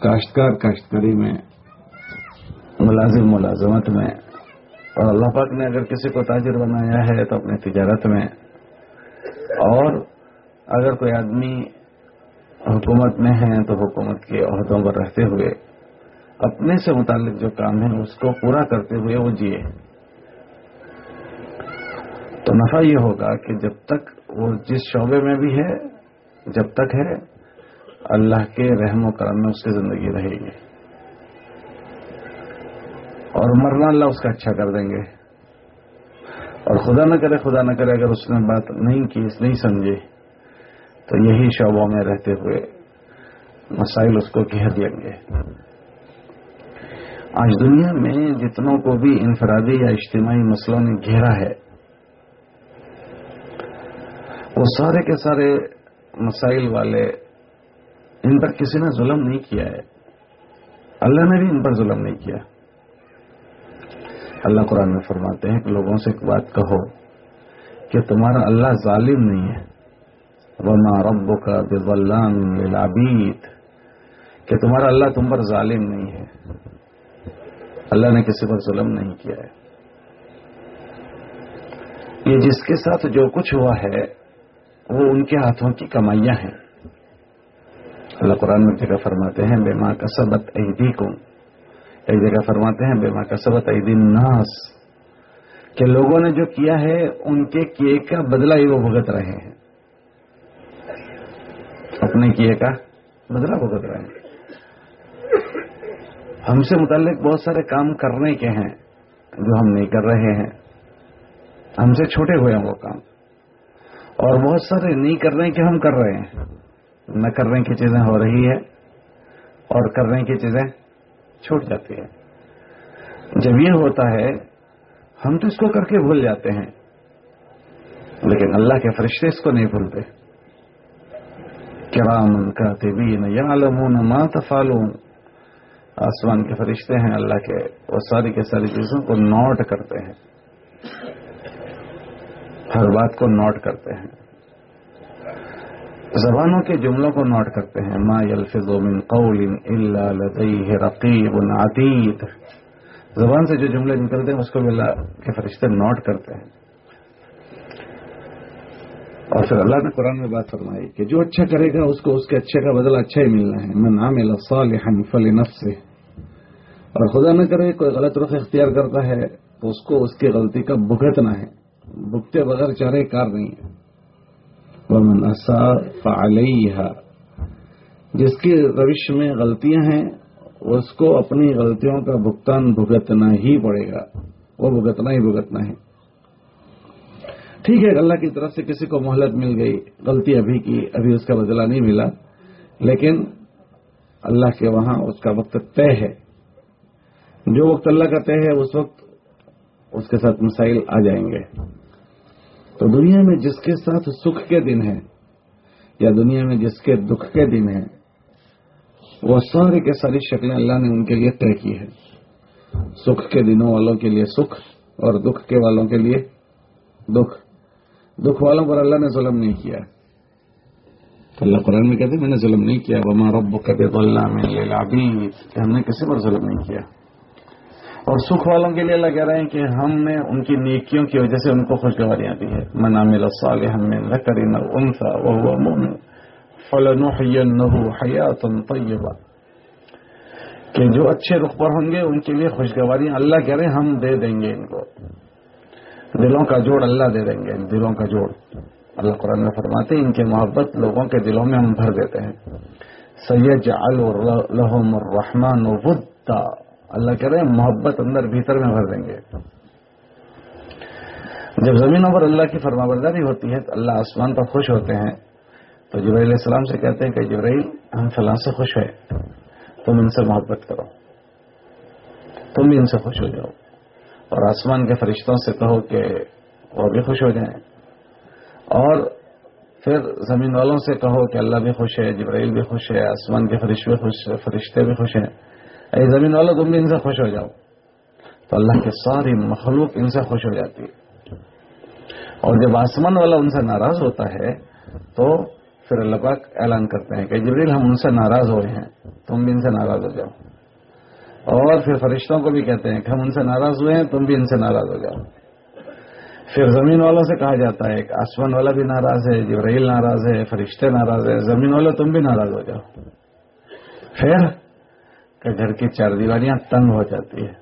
کاشتکار، کاشتکاری میں ملازم، ملازمت میں۔ اور اللہ پاک نے اگر کسی کو تاجر بنایا ہے تو اپنی تجارت میں۔ اور اگر کوئی آدمی حکومت میں ہے تو حکومت کے عہدوں پر رہتے ہوئے اپنے سے متعلق جو کام ہے اس کو پورا کرتے ہوئے وہ جیے۔ تو نفع یہ ہوگا کہ جب تک وہ جس شعبے میں بھی ہے، جب تک ہے اللہ کے رحم و کرم میں اس کی زندگی رہے گی۔ اور مرنا اللہ اس کا اچھا کر دیں گے۔ اور خدا نہ کرے، خدا نہ کرے اگر اس نے بات نہیں کی نہیں سمجھے تو یہی شعبوں میں رہتے ہوئے مسائل اس کو گھیر لیں گے۔ آج دنیا میں جتنوں کو بھی انفرادی یا اجتماعی مسئلوں نے گھیرا ہے، وہ سارے کے سارے مسائل والے ان پر کسی نے ظلم نہیں کیا ہے۔ اللہ نے بھی ان پر ظلم نہیں کیا۔ اللہ قرآن میں فرماتے ہیں کہ لوگوں سے ایک بات کہو کہ تمہارا اللہ ظالم نہیں ہے۔ وما رب کا بلام لابیت کہ تمہارا اللہ تم پر ظالم نہیں ہے۔ اللہ نے کسی پر ظلم نہیں کیا ہے۔ یہ جس کے ساتھ جو کچھ ہوا ہے، وہ ان کے ہاتھوں کی کمائیاں ہیں۔ اللہ قرآن میں جگہ فرماتے ہیں، بے ماں کا سبت عیدی کو ایک جگہ فرماتے ہیں، بے ماں کا سبت عیدی ناس کہ لوگوں نے جو کیا ہے، ان کے کیے کا بدلہ ہی وہ بھگت رہے ہیں۔ اپنے کیے کا بدلہ بھگت رہے ہیں۔ ہم سے متعلق بہت سارے کام کرنے کے ہیں، جو ہم نہیں کر رہے ہیں۔ ہم سے چھوٹے ہوئے ہیں وہ کام۔ اور بہت سارے نہیں کر رہے کہ ہم کر رہے ہیں۔ نہ کرنے کی چیزیں ہو رہی ہے اور کرنے کی چیزیں چھوٹ جاتی ہیں۔ جب یہ ہوتا ہے، ہم تو اس کو کر کے بھول جاتے ہیں۔ لیکن اللہ کے فرشتے اس کو نہیں بھولتے۔ کرام کا طبین یا ما تفالون آسمان کے فرشتے ہیں، اللہ کے وہ ساری کے ساری چیزوں کو نوٹ کرتے ہیں۔ ہر بات کو نوٹ کرتے ہیں۔ زبانوں کے جملوں کو نوٹ کرتے ہیں۔ ما یلفظ من قول الا لدیہ رقیب عتید زبان سے جو جملے نکلتے ہیں، اس کو بھی اللہ کے فرشتے نوٹ کرتے ہیں۔ اور پھر اللہ نے قرآن میں بات فرمائی کہ جو اچھا کرے گا، اس کو اس کے اچھے کا بدلہ اچھا ہی ملنا ہے۔ من عامل صالحا فلنفسه۔ اور خدا نہ کرے، کوئی غلط رخ اختیار کرتا ہے، تو اس کو اس کی غلطی کا بھگتنا ہے۔ بھگتے بغیر چارے کار نہیں ہے۔ ومن اسا فعلیہ جس کی روش میں غلطیاں ہیں، اس کو اپنی غلطیوں کا بھگتان بھگتنا ہی پڑے گا۔ وہ بھگتنا ہی بھگتنا ہے۔ ٹھیک ہے، اللہ کی طرف سے کسی کو مہلت مل گئی، غلطی ابھی کی، ابھی اس کا بدلہ نہیں ملا۔ لیکن اللہ کے وہاں اس کا وقت طے ہے۔ جو وقت اللہ کا طے ہے، اس وقت اس کے ساتھ مسائل آ جائیں گے۔ تو دنیا میں جس کے ساتھ سکھ کے دن ہیں یا دنیا میں جس کے دکھ کے دن ہیں، وہ سارے کے ساری شکلیں اللہ نے ان کے لیے طے کی ہے سکھ کے دنوں والوں کے لیے سکھ اور دکھ کے والوں کے لیے دکھ۔ دکھ والوں پر اللہ نے ظلم نہیں کیا۔ اللہ قرآن میں کہتے ہیں، میں نے ظلم نہیں کیا وہ رب کہتے تو اللہ میں ہم نے کسی پر ظلم نہیں کیا۔ اور سکھ والوں کے لیے اللہ کہہ رہے ہیں کہ ہم نے ان کی نیکیوں کی وجہ سے ان کو خوشگواریاں دی ہے۔ منا مل سال ہم حیات طیبہ کہ جو اچھے رخ پر ہوں گے ان کے لیے خوشگواریاں اللہ کہہ رہے ہیں، ہم دے دیں گے ان کو۔ دلوں کا جوڑ اللہ دے دیں گے، دلوں کا جوڑ۔ اللہ قرآن میں فرماتے ہیں، ان کی محبت لوگوں کے دلوں میں ہم بھر دیتے ہیں۔ سید الحم الرحمان اللہ کہہ رہے ہیں، محبت اندر بھیتر میں بھر دیں گے۔ جب زمینوں پر اللہ کی فرما برداری ہوتی ہے، تو اللہ آسمان پر خوش ہوتے ہیں۔ تو جبرائیل علیہ السلام سے کہتے ہیں کہ جبرائیل، ہم فلاں سے خوش ہے تم ان سے محبت کرو۔ تم بھی ان سے خوش ہو جاؤ۔ اور آسمان کے فرشتوں سے کہو کہ وہ بھی خوش ہو جائیں۔ اور پھر زمین والوں سے کہو کہ اللہ بھی خوش ہے، جبرائیل بھی خوش ہے، آسمان کے فرشتے بھی خوش ہیں۔ اے زمین والوں تم بھی ان سے خوش ہو جاؤ۔ تو اللہ کے ساری مخلوق ان سے خوش ہو جاتی ہے۔ اور جب آسمان والا ان سے ناراض ہوتا ہے، تو پھر اللہ پاک اعلان کرتے ہیں کہ جبریل، ہم ان سے ناراض ہوئے ہیں۔ تم بھی ان سے ناراض ہو جاؤ۔ اور پھر فرشتوں کو بھی کہتے ہیں کہ ہم ان سے ناراض ہوئے ہیں، تم بھی ان سے ناراض ہو جاؤ۔ پھر زمین والوں سے کہا جاتا ہے کہ آسمان والا بھی ناراض ہے جبرائیل ناراض ہے، فرشتے ناراض ہے زمین والے تم بھی ناراض ہو جاؤ۔ پھر کہ گھر کی چار دیواریاں تنگ ہو جاتی ہے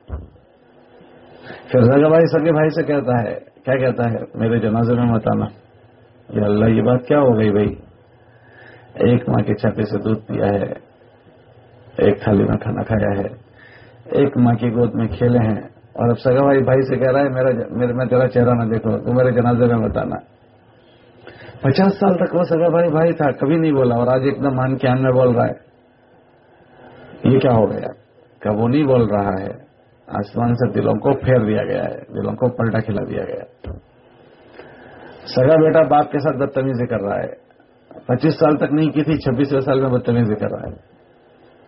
پھر سگا بھائی سگے بھائی سے کہتا ہے، کیا کہتا ہے؟ میرے جنازے میں مت آنا۔ یہ اللہ، یہ بات کیا ہو گئی بھائی؟ ایک ماں کی چھاتی سے دودھ پیا ہے، ایک تھالی میں کھانا کھایا ہے، ایک ماں کی گود میں کھیلے ہیں۔ اور اب سگا بھائی بھائی سے کہہ رہا ہے، میرا میں تیرا چہرہ نہ دیکھو، تو میرے جنازے میں بتانا پچاس سال تک وہ سگا بھائی بھائی تھا، کبھی نہیں بولا۔ اور آج ایک دم مان کے میں بول رہا ہے۔ یہ کیا ہو گیا؟ کہ وہ نہیں بول رہا ہے۔ آسمان سے دلوں کو پھیر دیا گیا ہے، دلوں کو پلٹا کھلا دیا گیا سگا بیٹا باپ کے ساتھ بدتمیزی کر رہا ہے۔ پچیس سال تک نہیں کی تھی، چھبیسویں سال میں بدتمیزی کر رہا ہے۔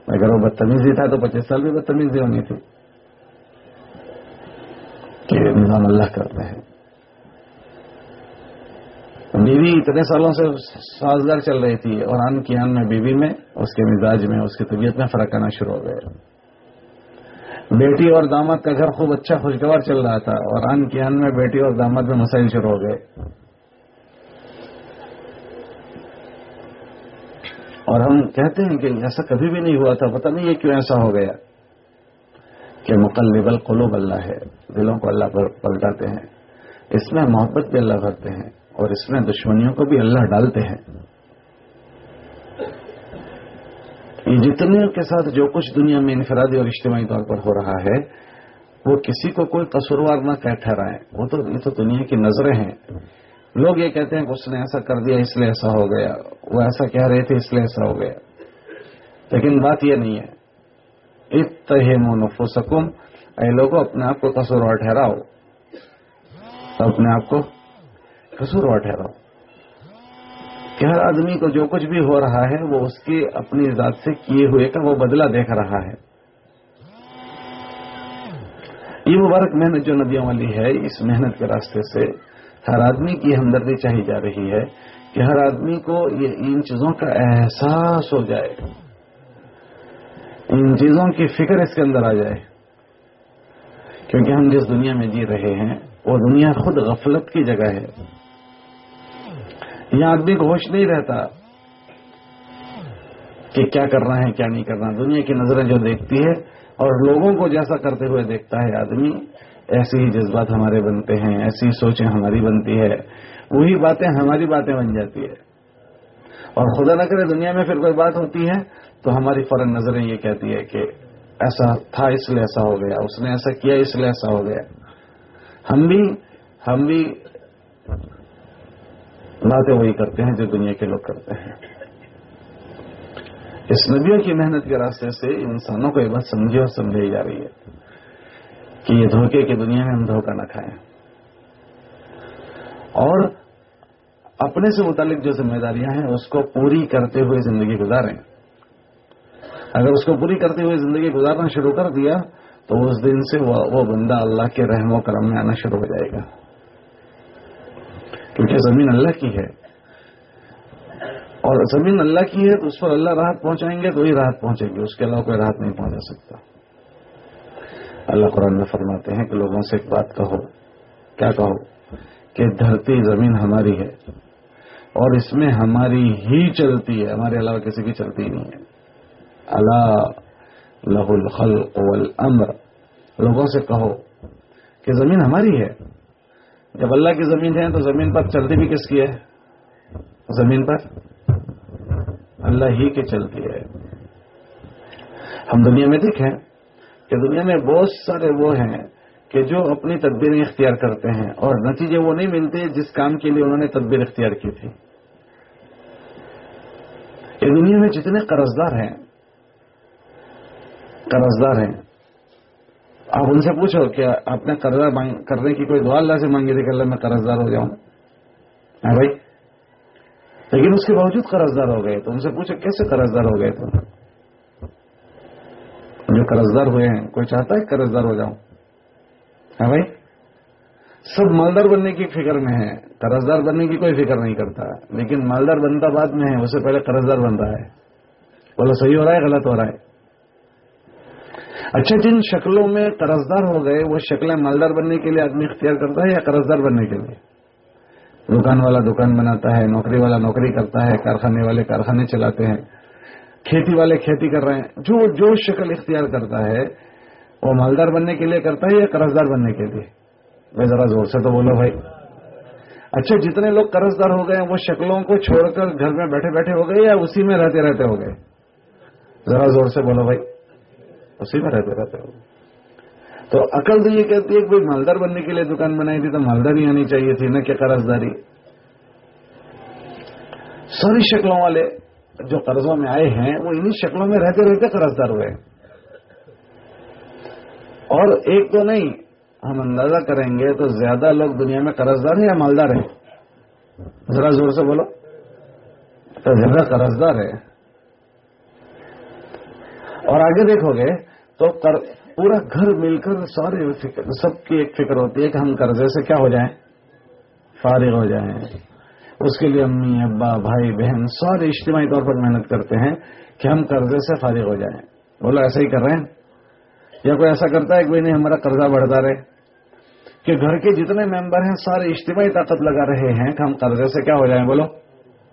اگر وہ بدتمیزی تھا تو پچیس سال بھی بدتمیزی ہونی تھی۔ کہ نظام اللہ کرتے ہیں۔ بیوی اتنے سالوں سے سازگار چل رہی تھی اور آن کی آن میں بیوی میں، اس کے مزاج میں، اس کی طبیعت میں فرق آنا شروع ہو گئے بیٹی اور داماد کا گھر خوب اچھا خوشگوار چل رہا تھا اور آن کی آن میں بیٹی اور داماد میں مسائل شروع ہو گئے۔ اور ہم کہتے ہیں کہ ایسا کبھی بھی نہیں ہوا تھا، پتہ نہیں یہ کیوں ایسا ہو گیا۔ کہ مقلب القلوب اللہ ہے، دلوں کو اللہ پر پلٹاتے ہیں۔ اس میں محبت بھی اللہ کرتے ہیں۔ اور اس میں دشمنیوں کو بھی اللہ ڈالتے ہیں۔ یہ جتنے کے ساتھ جو کچھ دنیا میں انفرادی اور اجتماعی طور پر ہو رہا ہے، وہ کسی کو کوئی قصوروار نہ کہہ ٹھہرائیں وہ تو یہ تو دنیا کی نظریں ہیں۔ لوگ یہ کہتے ہیں کہ اس نے ایسا کر دیا، اس لیے ایسا ہو گیا۔ وہ ایسا کہہ رہے تھے، اس لیے ایسا ہو گیا۔ لیکن بات یہ نہیں ہے۔ اتہم نفسکم اے لوگوں اپنے آپ کو قصوروار ٹھہراؤ۔ اپنے آپ کو قصوروار ٹھہراؤ کہ ہر آدمی کو جو کچھ بھی ہو رہا ہے، وہ اس کی اپنی ذات سے کیے ہوئے کا وہ بدلہ دیکھ رہا ہے۔ یہ مبارک محنت جو ندیوں والی ہے، اس محنت کے راستے سے ہر آدمی کی ہمدردی چاہی جا رہی ہے کہ ہر آدمی کو یہ ان چیزوں کا احساس ہو جائے۔ ان چیزوں کی فکر اس کے اندر آ جائے۔ کیونکہ ہم جس دنیا میں جی رہے ہیں، وہ دنیا خود غفلت کی جگہ ہے۔ یہاں آدمی کو ہوش نہیں رہتا کہ کیا کرنا ہے، کیا نہیں کرنا دنیا کی نظریں جو دیکھتی ہے اور لوگوں کو جیسا کرتے ہوئے دیکھتا ہے آدمی، ایسی ہی جذبات ہمارے بنتے ہیں، ایسی سوچیں ہماری بنتی ہے۔ وہی باتیں ہماری باتیں بن جاتی ہے۔ اور خدا نہ کرے دنیا میں پھر کوئی بات ہوتی ہے تو ہماری فوراً نظریں یہ کہتی ہے کہ ایسا تھا، اس لیے ایسا ہو گیا، اس نے ایسا کیا، اس لیے ایسا ہو گیا۔ ہم بھی ہم بھی باتیں وہی کرتے ہیں جو دنیا کے لوگ کرتے ہیں۔ اس نبیوں کی محنت کے راستے سے انسانوں کو یہ بات سمجھی اور سمجھائی جا رہی ہے کہ یہ دھوکے کی دنیا میں ہم دھوکہ نہ کھائیں۔ اور اپنے سے متعلق جو ذمہ داریاں ہیں، اس کو پوری کرتے ہوئے زندگی گزاریں۔ اگر اس کو پوری کرتے ہوئے زندگی گزارنا شروع کر دیا، تو اس دن سے وہ بندہ اللہ کے رحم و کرم میں آنا شروع ہو جائے گا۔ کیونکہ زمین اللہ کی ہے۔ اور زمین اللہ کی ہے تو اس پر اللہ راحت پہنچائیں گے تو ہی راحت پہنچے گی، اس کے علاوہ کوئی راحت نہیں پہنچا سکتا۔ اللہ قرآن میں فرماتے ہیں کہ لوگوں سے ایک بات کہو۔ کیا کہو؟ کہ دھرتی زمین ہماری ہے اور اس میں ہماری ہی چلتی ہے، ہمارے علاوہ کسی کی چلتی نہیں ہے۔ اللہ لہ الخلق والامر۔ لوگوں سے کہو کہ زمین ہماری ہے۔ جب اللہ کی زمین ہے تو زمین پر چلتی بھی کس کی ہے؟ زمین پر اللہ ہی کی چلتی ہے۔ ہم دنیا میں دیکھیں کہ دنیا میں بہت سارے وہ ہیں کہ جو اپنی تدبیریں اختیار کرتے ہیں اور نتیجے وہ نہیں ملتے جس کام کے لیے انہوں نے تدبیر اختیار کی تھی۔ یہ دنیا میں جتنے قرضدار ہیں قرضدار ہیں۔ آپ ان سے پوچھو کہ آپ نے قرضہ کرنے کی کوئی دعا اللہ سے مانگی تھی کہ اللہ میں قرضدار ہو جاؤں؟ ہاں بھائی۔ لیکن اس کے باوجود قرضدار ہو گئے تو ان سے پوچھو کیسے قرضدار ہو گئے تم جو قرضدار ہوئے ہیں، کوئی چاہتا ہے قرضدار ہو جاؤں؟ ہاں بھائی۔ سب مالدار بننے کی فکر میں ہے قرضدار بننے کی کوئی فکر نہیں کرتا۔ لیکن مالدار بنتا بعد میں ہے اس سے پہلے قرضدار بن رہا ہے۔ بولو صحیح ہو رہا ہے، غلط ہو رہا ہے۔ اچھا جن شکلوں میں قرضدار ہو گئے، وہ شکلیں مالدار بننے کے لیے آدمی اختیار کرتا ہے یا قرضدار بننے کے لیے؟ دکان والا دکان بناتا ہے، نوکری والا نوکری کرتا ہے، کارخانے والے کارخانے چلاتے ہیں، کھیتی والے کھیتی کر رہے ہیں، جو جو شکل اختیار کرتا ہے، وہ مالدار بننے کے لیے کرتا ہے یا قرضدار بننے کے لیے؟ میں ذرا زور سے تو بولو بھائی۔ اچھا جتنے لوگ قرض دار ہو گئے وہ شکلوں کو چھوڑ کر گھر میں بیٹھے بیٹھے ہو گئے یا اسی میں رہتے رہتے ہو گئے؟ ذرا زور سے بولو بھائی۔ اسی میں رہتے رہتے ہو تو عقل تو یہ کہتی ہے کہ مالدار بننے کے لیے دکان بنائی تھی تو مالداری آنی چاہیے تھی، نہ کہ قرض داری ساری شکلوں والے جو قرضوں میں آئے ہیں، وہ انہی شکلوں میں رہتے رہتے قرض دار ہوئے۔ اور ایک تو نہیں، ہم اندازہ کریں گے تو زیادہ لوگ دنیا میں قرضدار ہیں یا مالدار ہیں؟ ذرا زور سے بولو۔ تو زیادہ قرضدار ہے اور آگے دیکھو گے تو پورا گھر مل کر سارے سب کی ایک فکر ہوتی ہے کہ ہم قرضے سے کیا ہو جائیں؟ فارغ ہو جائیں۔ اس کے لیے امی، ابا، بھائی، بہن سارے اجتماعی طور پر محنت کرتے ہیں کہ ہم قرضے سے فارغ ہو جائیں۔ بولو ایسا ہی کر رہے ہیں؟ یا کوئی ایسا کرتا ہے کہ بھائی نہیں، ہمارا قرضہ بڑھتا رہے؟ کہ گھر کے جتنے ممبر ہیں سارے اجتماعی طاقت لگا رہے ہیں کہ ہم قرضے سے کیا ہو جائیں؟ بولو،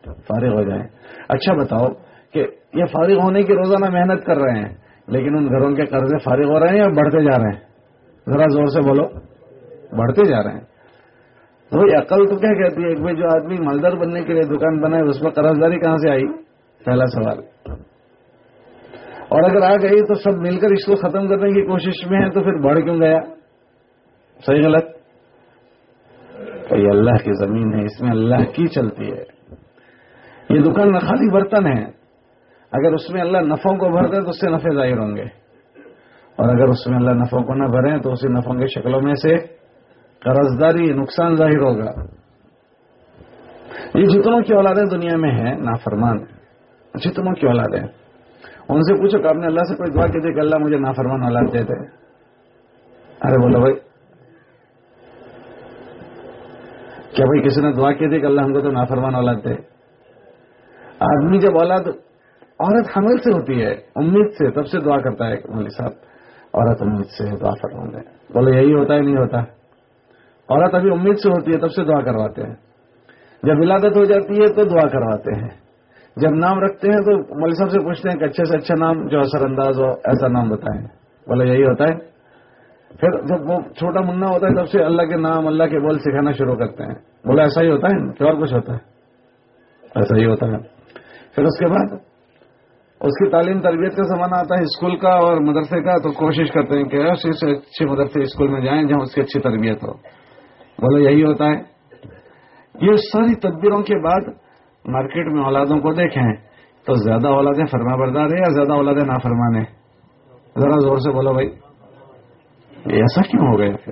فارغ ہو جائیں۔ اچھا بتاؤ کہ یہ فارغ ہونے کی روزانہ محنت کر رہے ہیں، لیکن ان گھروں کے قرضے فارغ ہو رہے ہیں یا بڑھتے جا رہے ہیں؟ ذرا زور سے بولو، بڑھتے جا رہے ہیں۔ تو عقل تو کیا کہتی ہے کہ جو آدمی مالدار بننے کے لیے دکان بنائے، اس میں قرض داری کہاں سے آئی؟ پہلا سوال۔ اور اگر آ گئی تو سب مل کر اس کو ختم کرنے کی کوشش میں ہے تو پھر بڑھ کیوں گیا؟ صحیح غلط۔ یہ اللہ کی زمین ہے، اس میں اللہ کی چلتی ہے۔ یہ دکان خالی برتن ہے اگر اس میں اللہ نفوں کو بھر دے تو اس سے نفے ظاہر ہوں گے۔ اور اگر اس میں اللہ نفوں کو نہ بھریں تو اسی نفوں کے شکلوں میں سے قرضداری، نقصان ظاہر ہوگا۔ یہ جتنوں کی اولادیں دنیا میں ہیں، نافرمان جتنوں کی اولادیں۔ ان سے پوچھو کہ آپ نے اللہ سے کوئی دعا کی تھی کہ اللہ مجھے نافرمان اولاد دیتے ارے بولو بھائی۔ کیا بھائی کسی نے دعا کی تھی کہ اللہ ہم کو تو نافرمان اولاد دے؟ آدمی جب اولاد عورت حمل سے ہوتی ہے، امید سے، تب سے دعا کرتا ہے مولوی صاحب، عورت امید سے دعا فرمان دے۔ بولے، یہی ہوتا ہے، نہیں ہوتا۔ عورت ابھی امید سے ہوتی ہے، تب سے دعا کرواتے ہیں۔ جب ولادت ہو جاتی ہے تو دعا کرواتے ہیں۔ جب نام رکھتے ہیں تو مولوی صاحب سے پوچھتے ہیں کہ اچھے سے اچھا نام جو اثر انداز ہو، ایسا نام بتائیں۔ بولے، یہی ہوتا ہے۔ پھر جب وہ چھوٹا منا ہوتا ہے، تب سے اللہ کے نام، اللہ کے بول سکھانا شروع کرتے ہیں۔ بولا ایسا ہی ہوتا ہے کہ اور کچھ ہوتا ہے۔ ایسا ہی ہوتا ہے۔ پھر اس کے بعد اس کی تعلیم تربیت کا زمانہ آتا ہے اسکول کا اور مدرسے کا، تو کوشش کرتے ہیں کہ اچھی سے اچھے مدرسے اسکول میں جائیں جہاں اس کی اچھی تربیت ہو۔ بولو یہی ہوتا ہے۔ یہ ساری تدبیروں کے بعد مارکیٹ میں اولادوں کو دیکھیں تو زیادہ اولادیں فرما بردار ہیں یا زیادہ اولادیں نافرمان ہیں؟ ذرا زور سے بولو بھائی۔ ایسا کیوں ہو گیا پھر؟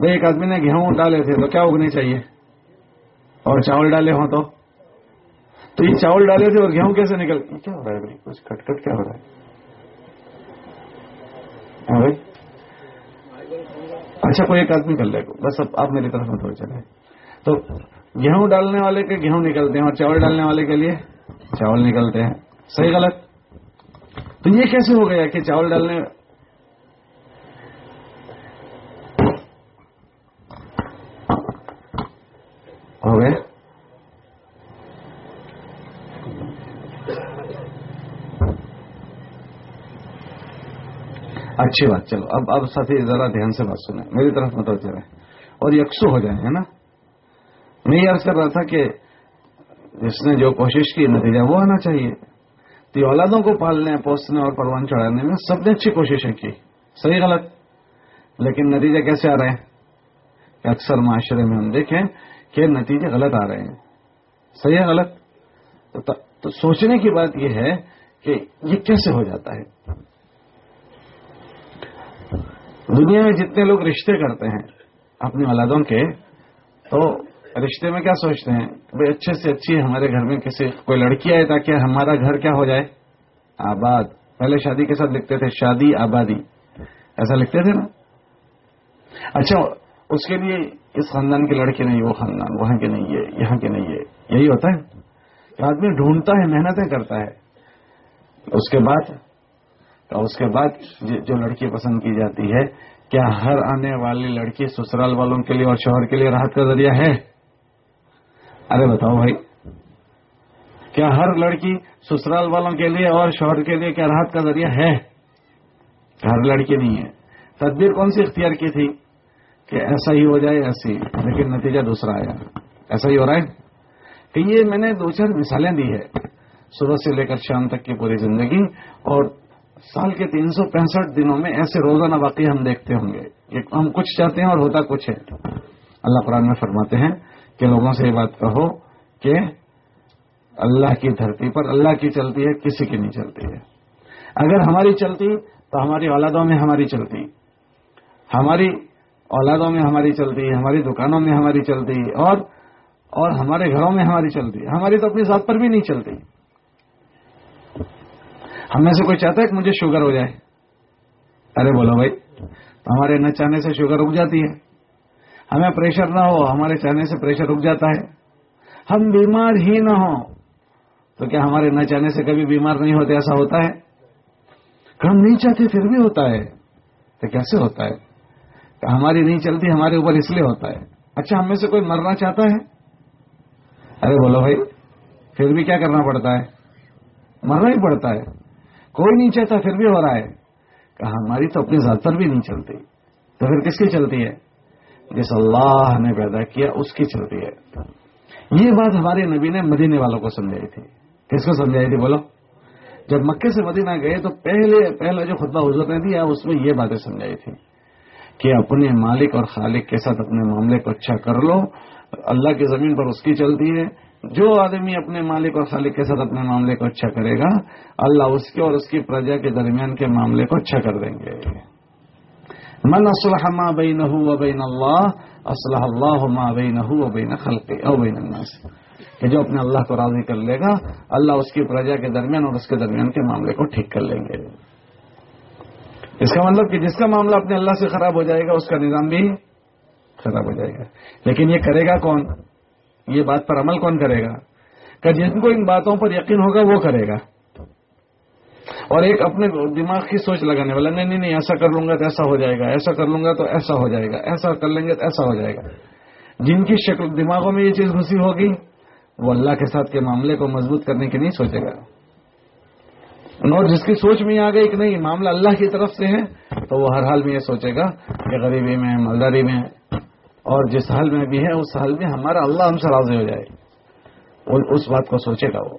بھائی ایک آدمی نے گیہوں ڈالے تھے تو کیا اگنی چاہیے؟ اور چاول ڈالے ہوں تو؟ تو یہ چاول ڈالے تھے اور گیہوں کیسے نکل کیا ہو رہا ہے بھائی؟ کچھ کٹ کٹ کیا ہو رہا ہے؟ ہاں بھائی؟ اچھا کوئی ایک آدمی کر لے۔ بس اب آپ میری طرف میں تھوڑے چلے تو گیہوں ڈالنے والے کے گیہوں نکلتے ہیں اور چاول ڈالنے والے کے لیے چاول نکلتے ہیں۔ صحیح غلط۔ تو یہ کیسے ہو گیا کہ چاول ڈالنے ہو گئے اچھی بات، چلو، اب اب ساتھی ذرا دھیان سے بات سنیں۔ میری طرف متوجہ رہے اور یکسو ہو جائیں، ہے نا؟ میں یہ عرض کر رہا تھا کہ جس نے جو کوشش کی، نتیجہ وہ آنا چاہیے۔ تو اولادوں کو پالنے، پوسنے اور پروان چڑھانے میں سب نے اچھی کوششیں کی۔ صحیح غلط۔ لیکن نتیجے کیسے آ رہے ہیں؟ کہ اکثر معاشرے میں ہم دیکھیں کہ نتیجے غلط آ رہے ہیں۔ صحیح ہے، غلط؟ تو سوچنے کی بات یہ ہے کہ یہ کیسے ہو جاتا ہے؟ دنیا میں جتنے لوگ رشتے کرتے ہیں اپنی اولادوں کے، تو رشتے میں کیا سوچتے ہیں؟ بھائی اچھے سے اچھی ہمارے گھر میں کسی، کوئی لڑکی آئے تاکہ ہمارا گھر کیا ہو جائے؟ آباد۔ پہلے شادی کے ساتھ لکھتے تھے، شادی آبادی۔ ایسا لکھتے تھے نا؟ اچھا اس کے لیے اس خاندان کی لڑکی نہیں، وہ خاندان، وہاں کے نہیں ہے یہاں کے نہیں ہے یہی ہوتا ہے۔ آدمی ڈھونڈتا ہے، محنتیں کرتا ہے، اس کے بعد اس کے بعد جو لڑکی پسند کی جاتی ہے، کیا ہر آنے والی لڑکی سسرال والوں کے لیے اور شوہر کے لیے راحت کا ذریعہ ہے؟ ارے بتاؤ بھائی، کیا ہر لڑکی سسرال والوں کے لیے اور شوہر کے لیے کیا راحت کا ذریعہ ہے؟ ہر لڑکی نہیں ہے۔ تدبیر کون سی اختیار کی تھی کہ ایسا ہی ہو جائے، ایسی، لیکن نتیجہ دوسرا آیا۔ ایسا ہی ہو رہا ہے۔ کہ یہ میں نے دو چار مثالیں دی ہے صبح سے لے کر شام تک کی پوری زندگی اور سال کے تین سو پینسٹھ دنوں میں ایسے روزانہ واقعی ہم دیکھتے ہوں گے ہم کچھ چاہتے ہیں اور ہوتا کچھ ہے۔ اللہ قرآن میں فرماتے ہیں کہ لوگوں سے یہ بات کہو کہ اللہ کی دھرتی پر اللہ کی چلتی ہے، کسی کی نہیں چلتی ہے۔ اگر ہماری چلتی تو ہماری اولادوں میں ہماری چلتی۔ ہماری اولادوں میں ہماری چلتی، ہماری دکانوں میں ہماری چلتی اور اور ہمارے گھروں میں ہماری چلتی۔ ہماری تو اپنی ذات پر بھی نہیں چلتی۔ ہم میں سے کوئی چاہتا ہے کہ مجھے شوگر ہو جائے؟ ارے بولو بھائی ہمارے نہ چاہنے سے شوگر رک جاتی ہے۔ ہمیں پریشر نہ ہو، ہمارے چاہنے سے پریشر رک جاتا ہے۔ ہم بیمار ہی نہ ہوں۔ تو کیا ہمارے نہ چاہنے سے کبھی بیمار نہیں ہوتے؟ ایسا ہوتا ہے؟ ہم نہیں چاہتے پھر بھی ہوتا ہے۔ تو کیسے ہوتا ہے؟ ہماری نہیں چلتی، ہمارے اوپر اس لیے ہوتا ہے۔ اچھا ہم میں سے کوئی مرنا چاہتا ہے؟ ارے بولو بھائی، پھر بھی کیا کرنا پڑتا ہے؟ مرنا ہی پڑتا ہے۔ کوئی نہیں چاہتا، پھر بھی ہو رہا ہے۔ کہ ہماری تو اپنی ذات پر بھی نہیں چلتی۔ تو پھر کس کی چلتی ہے؟ جس اللہ نے پیدا کیا، اس کی چلتی ہے۔ یہ بات ہمارے نبی نے مدینے والوں کو سمجھائی تھی۔ کس کو سمجھائی تھی؟ بولو۔ جب مکے سے مدینہ گئے تو پہلے، پہلا جو خطبہ حضور نے دیا، اس میں یہ باتیں سمجھائی تھی کہ اپنے مالک اور خالق کے ساتھ اپنے معاملے کو اچھا کر لو۔ اللہ کی زمین پر اس کی چلتی ہے۔ جو آدمی اپنے مالک اور خالق کے ساتھ اپنے معاملے کو اچھا کرے گا، اللہ اس کے اور اس کی پرجا کے درمیان کے معاملے کو اچھا کر دیں گے۔ من اسلح ما بین و بین اللہ اسلح اللہ ما بین و بین خلق او بین الناس۔ کہ جو اپنے اللہ کو راضی کر لے گا، اللہ اس کی پرجا کے درمیان اور اس کے درمیان کے معاملے کو ٹھیک کر لیں گے۔ اس کا مطلب کہ جس کا معاملہ اپنے اللہ سے خراب ہو جائے گا، اس کا نظام بھی خراب ہو جائے گا۔ لیکن یہ کرے گا کون؟ یہ بات پر عمل کون کرے گا؟ کہ جن کو ان باتوں پر یقین ہوگا وہ کرے گا۔ اور ایک اپنے دماغ کی سوچ لگانے والا، نہیں نہیں نہیں، ایسا کر لوں گا تو ایسا ہو جائے گا، ایسا کر لوں گا تو ایسا ہو جائے گا، ایسا کر لیں گے تو ایسا ہو جائے گا۔ جن کی شکل دماغوں میں یہ چیز گھسی ہوگی، وہ اللہ کے ساتھ کے معاملے کو مضبوط کرنے کے نہیں سوچے گا۔ اور جس کی سوچ میں آ گئی کہ نہیں معاملہ اللہ کی طرف سے ہے، تو وہ ہر حال میں یہ سوچے گا کہ غریبی میں، مالداری میں اور جس حال میں بھی ہے، اس حال میں ہمارا اللہ ہم سے راضی ہو جائے۔ اس بات کو سوچے گا وہ۔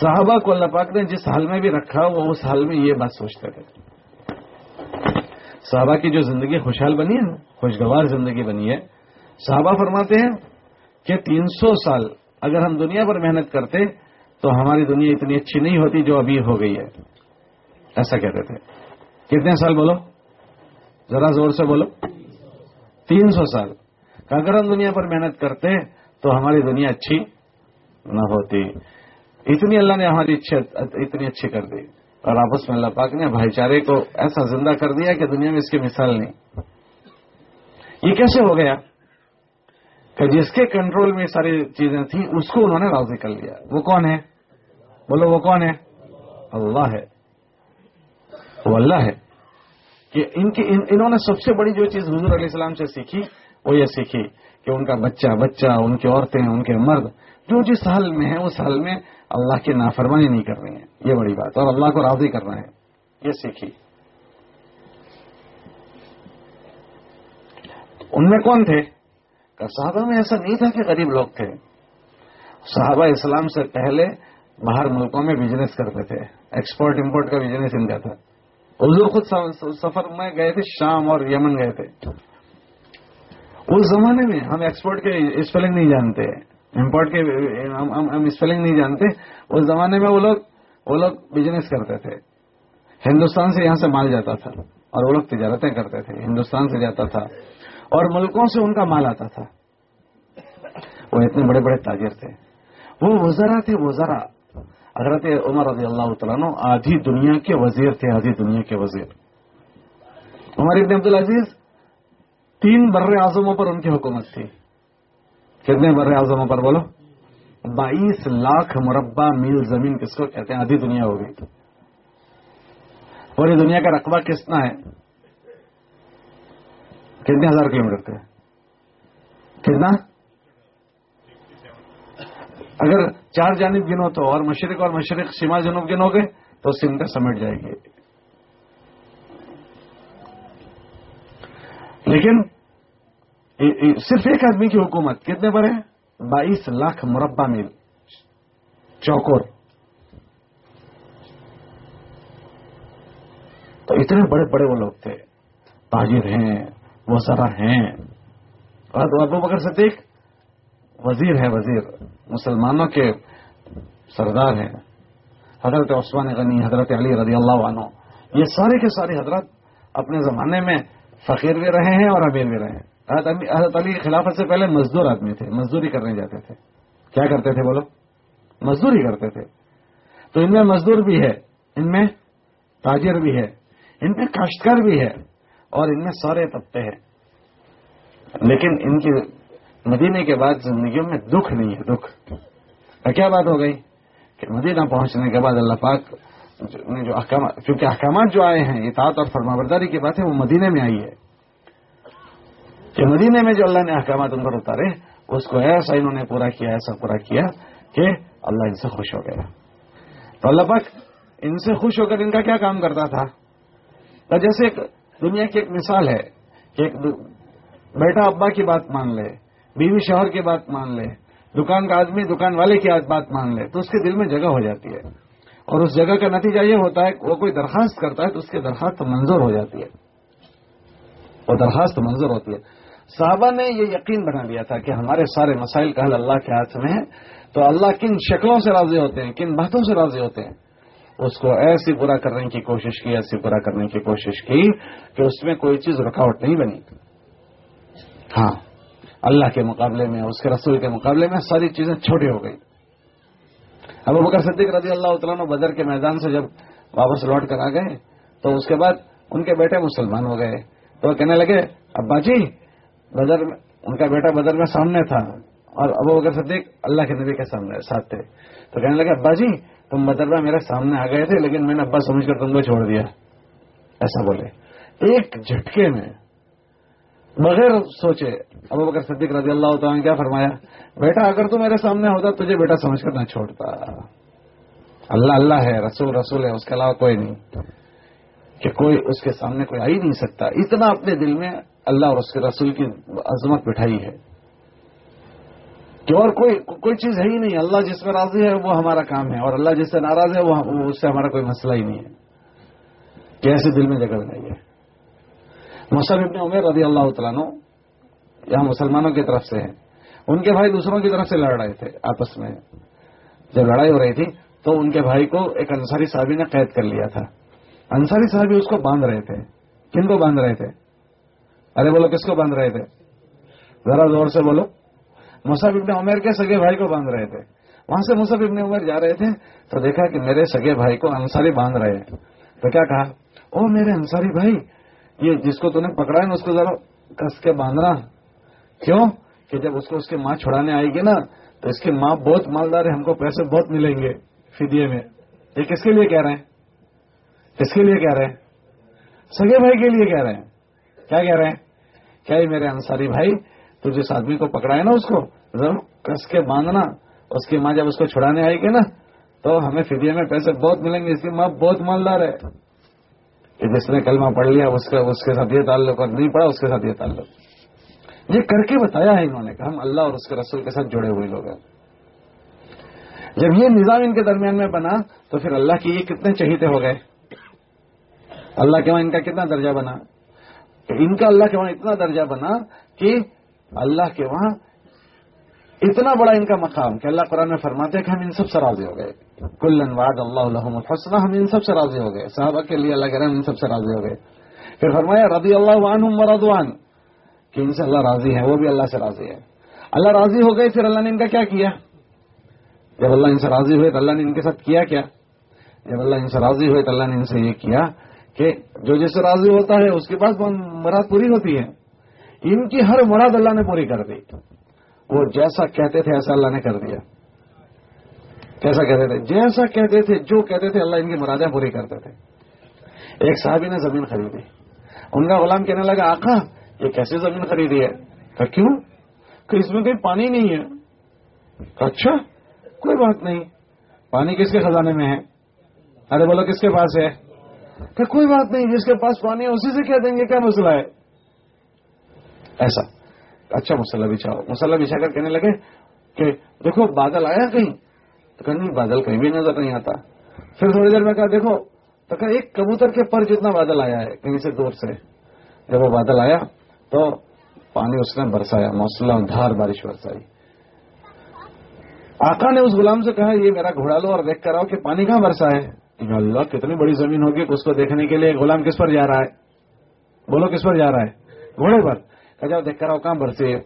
صحابہ کو اللہ پاک نے جس حال میں بھی رکھا، وہ اس حال میں یہ بات سوچتے تھے۔ صحابہ کی جو زندگی خوشحال بنی ہے خوشگوار زندگی بنی ہے۔ صحابہ فرماتے ہیں کہ تین سو سال اگر ہم دنیا پر محنت کرتے، تو ہماری دنیا اتنی اچھی نہیں ہوتی جو ابھی ہو گئی ہے۔ ایسا کہتے تھے۔ کتنے سال بولو؟ ذرا زور سے بولو۔ تین سو سال۔ اگر ہم دنیا پر محنت کرتے تو ہماری دنیا اچھی نہ ہوتی۔ اتنی اللہ نے ہماری اتنی اچھی کر دی۔ اور آپس میں اللہ پاک نے بھائی چارے کو ایسا زندہ کر دیا کہ دنیا میں اس کی مثال نہیں۔ یہ کیسے ہو گیا؟ کہ جس کے کنٹرول میں ساری چیزیں تھیں، اس کو انہوں نے راضی کر لیا۔ وہ کون ہے؟ بولو، وہ کون ہے؟ اللہ ہے۔ وہ اللہ ہے۔ کہ ان کی انہوں نے سب سے بڑی جو چیز حضور علیہ السلام سے سیکھی، وہ یہ سیکھی کہ ان کا بچہ بچہ، ان کی عورتیں، ان کے مرد، جو جس حال میں ہیں، اس حال میں اللہ کی نافرمانی نہیں کر رہی ہیں۔ یہ بڑی بات اور اللہ کو راضی کر رہے ہیں۔ یہ سیکھی۔ ان میں کون تھے؟ صحابہ میں ایسا نہیں تھا کہ غریب لوگ تھے۔ صحابہ اسلام سے پہلے باہر ملکوں میں بزنس کرتے تھے۔ ایکسپورٹ امپورٹ کا بزنس ان کا تھا۔ حضور خود سفر میں گئے تھے، شام اور یمن گئے تھے۔ اس زمانے میں ہم ایکسپورٹ کے اسپیلنگ نہیں جانتے۔ امپورٹ کے ہم اسپیلنگ نہیں جانتے۔ اس زمانے میں وہ لوگ وہ لوگ بزنس کرتے تھے۔ ہندوستان سے یہاں سے مال جاتا تھا اور وہ لوگ تجارتیں کرتے تھے۔ ہندوستان سے جاتا تھا اور ملکوں سے ان کا مال آتا تھا۔ وہ اتنے بڑے بڑے تاجر تھے۔ وہ وزرا تھے، وزرا۔ حضرت عمر رضی اللہ تعالیٰ آدھی دنیا کے وزیر تھے، آدھی دنیا کے وزیر۔ عمر ابن عبد العزیز تین بر اعظموں پر ان کی حکومت تھی۔ کتنے بر اعظموں پر بولو؟ بائیس لاکھ مربع میل زمین کس کو کہتے ہیں؟ آدھی دنیا ہو گئی۔ پوری دنیا کا رقبہ کتنا ہے؟ کتنے ہزار کلو میٹر تھے؟ کتنا؟ اگر چار جانب گنو تو اور مشرق اور مشرق سیما جنوب گنو گے تو سندھ سمیٹ جائے گی۔ لیکن صرف ایک آدمی کی حکومت کتنے پر ہے بائیس لاکھ مربع میل۔ چوکور۔ تو اتنے بڑے بڑے وہ لوگ تھے۔ تاجر ہیں، وہ ذرا ہیں۔ اور ابو بکر صدیق وزیر ہے وزیر۔ مسلمانوں کے سردار ہیں۔ حضرت عثمان غنی، حضرت علی رضی اللہ عنہ۔ یہ سارے کے سارے حضرت اپنے زمانے میں فقیر بھی رہے ہیں اور امیر بھی رہے ہیں۔ حضرت علی خلافت سے پہلے مزدور آدمی تھے، مزدوری کرنے جاتے تھے۔ کیا کرتے تھے بولو؟ مزدوری کرتے تھے۔ تو ان میں مزدور بھی ہے، ان میں تاجر بھی ہے، ان میں کاشتکار بھی ہے اور ان میں سارے طبقے ہیں۔ لیکن ان کی مدینے کے بعد زندگیوں میں دکھ نہیں ہے، دکھ۔ کیا بات ہو گئی؟ کہ مدینہ پہنچنے کے بعد اللہ پاک نے جو احکامات کیونکہ احکامات جو آئے ہیں اطاعت اور فرما برداری کی بات ہے وہ مدینے میں آئی ہے۔ کہ مدینے میں جو اللہ نے احکامات ان پر اتارے، اس کو ایسا انہوں نے پورا کیا، ایسا پورا کیا کہ اللہ ان سے خوش ہو گیا۔ تو اللہ پاک ان سے خوش ہو کر ان کا کیا کام کرتا تھا؟ تو جیسے ایک دنیا کی ایک مثال ہے کہ ایک بیٹا ابا کی بات مان لے۔ بیوی شوہر کی بات مان لے، دکان کا آدمی دکان والے کی بات مان لے، تو اس کے دل میں جگہ ہو جاتی ہے۔ اور اس جگہ کا نتیجہ یہ ہوتا ہے کہ وہ کوئی درخواست کرتا ہے تو اس کی درخواست منظور ہو جاتی ہے۔ وہ درخواست منظور ہوتی ہے۔ صحابہ نے یہ یقین بنا لیا تھا کہ ہمارے سارے مسائل کا حل اللہ کے ہاتھ میں ہے تو اللہ کن شکلوں سے راضی ہوتے ہیں، کن باتوں سے راضی ہوتے ہیں؟ اس کو ایسی پورا کرنے کی کوشش کی، ایسی پورا کرنے کی کوشش کی کہ اس میں کوئی چیز رکاوٹ نہیں بنی۔ ہاں۔ اللہ کے مقابلے میں، اس کے رسول کے مقابلے میں ساری چیزیں چھوٹی ہو گئی۔ ابو بکر صدیق رضی اللہ تعالیٰ بدر کے میدان سے جب واپس لوٹ کر آ گئے، تو اس کے بعد ان کے بیٹے مسلمان ہو گئے۔ تو وہ کہنے لگے، ابا جی بدر ان کا بیٹا بدر میں سامنے تھا۔ اور ابو بکر صدیق اللہ کے نبی کے سامنے ساتھ تھے۔ تو کہنے لگے، ابا جی تم بدر میں میرے سامنے آ گئے تھے، لیکن میں نے ابا سمجھ کر تم کو چھوڑ دیا۔ ایسا بولے۔ ایک جھٹکے میں بغیر سوچے، ابو بکر صدیق رضی اللہ تعالیٰ نے کیا فرمایا؟ بیٹا، اگر تو میرے سامنے ہوتا، تجھے بیٹا سمجھ کر نہ چھوڑتا۔ اللہ اللہ ہے، رسول رسول ہے، اس کے علاوہ کوئی نہیں۔ کہ کوئی اس کے سامنے کوئی آ ہی نہیں سکتا۔ اتنا اپنے دل میں اللہ اور اس کے رسول کی عظمت بٹھائی ہے۔ کہ اور کوئی کوئی چیز ہے ہی نہیں۔ اللہ جس میں راضی ہے، وہ ہمارا کام ہے۔ اور اللہ جس سے ناراض ہے، وہ اس سے ہمارا کوئی مسئلہ ہی نہیں ہے۔ کہ ایسے دل میں جگہ بنائی ہے۔ مصعب ابن عمر رضی اللہ تعالیٰ یہاں مسلمانوں کی طرف سے ہیں۔ ان کے بھائی دوسروں کی طرف سے لڑ رہے تھے آپس میں۔ جب لڑائی ہو رہی تھی تو ان کے بھائی کو ایک انصاری صاحبی نے قید کر لیا تھا۔ انصاری صاحبی اس کو باندھ رہے تھے۔ کن کو باندھ رہے تھے؟ ارے بولو، کس کو باندھ رہے تھے؟ ذرا زور سے بولو۔ مصعب ابن عمر کے سگے بھائی کو باندھ رہے تھے۔ وہاں سے مصعب ابن عمر جا رہے تھے تو دیکھا کہ میرے سگے بھائی کو انصاری باندھ رہے ہیں۔ تو کیا کہا؟ او میرے انصاری بھائی یہ جس کو تو نے پکڑا ہے نا، اس کو ذرا کس کے باندھنا۔ کیوں؟ کہ جب اس کو اس کی ماں چھڑانے آئے گی نا، تو اس کی ماں بہت مالدار ہے ہم کو پیسے بہت ملیں گے فدیے میں۔ یہ کس کے لیے کہہ رہے ہیں؟ کس کے لیے کہہ رہے ہیں؟ سگے بھائی کے لیے کہہ رہے ہیں۔ کیا کہہ رہے ہیں؟ کیا یہ میرے انصاری بھائی، تو جس آدمی کو پکڑا ہے نا اس کو ضرور کس کے باندھنا، اس کی ماں جب اس کو چھڑانے آئے گی نا، تو ہمیں فدیے میں پیسے بہت ملیں گے، اس کی ماں بہت مالدار ہے۔ کہ جس نے کلمہ پڑھ لیا اس کے اس کے ساتھ یہ تعلق اور نہیں پڑھا اس کے ساتھ یہ تعلق۔ یہ کر کے بتایا ہے انہوں نے کہ ہم اللہ اور اس کے رسول کے ساتھ جڑے ہوئے لوگ ہیں۔ جب یہ نظام ان کے درمیان میں بنا تو پھر اللہ کی یہ کتنے چہیتے ہو گئے۔ اللہ کے وہاں ان کا کتنا درجہ بنا؟ ان کا اللہ کے وہاں اتنا درجہ بنا کہ اللہ کے وہاں اتنا بڑا ان کا مقام کہ اللہ قرآن میں فرماتے ہیں کہ ہم ان سب سے راضی ہو گئے۔ کلن واد اللہ الحمد الحسن ہم ان سب سے راضی ہو گئے۔ صحابہ کے لیے اللہ کے ان سب سے راضی ہو گئے۔ پھر فرمایا، رضی اللہ وان مردوان کہ ان سے اللہ راضی ہے، وہ بھی اللہ سے راضی ہے۔ اللہ راضی ہو گئے، پھر اللہ نے ان کا کیا کیا؟ جب اللہ ان سے راضی ہوئے تو اللہ نے ان کے ساتھ کیا کیا؟ جب اللہ ان سے راضی ہوئے تو اللہ نے ان سے یہ کیا کہ جو جس سے راضی ہوتا ہے، اس کے پاس مراد پوری ہوتی ہے۔ ان کی ہر مراد اللہ نے پوری کر دی۔ وہ جیسا کہتے تھے ایسا اللہ نے کر دیا۔ کیسا کہتے تھے؟ جیسا کہتے تھے، جو کہتے تھے، اللہ ان کی مرادیں پوری کرتے تھے۔ ایک صاحبی نے زمین خریدی۔ ان کا غلام کہنے لگا، آقا، یہ کیسے زمین خریدی ہے؟ کہ کیوں؟ کہ اس میں کوئی پانی نہیں ہے۔ اچھا کوئی بات نہیں۔ پانی کس کے خزانے میں ہے؟ ارے بولو، کس کے پاس ہے؟ کہ کوئی بات نہیں، جس کے پاس پانی ہے، اسی سے کہہ دیں گے کیا مسئلہ ہے ایسا۔ اچھا مسئلہ بچھاؤ۔ مسئلہ بچھا کر کہنے لگے کہ دیکھو، بادل آیا کہیں؟ تو کہ نہیں بادل کہیں بھی نظر نہیں آتا۔ پھر تھوڑی دیر میں کہا، دیکھو، تو کہ ایک کبوتر کے پر جتنا بادل آیا ہے، کہیں سے دور سے۔ جب وہ بادل آیا تو پانی اس نے برسایا موسلم دھار بارش برسائی۔ آقا نے اس غلام سے کہا، یہ میرا گھوڑا لو اور دیکھ کر آؤ کہ پانی کہاں برسا ہے۔ اللہ، کتنی بڑی زمین ہوگی اس کو دیکھنے کے لیے غلام کس پر جا رہا ہے؟ بولو، کس پر جا رہا ہے؟ گھوڑے پر۔ کہ جاؤ دیکھ کر آؤ، کہاں برسی ہے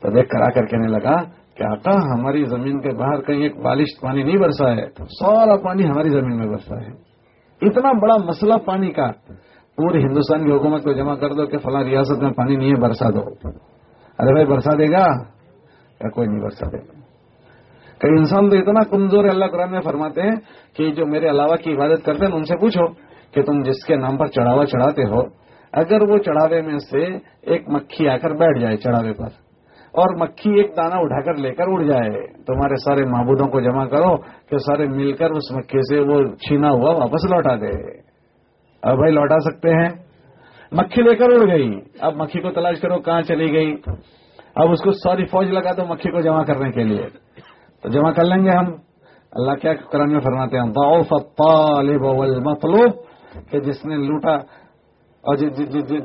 تو دیکھ کر آ کر کہنے لگا کہ آقا، ہماری زمین کے باہر کہیں ایک بالش پانی نہیں برسا ہے سارا پانی ہماری زمین میں برسا ہے۔ اتنا بڑا مسئلہ پانی کا۔ پورے ہندوستان کی حکومت کو جمع کر دو کہ فلاں ریاست میں پانی نہیں ہے، برسا دو۔ ارے بھائی، برسا دے گا؟ یا کوئی نہیں برسا دے۔ گا کئی انسان تو اتنا کمزور ہے، اللہ قرآن میں فرماتے ہیں کہ جو میرے علاوہ کی عبادت کرتے ہیں، ان سے پوچھو کہ تم جس کے نام پر چڑھاوا چڑھاتے ہو اگر وہ چڑھاوے میں سے ایک مکھی آ کر بیٹھ جائے چڑھاوے پر اور مکھی ایک دانہ اٹھا کر لے کر اڑ جائے تمہارے سارے معبودوں کو جمع کرو کہ سارے مل کر اس مکھی سے وہ چھینا ہوا واپس لوٹا دے۔ اب بھائی لوٹا سکتے ہیں۔ مکھی لے کر اڑ گئی۔ اب مکھی کو تلاش کرو کہاں چلی گئی۔ اب اس کو ساری فوج لگا دو مکھی کو جمع کرنے کے لیے۔ تو جمع کر لیں گے ہم۔ اللہ کیا کرن میں فرماتے ہیں، ضعف الطالب والمطلوب کہ جس نے لوٹا اور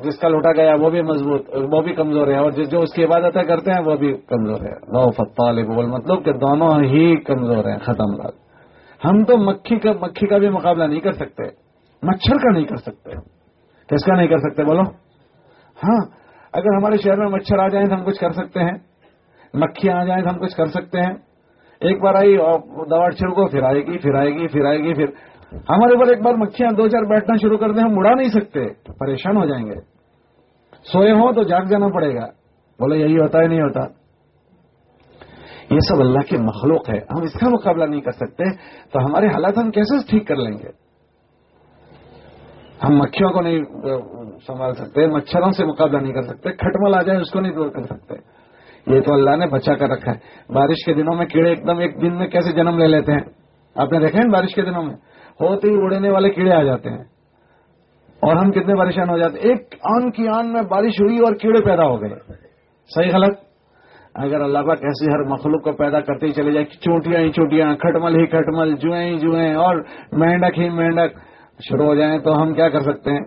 جس کا لوٹا گیا وہ بھی مضبوط، وہ بھی کمزور ہے اور جو اس کی عبادتیں کرتے ہیں وہ بھی کمزور ہے۔ ضعف الطالب والمطلوب کہ دونوں ہی کمزور ہیں، ختم بات۔ ہم تو مکھی کا مکھی کا بھی مقابلہ نہیں کر سکتے، مچھر کا نہیں کر سکتے۔ کس کا نہیں کر سکتے؟ بولو۔ ہاں اگر ہمارے شہر میں مچھر آ جائیں تو ہم کچھ کر سکتے ہیں۔ مکھیاں آ جائیں تو ہم کچھ کر سکتے ہیں۔ ایک بار آئی اور دوا چھڑکو، پھر آئے گی، پھر آئے گی، پھر آئے گی، پھر ہمارے اوپر ایک بار مکھیاں دو چار بیٹھنا شروع کر دیں، ہم اڑا نہیں سکتے، پریشان ہو جائیں گے۔ سوئے ہوں تو جاگ جانا پڑے گا۔ بولے، یہی ہوتا ہے، نہیں ہوتا۔ یہ سب اللہ کے مخلوق ہے، ہم اس کا مقابلہ نہیں کر سکتے، تو ہمارے حالات ہم کیسے ٹھیک کر لیں گے؟ ہم مکھیوں کو نہیں سنبھال سکتے، مچھروں سے مقابلہ نہیں کر سکتے کھٹمل آ جائے، اس کو نہیں دور کر سکتے۔ یہ تو اللہ نے بچا کر رکھا ہے۔ بارش کے دنوں میں کیڑے ایک دم ایک دن میں کیسے جنم لے لیتے ہیں؟ آپ نے دیکھا ہے بارش کے دنوں میں؟ ہوتے ہی اڑنے والے کیڑے آ جاتے ہیں۔ اور ہم کتنے پریشان ہو جاتے ہیں۔ ایک آن کی آن میں بارش ہوئی اور کیڑے پیدا ہو گئے۔ صحیح غلط اگر اللہ پاک ایسی ہر مخلوق کو پیدا کرتے ہی چلے جائے چوٹیاں ہی چوٹیاں کھٹمل ہی کھٹمل، جوئیں ہی جوئیں اور مینڈک ہی مینڈک۔ شروع ہو جائیں تو ہم کیا کر سکتے ہیں؟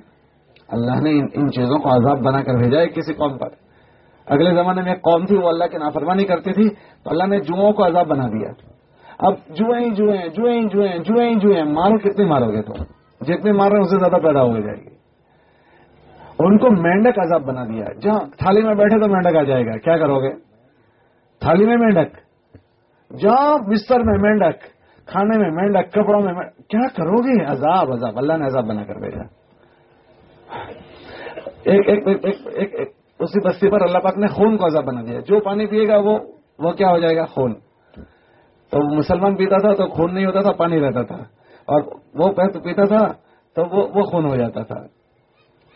اللہ نے ان چیزوں کو عذاب بنا کر بھیجا ہے کسی قوم پر۔ اگلے زمانے میں قوم تھی، وہ اللہ کی نافرمانی کرتی تھی تو اللہ نے جوؤں کو عذاب بنا دیا۔ اب جوئیں جوئیں جوئیں جوئیں جوئیں جوئیں مارو کتنے مارو گے تو؟ جتنے مار رہے ہیں اسے زیادہ پیدا ہو جائے گی۔ ان کو مینڈک عذاب بنا دیا جہاں تھالی میں بیٹھے تو مینڈک آ جائے گا۔ کیا کرو گے؟ تھالی میں مینڈک۔ جہاں بستر میں مینڈک، کھانے میں مینڈک، کپڑوں میں کیا کرو گے؟ عذاب عذاب۔ اللہ نے عذاب بنا کر بھیجا۔ ایک ایک ایک ایک ایک، اسی بستی پر اللہ پاک نے خون کو عذاب بنا دیا۔ جو پانی پیے گا وہ وہ کیا ہو جائے گا؟ خون۔ تو مسلمان پیتا تھا تو خون نہیں ہوتا تھا، پانی رہتا تھا۔ اور وہ پیتا تھا تو وہ خون ہو جاتا تھا۔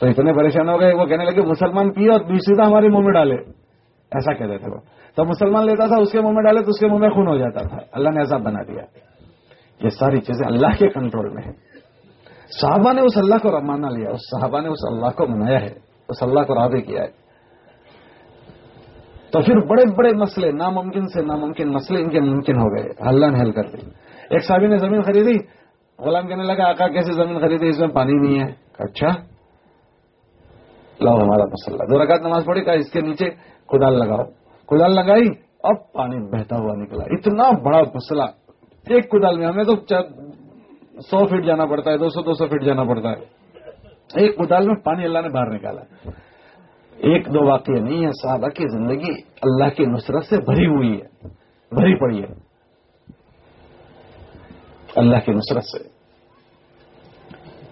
تو اتنے پریشان ہو گئے، وہ کہنے لگے، مسلمان پیے اور بیس سیدھا ہمارے منہ میں ڈالے۔ ایسا کہتے تھے وہ۔ تو مسلمان لیتا تھا، اس کے منہ میں ڈالے تو اس کے منہ میں خون ہو جاتا تھا۔ اللہ نے ایسا بنا دیا۔ یہ ساری چیزیں اللہ کے کنٹرول میں ہیں۔ صحابہ نے اس اللہ کو مانا لیا، اس صحابہ نے اس اللہ کو منایا ہے، اس اللہ کو راضی کیا ہے۔ تو پھر بڑے بڑے مسئلے، ناممکن سے ناممکن مسئلے ان کے ممکن ہو گئے، اللہ نے حل کر دی۔ ایک صاحبی نے زمین خریدی، غلام کہنے لگا، آقا کیسے زمین خریدی اس میں پانی نہیں ہے۔ اچھا۔ لاؤ ہمارا مسئلہ۔ دو رکعت نماز پڑھی، کہا اس کے نیچے کدال لگاؤ۔ کدال لگائی، اب پانی بہتا ہوا نکلا۔ اتنا بڑا مسئلہ۔ ایک کدال میں ہمیں تو سو فٹ جانا پڑتا ہے، دو سو دو سو فٹ جانا پڑتا ہے۔ ایک کدال میں پانی اللہ نے باہر نکالا۔ ایک دو واقعہ نہیں ہے صحابہ کی زندگی اللہ کی نصرت سے بھری ہوئی ہے، بھری پڑی ہے۔ اللہ کی نصرت سے۔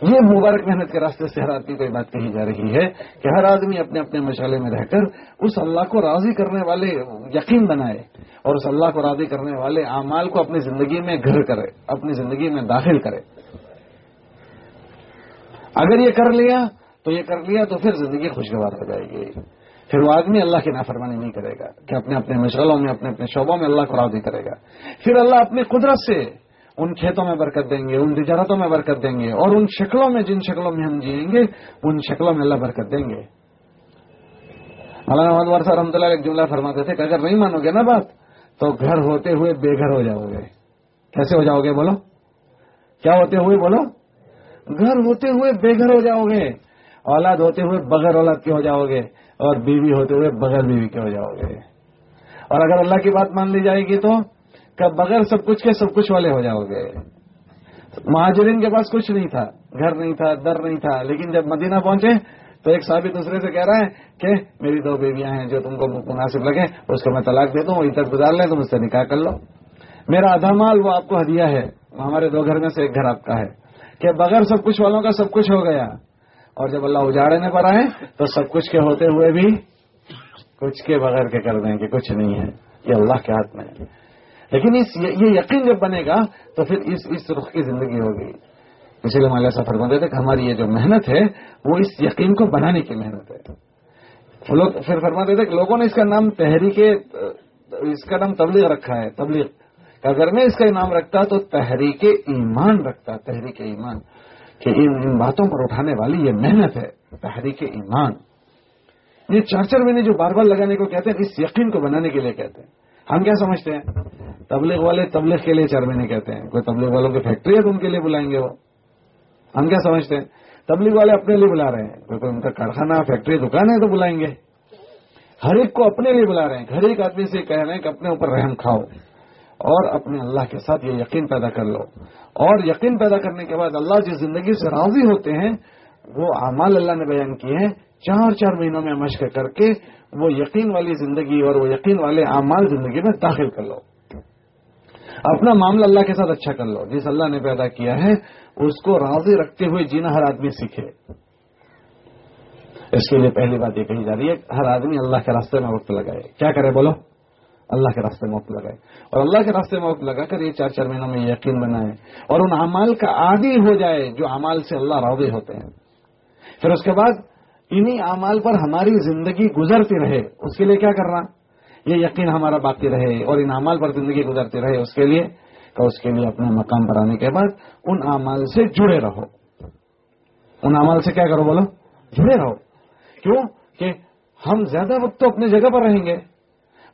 یہ مبارک محنت کے راستے سے ہر آدمی کو بات کہی جا رہی ہے کہ ہر آدمی اپنے اپنے مشغلے میں رہ کر اس اللہ کو راضی کرنے والے یقین بنائے اور اس اللہ کو راضی کرنے والے اعمال کو اپنی زندگی میں گھر کرے، اپنی زندگی میں داخل کرے۔ اگر یہ کر لیا تو یہ کر لیا تو پھر زندگی خوشگوار ہو جائے گی۔ پھر وہ آدمی اللہ کی نافرمانی نہیں کرے گا کہ اپنے اپنے مشغلوں میں، اپنے اپنے شعبوں میں اللہ کو راضی کرے گا۔ پھر اللہ اپنی قدرت سے ان کھیتوں میں برکت دیں گے، ان تجارتوں میں برکت دیں گے اور ان شکلوں میں، جن شکلوں میں ہم جیئیں گے، ان شکلوں میں اللہ برکت دیں گے۔ مولانا محمد صاحب رحمۃ اللہ ایک جملہ فرماتے تھے کہ اگر نہیں مانو گے نا بات، تو گھر ہوتے ہوئے بے گھر ہو جاؤ گے۔ کیسے ہو جاؤ گے بولو؟ کیا ہوتے ہوئے بولو؟ گھر ہوتے ہوئے بے گھر ہو جاؤ گے۔ اولاد ہوتے ہوئے بغیر اولاد کے ہو جاؤ گے؟ اور بیوی ہوتے ہوئے بغیر بیوی کے ہو جاؤ گے؟ اور اگر اللہ کی بات مان لی جائے گی تو کب بغیر سب کچھ کے سب کچھ والے ہو جاؤ گے۔ مہاجرین کے پاس کچھ نہیں تھا، گھر نہیں تھا، در نہیں تھا، لیکن جب مدینہ پہنچے تو ایک صاحب دوسرے سے کہہ رہا ہے کہ میری دو بیویاں ہیں جو تم کو مناسب لگے اس کو میں طلاق دے دوں، وہیں تک گزار لیں، تم اس سے نکاح کر لو۔ میرا آدھا مال وہ آپ کو ہدیہ ہے ہمارے دو گھر میں سے ایک گھر آپ کا ہے کہ بغیر سب کچھ والوں کا سب کچھ ہو گیا۔ اور جب اللہ اجاڑنے پر آئے تو سب کچھ کے ہوتے ہوئے بھی کچھ کے بغیر کے کر دیں کہ کچھ نہیں ہے۔ یہ اللہ کے ہاتھ میں ہے۔ لیکن اس یہ یقین جب بنے گا تو پھر اس اس رخ کی زندگی ہوگی۔ اسی لیے ہمارے ایسا فرماتے تھے کہ ہماری یہ جو محنت ہے وہ اس یقین کو بنانے کی محنت ہے۔ لوگ پھر فرماتے تھے کہ لوگوں نے اس کا نام تحریک، اس کا نام تبلیغ رکھا ہے، تبلیغ۔ اگر میں اس کا نام رکھتا تو تحریک ایمان رکھتا، تحریک ایمان۔ کہ ان ان باتوں پر اٹھانے والی یہ محنت ہے، تحریک ایمان۔ یہ چار چار مہینے جو بار بار لگانے کو کہتے ہیں، اس یقین کو بنانے کے لیے کہتے ہیں۔ ہم کیا سمجھتے ہیں؟ تبلیغ والے تبلیغ کے لیے چار مہینے کہتے ہیں۔ کوئی تبلیغ والوں کی فیکٹری ہے تو ان کے لیے بلائیں گے وہ۔ ہم کیا سمجھتے ہیں؟ تبلیغ والے اپنے لیے بلا رہے ہیں۔ کوئی ان کا کارخانہ، فیکٹری، دکان ہے تو بلائیں گے۔ ہر ایک کو اپنے لیے بلا رہے ہیں۔ ہر ایک آدمی سے کہہ رہے ہیں کہ اپنے اوپر رحم کھاؤ۔ اور اپنے اللہ کے ساتھ یہ یقین پیدا کر لو۔ اور یقین پیدا کرنے کے بعد اللہ جس زندگی سے راضی ہوتے ہیں، وہ اعمال اللہ نے بیان کیے ہیں۔ چار چار مہینوں میں مشق کر کے وہ یقین والی زندگی اور وہ یقین والے اعمال زندگی میں داخل کر لو۔ اپنا معاملہ اللہ کے ساتھ اچھا کر لو۔ جس اللہ نے پیدا کیا ہے، اس کو راضی رکھتے ہوئے جینا ہر آدمی سیکھے۔ اس کے لیے پہلی بات یہ کہی جا رہی ہے، ہر آدمی اللہ کے راستے میں وقت لگائے۔ کیا کرے بولو؟ اللہ کے راستے میں وقت لگائے۔ اور اللہ کے راستے میں وقت لگا کر یہ چار چار مہینوں میں یقین بنائے۔ اور ان اعمال کا عادی ہو جائے جو اعمال سے اللہ راضی ہوتے ہیں۔ پھر اس کے بعد انہی اعمال پر ہماری زندگی گزرتی رہے۔ اس کے لیے کیا کرنا یہ یقین ہمارا باقی رہے۔ اور ان اعمال پر زندگی گزرتی رہے۔ اس کے لیے کہ اس کے لیے اپنے مقام پر آنے کے بعد ان اعمال سے جڑے رہو۔ ان اعمال سے کیا کرو بولو؟ جڑے رہو۔ کیوں؟ کہ ہم زیادہ وقت تو اپنی جگہ پر رہیں گے۔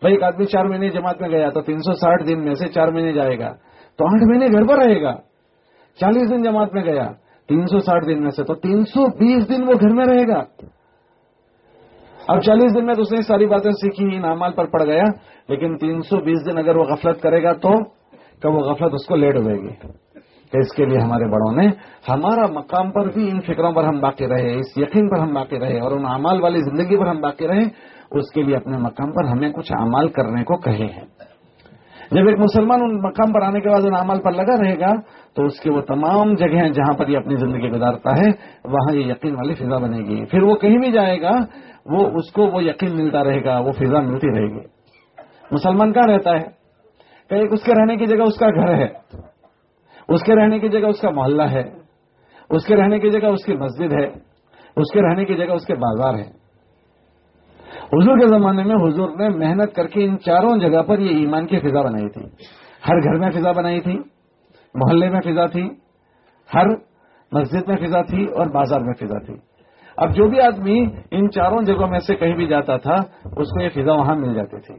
بھائی، ایک آدمی چار مہینے جماعت میں گیا تو تین سو ساٹھ دن میں سے چار مہینے جائے گا تو آٹھ مہینے گھر پر رہے گا۔ چالیس دن جماعت میں گیا، تین سو ساٹھ دن میں سے تو تین سو بیس دن وہ گھر میں رہے گا۔ اب چالیس دن میں تو اس نے ساری باتیں سیکھی ان امال پر پڑ گیا، لیکن تین سو بیس دن اگر وہ غفلت کرے گا تو کہ وہ غفلت اس کو لیٹ ہوئے گی؟ کہ اس کے لیے ہمارے بڑوں نے ہمارا مقام پر بھی ان فکروں پر ہم باقی رہے، اس یقین پر ہم باقی رہے اور ان اعمال والی زندگی پر ہم باقی رہے۔ اس کے لیے اپنے مقام پر ہمیں کچھ اعمال کرنے کو کہے ہیں۔ جب ایک مسلمان ان مقام پر آنے کے بعد ان اعمال پر لگا رہے گا، تو اس کی وہ تمام جگہیں جہاں پر یہ اپنی زندگی گزارتا ہے، وہاں یہ یقین والی فضا بنے گی۔ پھر وہ کہیں بھی جائے گا، وہ اس کو وہ یقین ملتا رہے گا، وہ فضا ملتی رہے گی۔ مسلمان کہاں رہتا ہے؟ کہ ایک اس کے رہنے کی جگہ اس کا گھر ہے، اس کے رہنے کی جگہ اس کا محلہ ہے، اس کے رہنے کی جگہ اس کی مسجد ہے، اس کے رہنے کی جگہ اس کے بازار ہے۔ حضور کے زمانے میں حضور نے محنت کر کے ان چاروں جگہ پر یہ ایمان کی فضا بنائی تھی۔ ہر گھر میں فضا بنائی تھی، محلے میں فضا تھی، ہر مسجد میں فضا تھی اور بازار میں فضا تھی۔ اب جو بھی آدمی ان چاروں جگہوں میں سے کہیں بھی جاتا تھا، اس کو یہ فضا وہاں مل جاتی تھی۔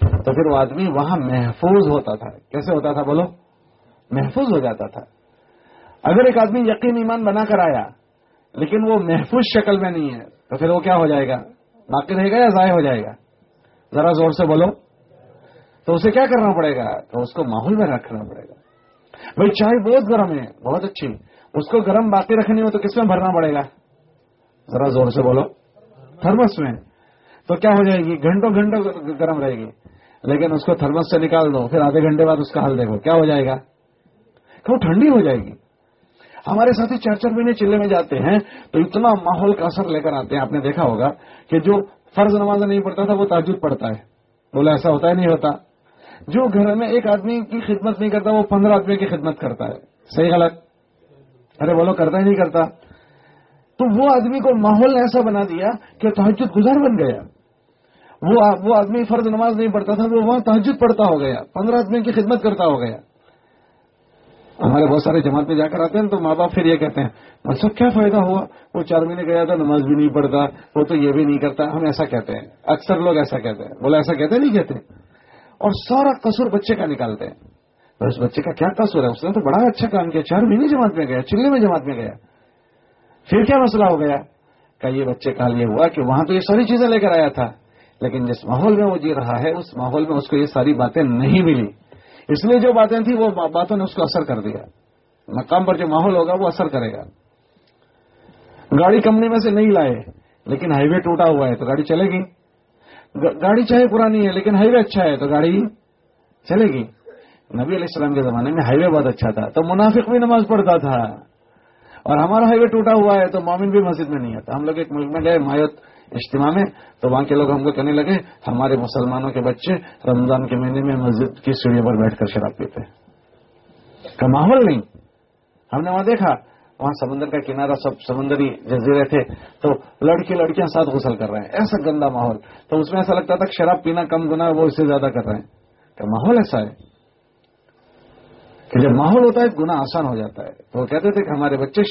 تو پھر وہ آدمی وہاں محفوظ ہوتا تھا۔ کیسے ہوتا تھا بولو؟ محفوظ ہو جاتا تھا۔ اگر ایک آدمی یقین ایمان بنا کر آیا، لیکن وہ محفوظ شکل میں نہیں ہے، تو پھر وہ کیا ہو جائے گا؟ باقی رہے گا یا ضائع ہو جائے گا؟ ذرا زور سے بولو۔ تو اسے کیا کرنا پڑے گا؟ تو اس کو ماحول میں رکھنا پڑے گا۔ بھائی چائے بہت گرم ہے، بہت اچھی۔ اس کو گرم باقی رکھنی ہو تو کس میں بھرنا پڑے گا؟ ذرا زور سے بولو۔ تھرمس میں۔ تو کیا ہو جائے گی؟ گھنٹوں گھنٹوں گرم رہے گی۔ لیکن اس کو تھرمس سے نکال دو، پھر آدھے گھنٹے بعد اس کا حل دیکھو۔ کیا ہو جائے گا؟ وہ ٹھنڈی ہو جائے گی۔ ہمارے ساتھی چار چار مہینے چلے میں جاتے ہیں، تو اتنا ماحول کا اثر لے کر آتے ہیں، آپ نے دیکھا ہوگا کہ جو فرض نماز نہیں پڑتا تھا، وہ تعجد پڑتا ہے۔ بولا ایسا ہوتا ہے نہیں ہوتا۔ جو گھر میں ایک آدمی کی خدمت نہیں کرتا، وہ پندرہ آدمی کی خدمت کرتا ہے۔ صحیح غلط۔ ارے بولو کرتا ہی نہیں کرتا۔ تو وہ آدمی کو ماحول نے ایسا بنا دیا کہ تحجد گزار بن گیا۔ وہ آدمی فرض نماز نہیں پڑھتا تھا، وہ وہاں تحجد پڑھتا ہو گیا۔ پندرہ آدمی کی خدمت کرتا ہو گیا۔ ہمارے بہت سارے جماعت میں جا کر آتے ہیں، تو ماں باپ پھر یہ کہتے ہیں مطلب کیا فائدہ ہوا؟ وہ چار مہینے گیا تھا، نماز بھی نہیں پڑھتا، وہ تو یہ بھی نہیں کرتا۔ ہم ایسا کہتے ہیں، اکثر لوگ ایسا کہتے ہیں۔ بولے، ایسا کہتے نہیں کہتے؟ اور سارا قصور بچے کا نکالتے ہیں۔ تو اس بچے کا کیا قصور ہے؟ اس نے تو بڑا اچھا کام کیا، چار مہینے جماعت میں گیا، چلے میں جماعت میں گیا۔ پھر کیا مسئلہ ہو گیا؟ کہ یہ بچے کا یہ ہوا کہ وہاں تو یہ ساری چیزیں لے کر آیا تھا، لیکن جس ماحول میں وہ جی رہا ہے، اس ماحول میں اس کو یہ ساری باتیں نہیں ملی۔ اس لیے جو باتیں تھیں وہ باتوں نے اس کو اثر کر دیا۔ مقام پر جو ماحول ہوگا وہ اثر کرے گا۔ گاڑی کمپنی میں سے نہیں لائے، لیکن ہائی وے ٹوٹا ہوا ہے تو گاڑی چلے گی۔ گاڑی چاہے پرانی ہے، لیکن ہائی وے اچھا ہے تو گاڑی چلے گی۔ نبی علیہ السلام کے زمانے میں ہائی وے بہت اچھا تھا، تو منافق بھی نماز پڑھتا تھا۔ اور ہمارا ہائی وے ٹوٹا ہوا ہے تو مومن بھی مسجد میں نہیں آتا۔ ہم لوگ ایک ملک میں گئے، مایوت اجتماع میں، تو وہاں کے لوگ ہم کو کہنے لگے، ہمارے مسلمانوں کے بچے رمضان کے مہینے میں مسجد کی سیڑھیوں پر بیٹھ کر شراب پیتے ہیں۔ کا ماحول نہیں۔ ہم نے وہاں دیکھا، وہاں سمندر کا کنارا سب سمندری جزیرے تھے، تو لڑکی لڑکیاں ساتھ غسل کر رہے ہیں۔ ایسا گندا ماحول۔ تو اس میں ایسا لگتا تھا کہ شراب پینا کم گنا وہ اس سے زیادہ کر رہے ہیں۔ کہ ماحول ایسا ہے کہ جب ماحول ہوتا ہے گنا آسان ہو جاتا ہے۔ تو وہ کہتے تھے کہ ہمارے بچے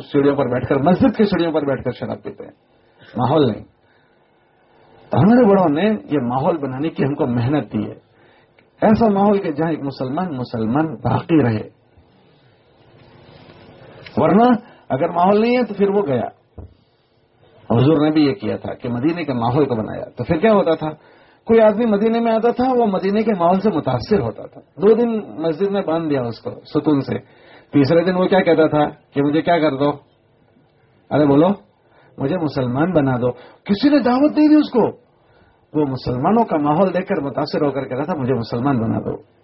سیڑھیوں پر بیٹھ کر، مسجد کی سیڑھیوں پر بیٹھ کر شراب پیتے ہیں۔ ماحول نہیں۔ تو ہمارے بڑوں نے یہ ماحول بنانے کی ہم کو محنت دی ہے۔ ایسا ماحول کہ جہاں ایک مسلمان مسلمان باقی رہے۔ ورنہ اگر ماحول نہیں ہے تو پھر وہ گیا۔ حضور نے بھی یہ کیا تھا کہ مدینے کے ماحول کو بنایا۔ تو پھر کیا ہوتا تھا؟ کوئی آدمی مدینے میں آتا تھا، وہ مدینے کے ماحول سے متاثر ہوتا تھا۔ دو دن مسجد میں باندھ دیا اس کو، ستون سے۔ تیسرے دن وہ کیا کہتا تھا کہ مجھے کیا کر دو؟ ارے بولو۔ مجھے مسلمان بنا دو۔ کسی نے دعوت نہیں دی اس کو۔ وہ مسلمانوں کا ماحول دیکھ کر متاثر ہو کر کہتا تھا، مجھے مسلمان بنا دو۔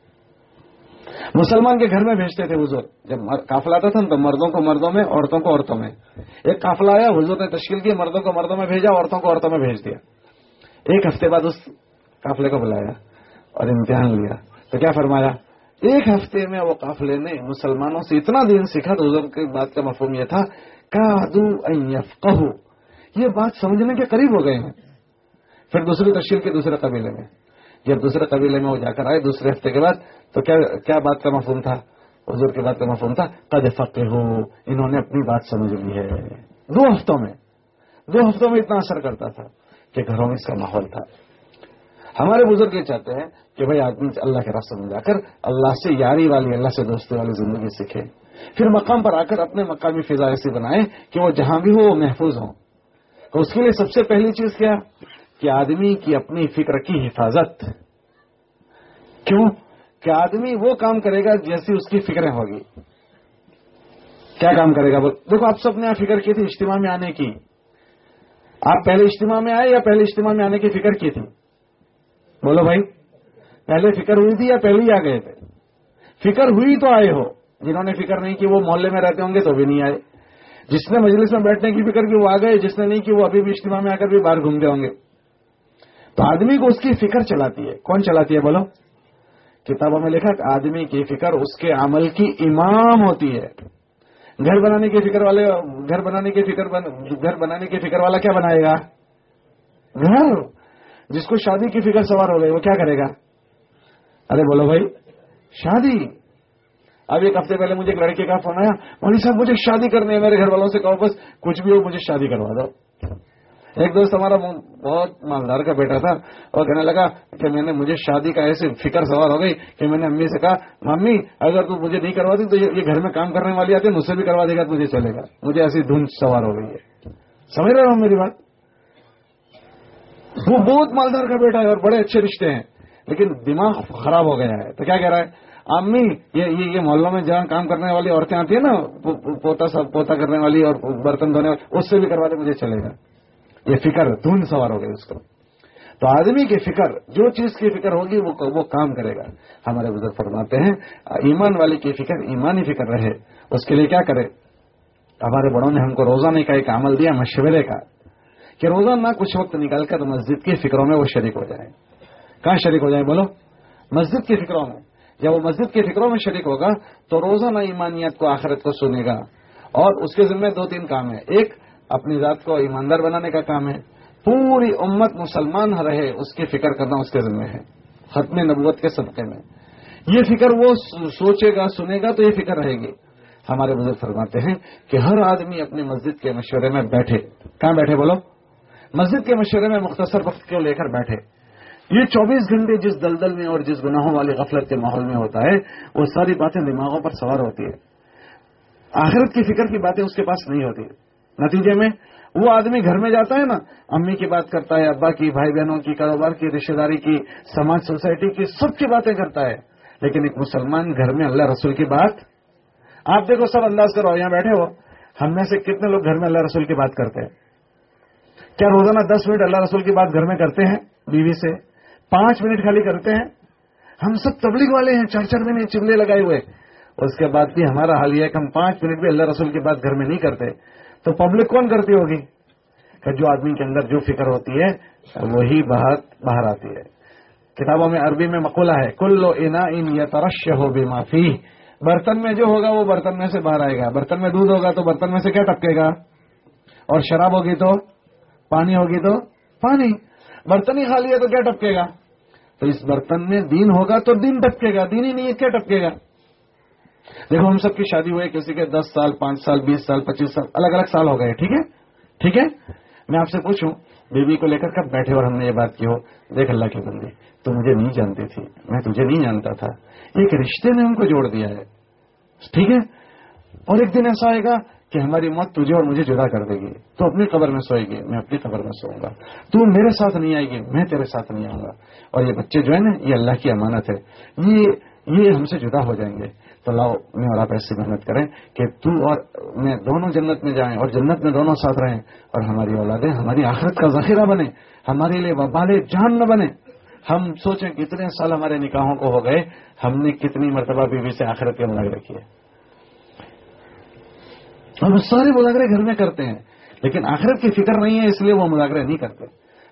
مسلمان کے گھر میں بھیجتے تھے حضور۔ جب کافلا آتا تھا تو مردوں کو مردوں میں، عورتوں کو عورتوں میں۔ ایک کافلا آیا، حضور نے تشکیل کی، مردوں کو مردوں میں بھیجا، عورتوں کو عورتوں میں بھیج دیا۔ ایک ہفتے بعد اس قافلے کو بلایا اور امتحان لیا۔ تو کیا فرمایا؟ ایک ہفتے میں وہ قافلے نے مسلمانوں سے اتنا دن سیکھا، تو حضور کی بات کا مفہوم یہ تھا کہ یہ بات سمجھنے کے قریب ہو گئے ہیں۔ پھر دوسری تشکیل کے دوسرے قبیلے میں۔ جب دوسرے قبیلے میں وہ جا کر آئے دوسرے ہفتے کے بعد، تو کیا بات کا مفہوم تھا؟ حضور کی بات کا مفہوم تھا؟ قد فقہ. ہو انہوں نے اپنی بات سمجھ لی ہے۔ دو ہفتوں میں دو ہفتوں میں اتنا اثر کرتا تھا کہ گھروں میں اس کا ماحول تھا۔ ہمارے بزرگ یہ چاہتے ہیں کہ بھائی آدمی اللہ کے راستے میں جا کر اللہ سے یاری والی، اللہ سے دوستی والی زندگی سیکھے۔ پھر مقام پر آ کر اپنے مقامی فضا ایسی بنائے کہ وہ جہاں بھی ہو وہ محفوظ ہوں۔ تو اس کے لیے سب سے پہلی چیز کیا؟ کہ آدمی کی اپنی فکر کی حفاظت۔ کیوں؟ کہ آدمی وہ کام کرے گا جیسی اس کی فکریں ہوگی۔ کیا کام کرے گا؟ دیکھو، آپ سب نے فکر کی تھی اجتماع میں آنے کی۔ آپ پہلے اجتماع میں آئے یا پہلے اجتماع میں آنے کی فکر کی تھی؟ بولو بھائی، پہلے فکر ہوئی تھی یا پہلے ہی آ گئے تھے؟ فکر ہوئی تو آئے ہو۔ جنہوں نے فکر نہیں کی وہ محلے میں رہتے ہوں گے تو بھی نہیں آئے۔ جس نے مجلس میں بیٹھنے کی فکر کی وہ آ گئے، جس نے نہیں کی وہ ابھی بھی اجتماع میں آ کر بھی باہر گھومتے ہوں گے۔ تو آدمی کو اس کی فکر چلاتی ہے۔ کون چلاتی ہے؟ بولو۔ کتابوں میں لکھا کہ آدمی کی فکر اس کے عمل کی امام ہوتی ہے۔ گھر بنانے کی فکر والے، گھر بنانے کی فکر گھر بنانے کی فکر والا کیا بنائے گا؟ گھر۔ جس کو شادی کی فکر سوار ہو گئی، وہ کیا کرے گا؟ ارے بولو بھائی، شادی۔ اب ایک ہفتے پہلے مجھے ایک لڑکے کا فون آیا مولی صاحب، مجھے شادی کرنی ہے میرے گھر والوں سے، کہو بس کچھ بھی ہو، مجھے شادی کروا دو۔ ایک دوست ہمارا بہت مالدار کا بیٹا تھا اور کہنے لگا کہ میں نے مجھے شادی کا ایسی فکر سوار ہو گئی کہ میں نے امی سے کہا ممی اگر تو مجھے نہیں کروا دی تو یہ گھر میں کام کرنے والی آتی ہے، مجھ سے بھی کروا دے گا تو مجھے چلے گا۔ مجھے ایسی دھن سوار ہو گئی ہے۔ سمجھ رہے ہو میری بات؟ وہ بہت مالدار کا بیٹا ہے اور بڑے اچھے رشتے ہیں، لیکن دماغ خراب ہو گیا ہے۔ تو کیا کہہ رہا ہے؟ امی، یہ محلوں میں جہاں کام کرنے والی عورتیں آتی ہیں نا پوتا سب، پوتا کرنے والی اور برتن دھونے والی، اس سے بھی کروا دے، مجھے چلے گا۔ یہ فکر دھن سوار ہو گئی اس کو۔ تو آدمی کی فکر، جو چیز کی فکر ہوگی، وہ وہ کام کرے گا۔ ہمارے بزرگ فرماتے ہیں، ایمان والے کی فکر، ایمانی فکر رہے۔ اس کے لیے کیا کرے؟ ہمارے بڑوں نے ہم کو روزانہ کا ایک عمل دیا، مشورے کا، کہ روزانہ کچھ وقت نکال کر مسجد کی فکروں میں وہ شریک ہو جائے۔ کہاں شریک ہو جائے؟ بولو، مسجد کی فکروں میں۔ جب وہ مسجد کی فکروں میں شریک ہوگا تو روزانہ ایمانیت کو آخرت کو سنے گا۔ اور اس کے ذمہ دو تین کام ہے ایک، اپنی ذات کو ایماندار بنانے کا کام ہے۔ پوری امت مسلمان رہے، اس کی فکر کرنا اس کے ذمہ ہے۔ ختم نبوت کے صدقے میں۔ یہ فکر وہ سوچے گا، سنے گا تو یہ فکر رہے گی۔ ہمارے بزرگ فرماتے ہیں کہ ہر آدمی اپنی مسجد کے مشورے میں بیٹھے۔ کہاں بیٹھے بولو؟ مسجد کے مشورے میں مختصر وقت کو لے کر بیٹھے؟ یہ چوبیس گھنٹے جس دلدل میں اور جس گناہوں والی غفلت کے ماحول میں ہوتا ہے، وہ ساری باتیں دماغوں پر سوار ہوتی ہے آخرت کی فکر کی باتیں اس کے پاس نہیں ہوتی۔ نتیجے میں، وہ آدمی گھر میں جاتا ہے نا، امی کی بات کرتا ہے، ابا کی، بھائی بہنوں کی، کاروبار کی رشتے داری کی، سماج، سوسائٹی کی، سب کی باتیں کرتا ہے۔ لیکن ایک مسلمان گھر میں اللہ رسول کی بات، آپ دیکھو سب انداز کرو یہاں بیٹھے ہو، ہم میں سے کتنے لوگ گھر میں اللہ رسول کی بات کرتے ہیں؟ کیا روزانہ دس منٹ اللہ رسول کی بات گھر میں کرتے ہیں بیوی سے؟ پانچ منٹ خالی کرتے ہیں۔ ہم سب تبلیغ والے ہیں چار چار مہینے چملے لگائے ہوئے۔ اس کے بعد بھی ہمارا حال یہ ہے کہ ہم پانچ منٹ بھی اللہ رسول کی بات گھر میں نہیں کرتے۔ تو پبلک کون کرتی ہوگی؟ کہ جو آدمی کے اندر جو فکر ہوتی ہے، وہی بات باہر آتی ہے۔ کتابوں میں عربی میں مقولہ ہے، کلو انا ان یا ترش ہو بھی معافی برتن میں جو ہوگا وہ برتن میں سے باہر آئے گا۔ برتن میں دودھ ہوگا تو برتن میں سے کیا ٹپکے گا؟ اور شراب ہوگی تو پانی ہوگی تو پانی۔ برتن ہی خالی ہے تو کیا ٹپکے گا؟ تو اس برتن میں دین ہوگا تو دین ٹپکے گا، دین ہی نہیں ہے، کیا ٹپکے گا؟ دیکھو، ہم سب کی شادی ہوئی، کسی کے دس سال، پانچ سال، بیس سال، پچیس سال، الگ الگ سال ہو گئے، ٹھیک ہے؟ ٹھیک ہے؟ میں آپ سے پوچھوں، بیوی کو لے کر کب بیٹھے اور ہم نے یہ بات کی ہو؟ دیکھ اللہ کی بندی، تو مجھے نہیں جانتی تھی، میں تجھے نہیں جانتا تھا۔ ایک رشتے نے ہم کو جوڑ دیا ہے، ٹھیک ہے؟ اور ایک دن ایسا آئے گا کہ ہماری موت تجھے اور مجھے جدا کر دے گی۔ تو اپنی قبر میں سوئے گی، میں اپنی قبر میں سوؤں گا۔ تو میرے ساتھ نہیں آئے گی، میں تیرے ساتھ نہیں آؤں گا۔ اور یہ بچے جو ہے نا، یہ اللہ کی امانت ہے۔ یہ یہ ہم سے جدا ہو جائیں گے۔ تو لاؤ، میں اور آپ ایسی محنت کریں کہ تو اور میں دونوں جنت میں جائیں اور جنت میں دونوں ساتھ رہیں اور ہماری اولادیں ہماری آخرت کا ذخیرہ بنے ہمارے لیے وبال جان نہ بنے۔ ہم سوچیں کتنے سال ہمارے نکاحوں کو ہو گئے، ہم نے کتنی مرتبہ بیوی سے آخرت کے مذاکرے کیے ہم سارے مذاکرے گھر میں کرتے ہیں، لیکن آخرت کی فکر نہیں ہے، اس لیے وہ مذاکرے نہیں کرتے۔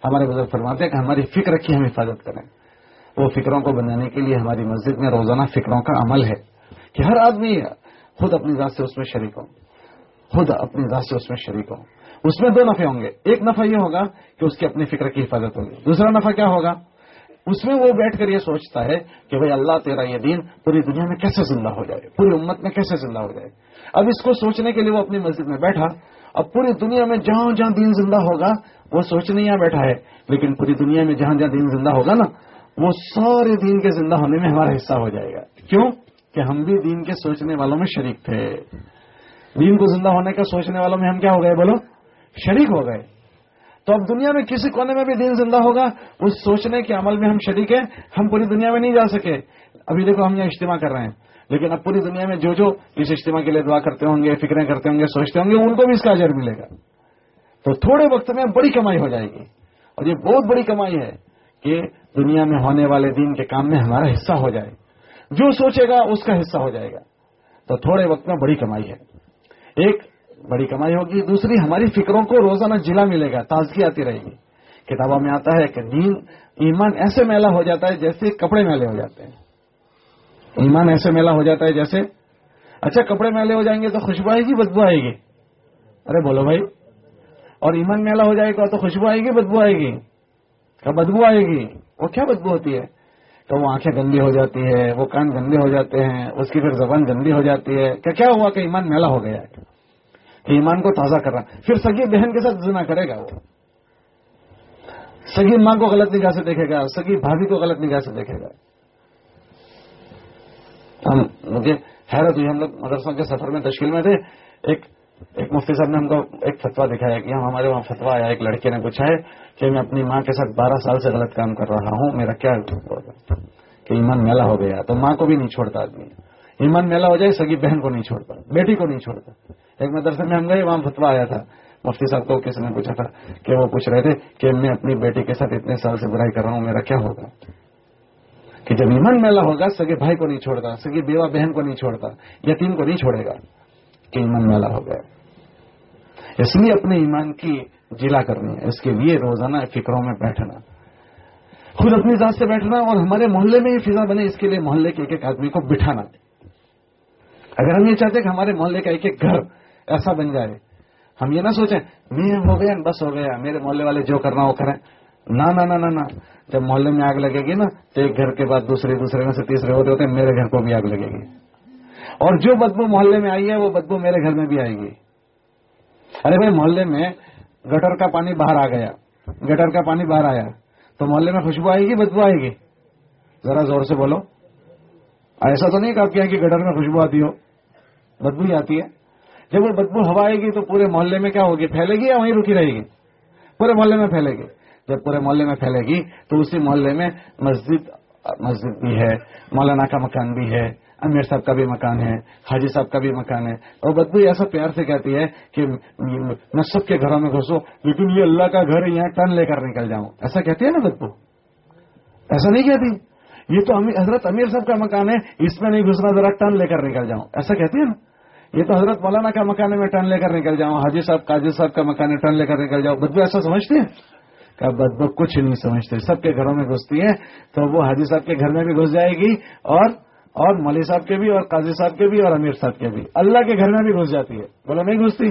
ہمارے بزرگ فرماتے ہیں کہ ہماری فکر کی ہم حفاظت کریں۔ وہ فکروں کو بنانے کے لیے ہماری مسجد میں روزانہ فکروں کا عمل ہے کہ ہر آدمی خود اپنی ذات سے اس میں شریک ہو۔ خود اپنی ذات سے اس میں شریک ہو۔ اس میں دو نفے ہوں گے۔ ایک نفع یہ ہوگا کہ اس کی اپنی فکر کی حفاظت ہوگی۔ دوسرا نفع کیا ہوگا؟ اس میں وہ بیٹھ کر یہ سوچتا ہے کہ بھائی اللہ تیرا یہ دین پوری دنیا میں کیسے زندہ ہو جائے؟ پوری امت میں کیسے زندہ ہو جائے؟ اب اس کو سوچنے کے لیے وہ اپنی مسجد میں بیٹھا۔ اب پوری دنیا میں جہاں جہاں دین زندہ ہوگا، وہ سوچنے یہاں بیٹھا ہے۔ لیکن پوری دنیا میں جہاں جہاں دین زندہ ہوگا نا، وہ سارے دین کے زندہ ہونے میں ہمارا حصہ ہو جائے گا۔ کیوں؟ کہ ہم بھی دین کے سوچنے والوں میں شریک تھے۔ دین کو زندہ ہونے کا سوچنے والوں میں ہم کیا ہو گئے؟ بولو، شریک ہو گئے۔ تو اب دنیا میں کسی کونے میں بھی دین زندہ ہوگا، اس سوچنے کے عمل میں ہم شریک ہیں، ہم پوری دنیا میں نہیں جا سکے۔ ابھی دیکھو ہم یہاں اجتماع کر رہے ہیں۔ لیکن اب پوری دنیا میں جو جو اس اجتماع کے لیے دعا کرتے ہوں گے، فکریں کرتے ہوں گے، سوچتے ہوں گے، ان کو بھی اس کا اجر ملے گا۔ تو تھوڑے وقت میں بڑی کمائی ہو جائے گی۔ اور یہ بہت بڑی کمائی ہے کہ دنیا میں ہونے والے دین کے کام میں ہمارا حصہ ہو جائے۔ جو سوچے گا، اس کا حصہ ہو جائے گا۔ تو تھوڑے وقت میں بڑی کمائی ہے۔ ایک بڑی کمائی ہوگی، دوسری ہماری فکروں کو روزانہ جلا ملے گا، تازگی آتی رہے گی۔ کتابوں میں آتا ہے کہ دین، ایمان ایسے میلا ہو جاتا ہے جیسے کپڑے میلے ہو جاتے ہیں۔ ایمان ایسے میلا ہو جاتا ہے جیسے اچھا کپڑے میلے ہو جائیں گے تو خوشبو آئے گی، بدبو آئے گی؟ ارے بولو بھائی، اور ایمان میلا ہو جائے گا تو خوشبو آئے گی، بدبو آئے گی؟ کیا بدبو آئے گی؟ وہ کیا بدبو ہوتی ہے؟ تو وہ آنکھیں گندی ہو جاتی ہے وہ کان گندے ہو جاتے ہیں، اس کی پھر زبان گندی ہو جاتی ہے۔ کہ کیا ہوا کہ ایمان میلا ہو گیا ہے؟ کہ ایمان کو تازہ کر رہا پھر سگی بہن کے ساتھ زنا کرے گا وہ۔ سگی ماں کو غلط نگاہ سے دیکھے گا، سگی بھابھی کو غلط نگاہ سے دیکھے گا۔ ہم مطلب مجھے حیرت ہوئی، ہم لوگ مدرسوں کے سفر میں تشکیل میں تھے۔ ایک ایک مفتی صاحب نے ہم کو ایک فتوا دکھایا کہ ہم ہمارے وہاں فتوا آیا، ایک لڑکے نے پوچھا ہے کہ میں اپنی ماں کے ساتھ بارہ سال سے غلط کام کر رہا ہوں، میرا کیا کہ ایمان میلا ہو گیا۔ تو ماں کو بھی نہیں چھوڑتا آدمی۔ ایمان میلا ہو جائے، سگی بہن کو نہیں چھوڑتا، بیٹی کو نہیں چھوڑتا۔ ایک مدرسے میں ہم گئے، وہاں فتوا آیا تھا۔ مفتی صاحب کو کسی نے پوچھا تھا کہ وہ پوچھ رہے تھے کہ میں اپنی بیٹی کے ساتھ اتنے سال سے برائی کر رہا ہوں، میرا کیا ہوگا؟ کہ جب ایمان میلا ہوگا، سگے بھائی کو نہیں چھوڑتا، سگے بیوہ بہن کو نہیں چھوڑتا، یتیم کو نہیں چھوڑے گا، کہ ایمان میلا ہو گیا اس لیے اپنے ایمان کی جلا کرنی ہے، اس کے لیے روزانہ فکروں میں بیٹھنا۔ خود اپنی ذات سے بیٹھنا اور ہمارے محلے میں یہ فضا بنے، اس کے لیے محلے کے ایک ایک آدمی کو بٹھانا۔ اگر ہم یہ چاہتے ہیں کہ ہمارے محلے کا ایک ایک گھر ایسا بن جائے، ہم یہ نہ سوچیں، میں ہو گیا، بس ہو گیا، میرے محلے والے جو کرنا وہ کریں۔ نہ نہ نہ نہ جب محلے میں آگ لگے گی نا، تو ایک گھر کے بعد دوسرے دوسرے میں سے تیسرے ہوتے ہوتے میرے گھر کو بھی آگ لگے گی۔ اور جو بدبو محلے میں آئی ہے، وہ بدبو میرے گھر میں بھی آئے گی۔ ارے بھائی، محلے میں گٹر کا پانی باہر آ گیا۔ گٹر کا پانی باہر آیا۔ تو محلے میں خوشبو آئے گی، بدبو آئے گی؟ ذرا زور سے بولو۔ ایسا تو نہیں کہا کہ گٹر میں خوشبو آتی ہو۔ بدبو ہی آتی ہے۔ جب وہ بدبو ہوا آئے گی تو پورے محلے میں کیا ہوگی؟ پھیلے گی یا وہیں رکی رہے گی؟ پورے محلے میں پھیلے گی۔ جب پورے محلے میں پھیلے گی تو اسی محلے میں مسجد مسجد بھی ہے، مولانا کا مکان بھی ہے، امیر صاحب کا بھی مکان ہے، حاجی صاحب کا بھی مکان ہے۔ اور بدبو ایسا پیار سے کہتی ہے کہ میں سب کے گھروں میں گھسوں، لیکن یہ اللہ کا گھر یہاں ٹن لے کر نکل جاؤں۔ ایسا کہتی ہے نا بدبو؟ ایسا نہیں کہتی؟ یہ تو حضرت امیر صاحب کا مکان ہے، اس میں نہیں گھسنا، ذرا ٹن لے کر نکل جاؤں۔ ایسا کہتی ہے نا؟ یہ تو حضرت مولانا کا مکان ہے، میں ٹن لے کر نکل جاؤں، حاجی صاحب کاجی صاحب کا مکان ہے، ٹن لے کر نکل جاؤں۔ بدبو ایسا سمجھتے ہیں کہ بدبو کچھ نہیں سمجھتے۔ سب کے گھروں میں گھستی ہے، تو وہ حاجی صاحب کے گھر میں بھی گھس جائے گی اور اور مولوی صاحب کے بھی اور قاضی صاحب کے بھی اور امیر صاحب کے بھی۔ اللہ کے گھر میں بھی گھس جاتی ہے۔ بولو نہیں گھستی؟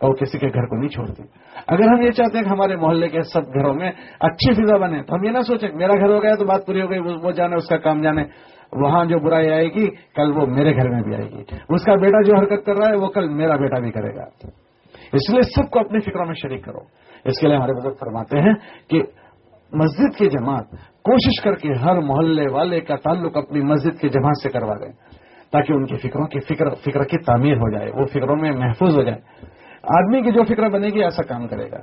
اور کسی کے گھر کو نہیں چھوڑتی۔ اگر ہم یہ چاہتے ہیں کہ ہمارے محلے کے سب گھروں میں اچھی فضا بنے، تو ہم یہ نہ سوچیں، میرا گھر ہو گیا تو بات پوری ہو گئی وہ جانے، اس کا کام جانے۔ وہاں جو برائی آئے گی، کل وہ میرے گھر میں بھی آئے گی۔ اس کا بیٹا جو حرکت کر رہا ہے، وہ کل میرا بیٹا بھی کرے گا۔ اس لیے سب کو اپنی فکروں میں شریک کرو۔ اس کے لیے ہمارے بزرگ فرماتے ہیں کہ مسجد کی جماعت کوشش کر کے ہر محلے والے کا تعلق اپنی مسجد کی جماعت سے کروا دیں تاکہ ان کی فکروں کی فکر فکر کی تعمیر ہو جائے، وہ فکروں میں محفوظ ہو جائے آدمی کی جو فکر بنے گی، ایسا کام کرے گا۔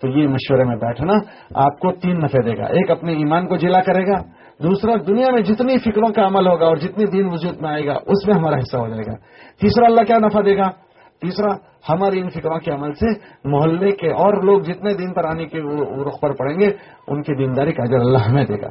تو یہ مشورے میں بیٹھنا آپ کو تین نفے دے گا۔ ایک اپنے ایمان کو جلا کرے گا، دوسرا دنیا میں جتنی فکروں کا عمل ہوگا اور جتنی دین وجود میں آئے گا، اس میں ہمارا حصہ ہو جائے گا۔ تیسرا اللہ کیا نفع دے گا؟ تیسرا ہماری ان فکروں کے عمل سے محلے کے اور لوگ جتنے دین پر آنے کے رخ پر پڑیں گے، ان کی دینداری کا اجر اللہ ہمیں دے گا۔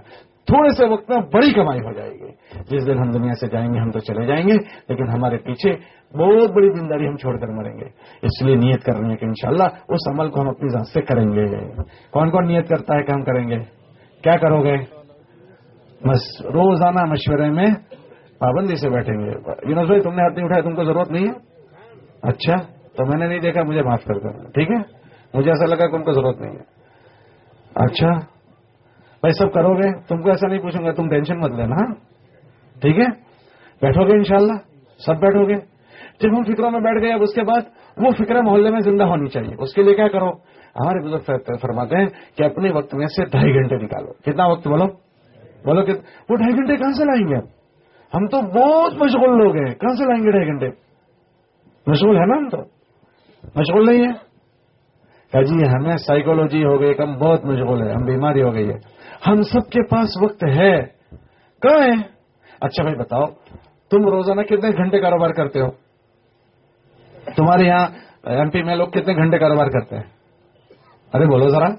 تھوڑے سے وقت میں بڑی کمائی ہو جائے گی۔ جس دن ہم دنیا سے جائیں گے، ہم تو چلے جائیں گے، لیکن ہمارے پیچھے بہت بڑی دینداری ہم چھوڑ کر مریں گے۔ اس لیے نیت کرنی ہے کہ انشاءاللہ اس عمل کو ہم اپنی ذات سے کریں گے۔ کون کون نیت کرتا ہے کہ ہم کریں گے؟ کیا کرو گے؟ بس روزانہ مشورے میں پابندی سے بیٹھیں گے۔ یونس بھائی، تم نے ہاتھ نہیں اٹھایا، تم کو ضرورت نہیں ہے؟ اچھا تو میں نے نہیں دیکھا، مجھے معاف کر دیں ٹھیک ہے؟ مجھے ایسا لگا تم کو ضرورت نہیں ہے۔ اچھا بھائی سب کرو گے؟ تم کو ایسا نہیں پوچھوں گا، تم ٹینشن مت لینا ہاں؟ ٹھیک ہے؟ بیٹھو گے انشاءاللہ، سب بیٹھو گے۔ جب ہم فکروں میں بیٹھ گئے، اب اس کے بعد وہ فکر محلے میں زندہ ہونی چاہیے۔ اس کے لیے کیا کرو؟ ہمارے بزرگ فرماتے ہیں کہ اپنے وقت میں سے ڈھائی گھنٹے نکالو۔ کتنا وقت بولو؟ بولو کہ وہ ڈھائی گھنٹے کہاں سے لائیں گے ہم تو بہت مشغول لوگ ہیں، کہاں سے لائیں گے ڈھائی گھنٹے؟ مشغول ہے نا ہم تو۔ مشغول نہیں ہے۔ کہ جی ہاں، ہمیں سائیکولوجی ہو گئی ہم بہت مشغول ہے، ہم بیماری ہو گئی ہے۔ ہم سب کے پاس وقت ہے۔ کہاں ہے؟ اچھا بھائی بتاؤ، تم روزانہ کتنے گھنٹے کاروبار کرتے ہو؟ تمہارے یہاں ایم پی میں لوگ کتنے گھنٹے کاروبار کرتے ہیں؟ ارے بولو ذرا۔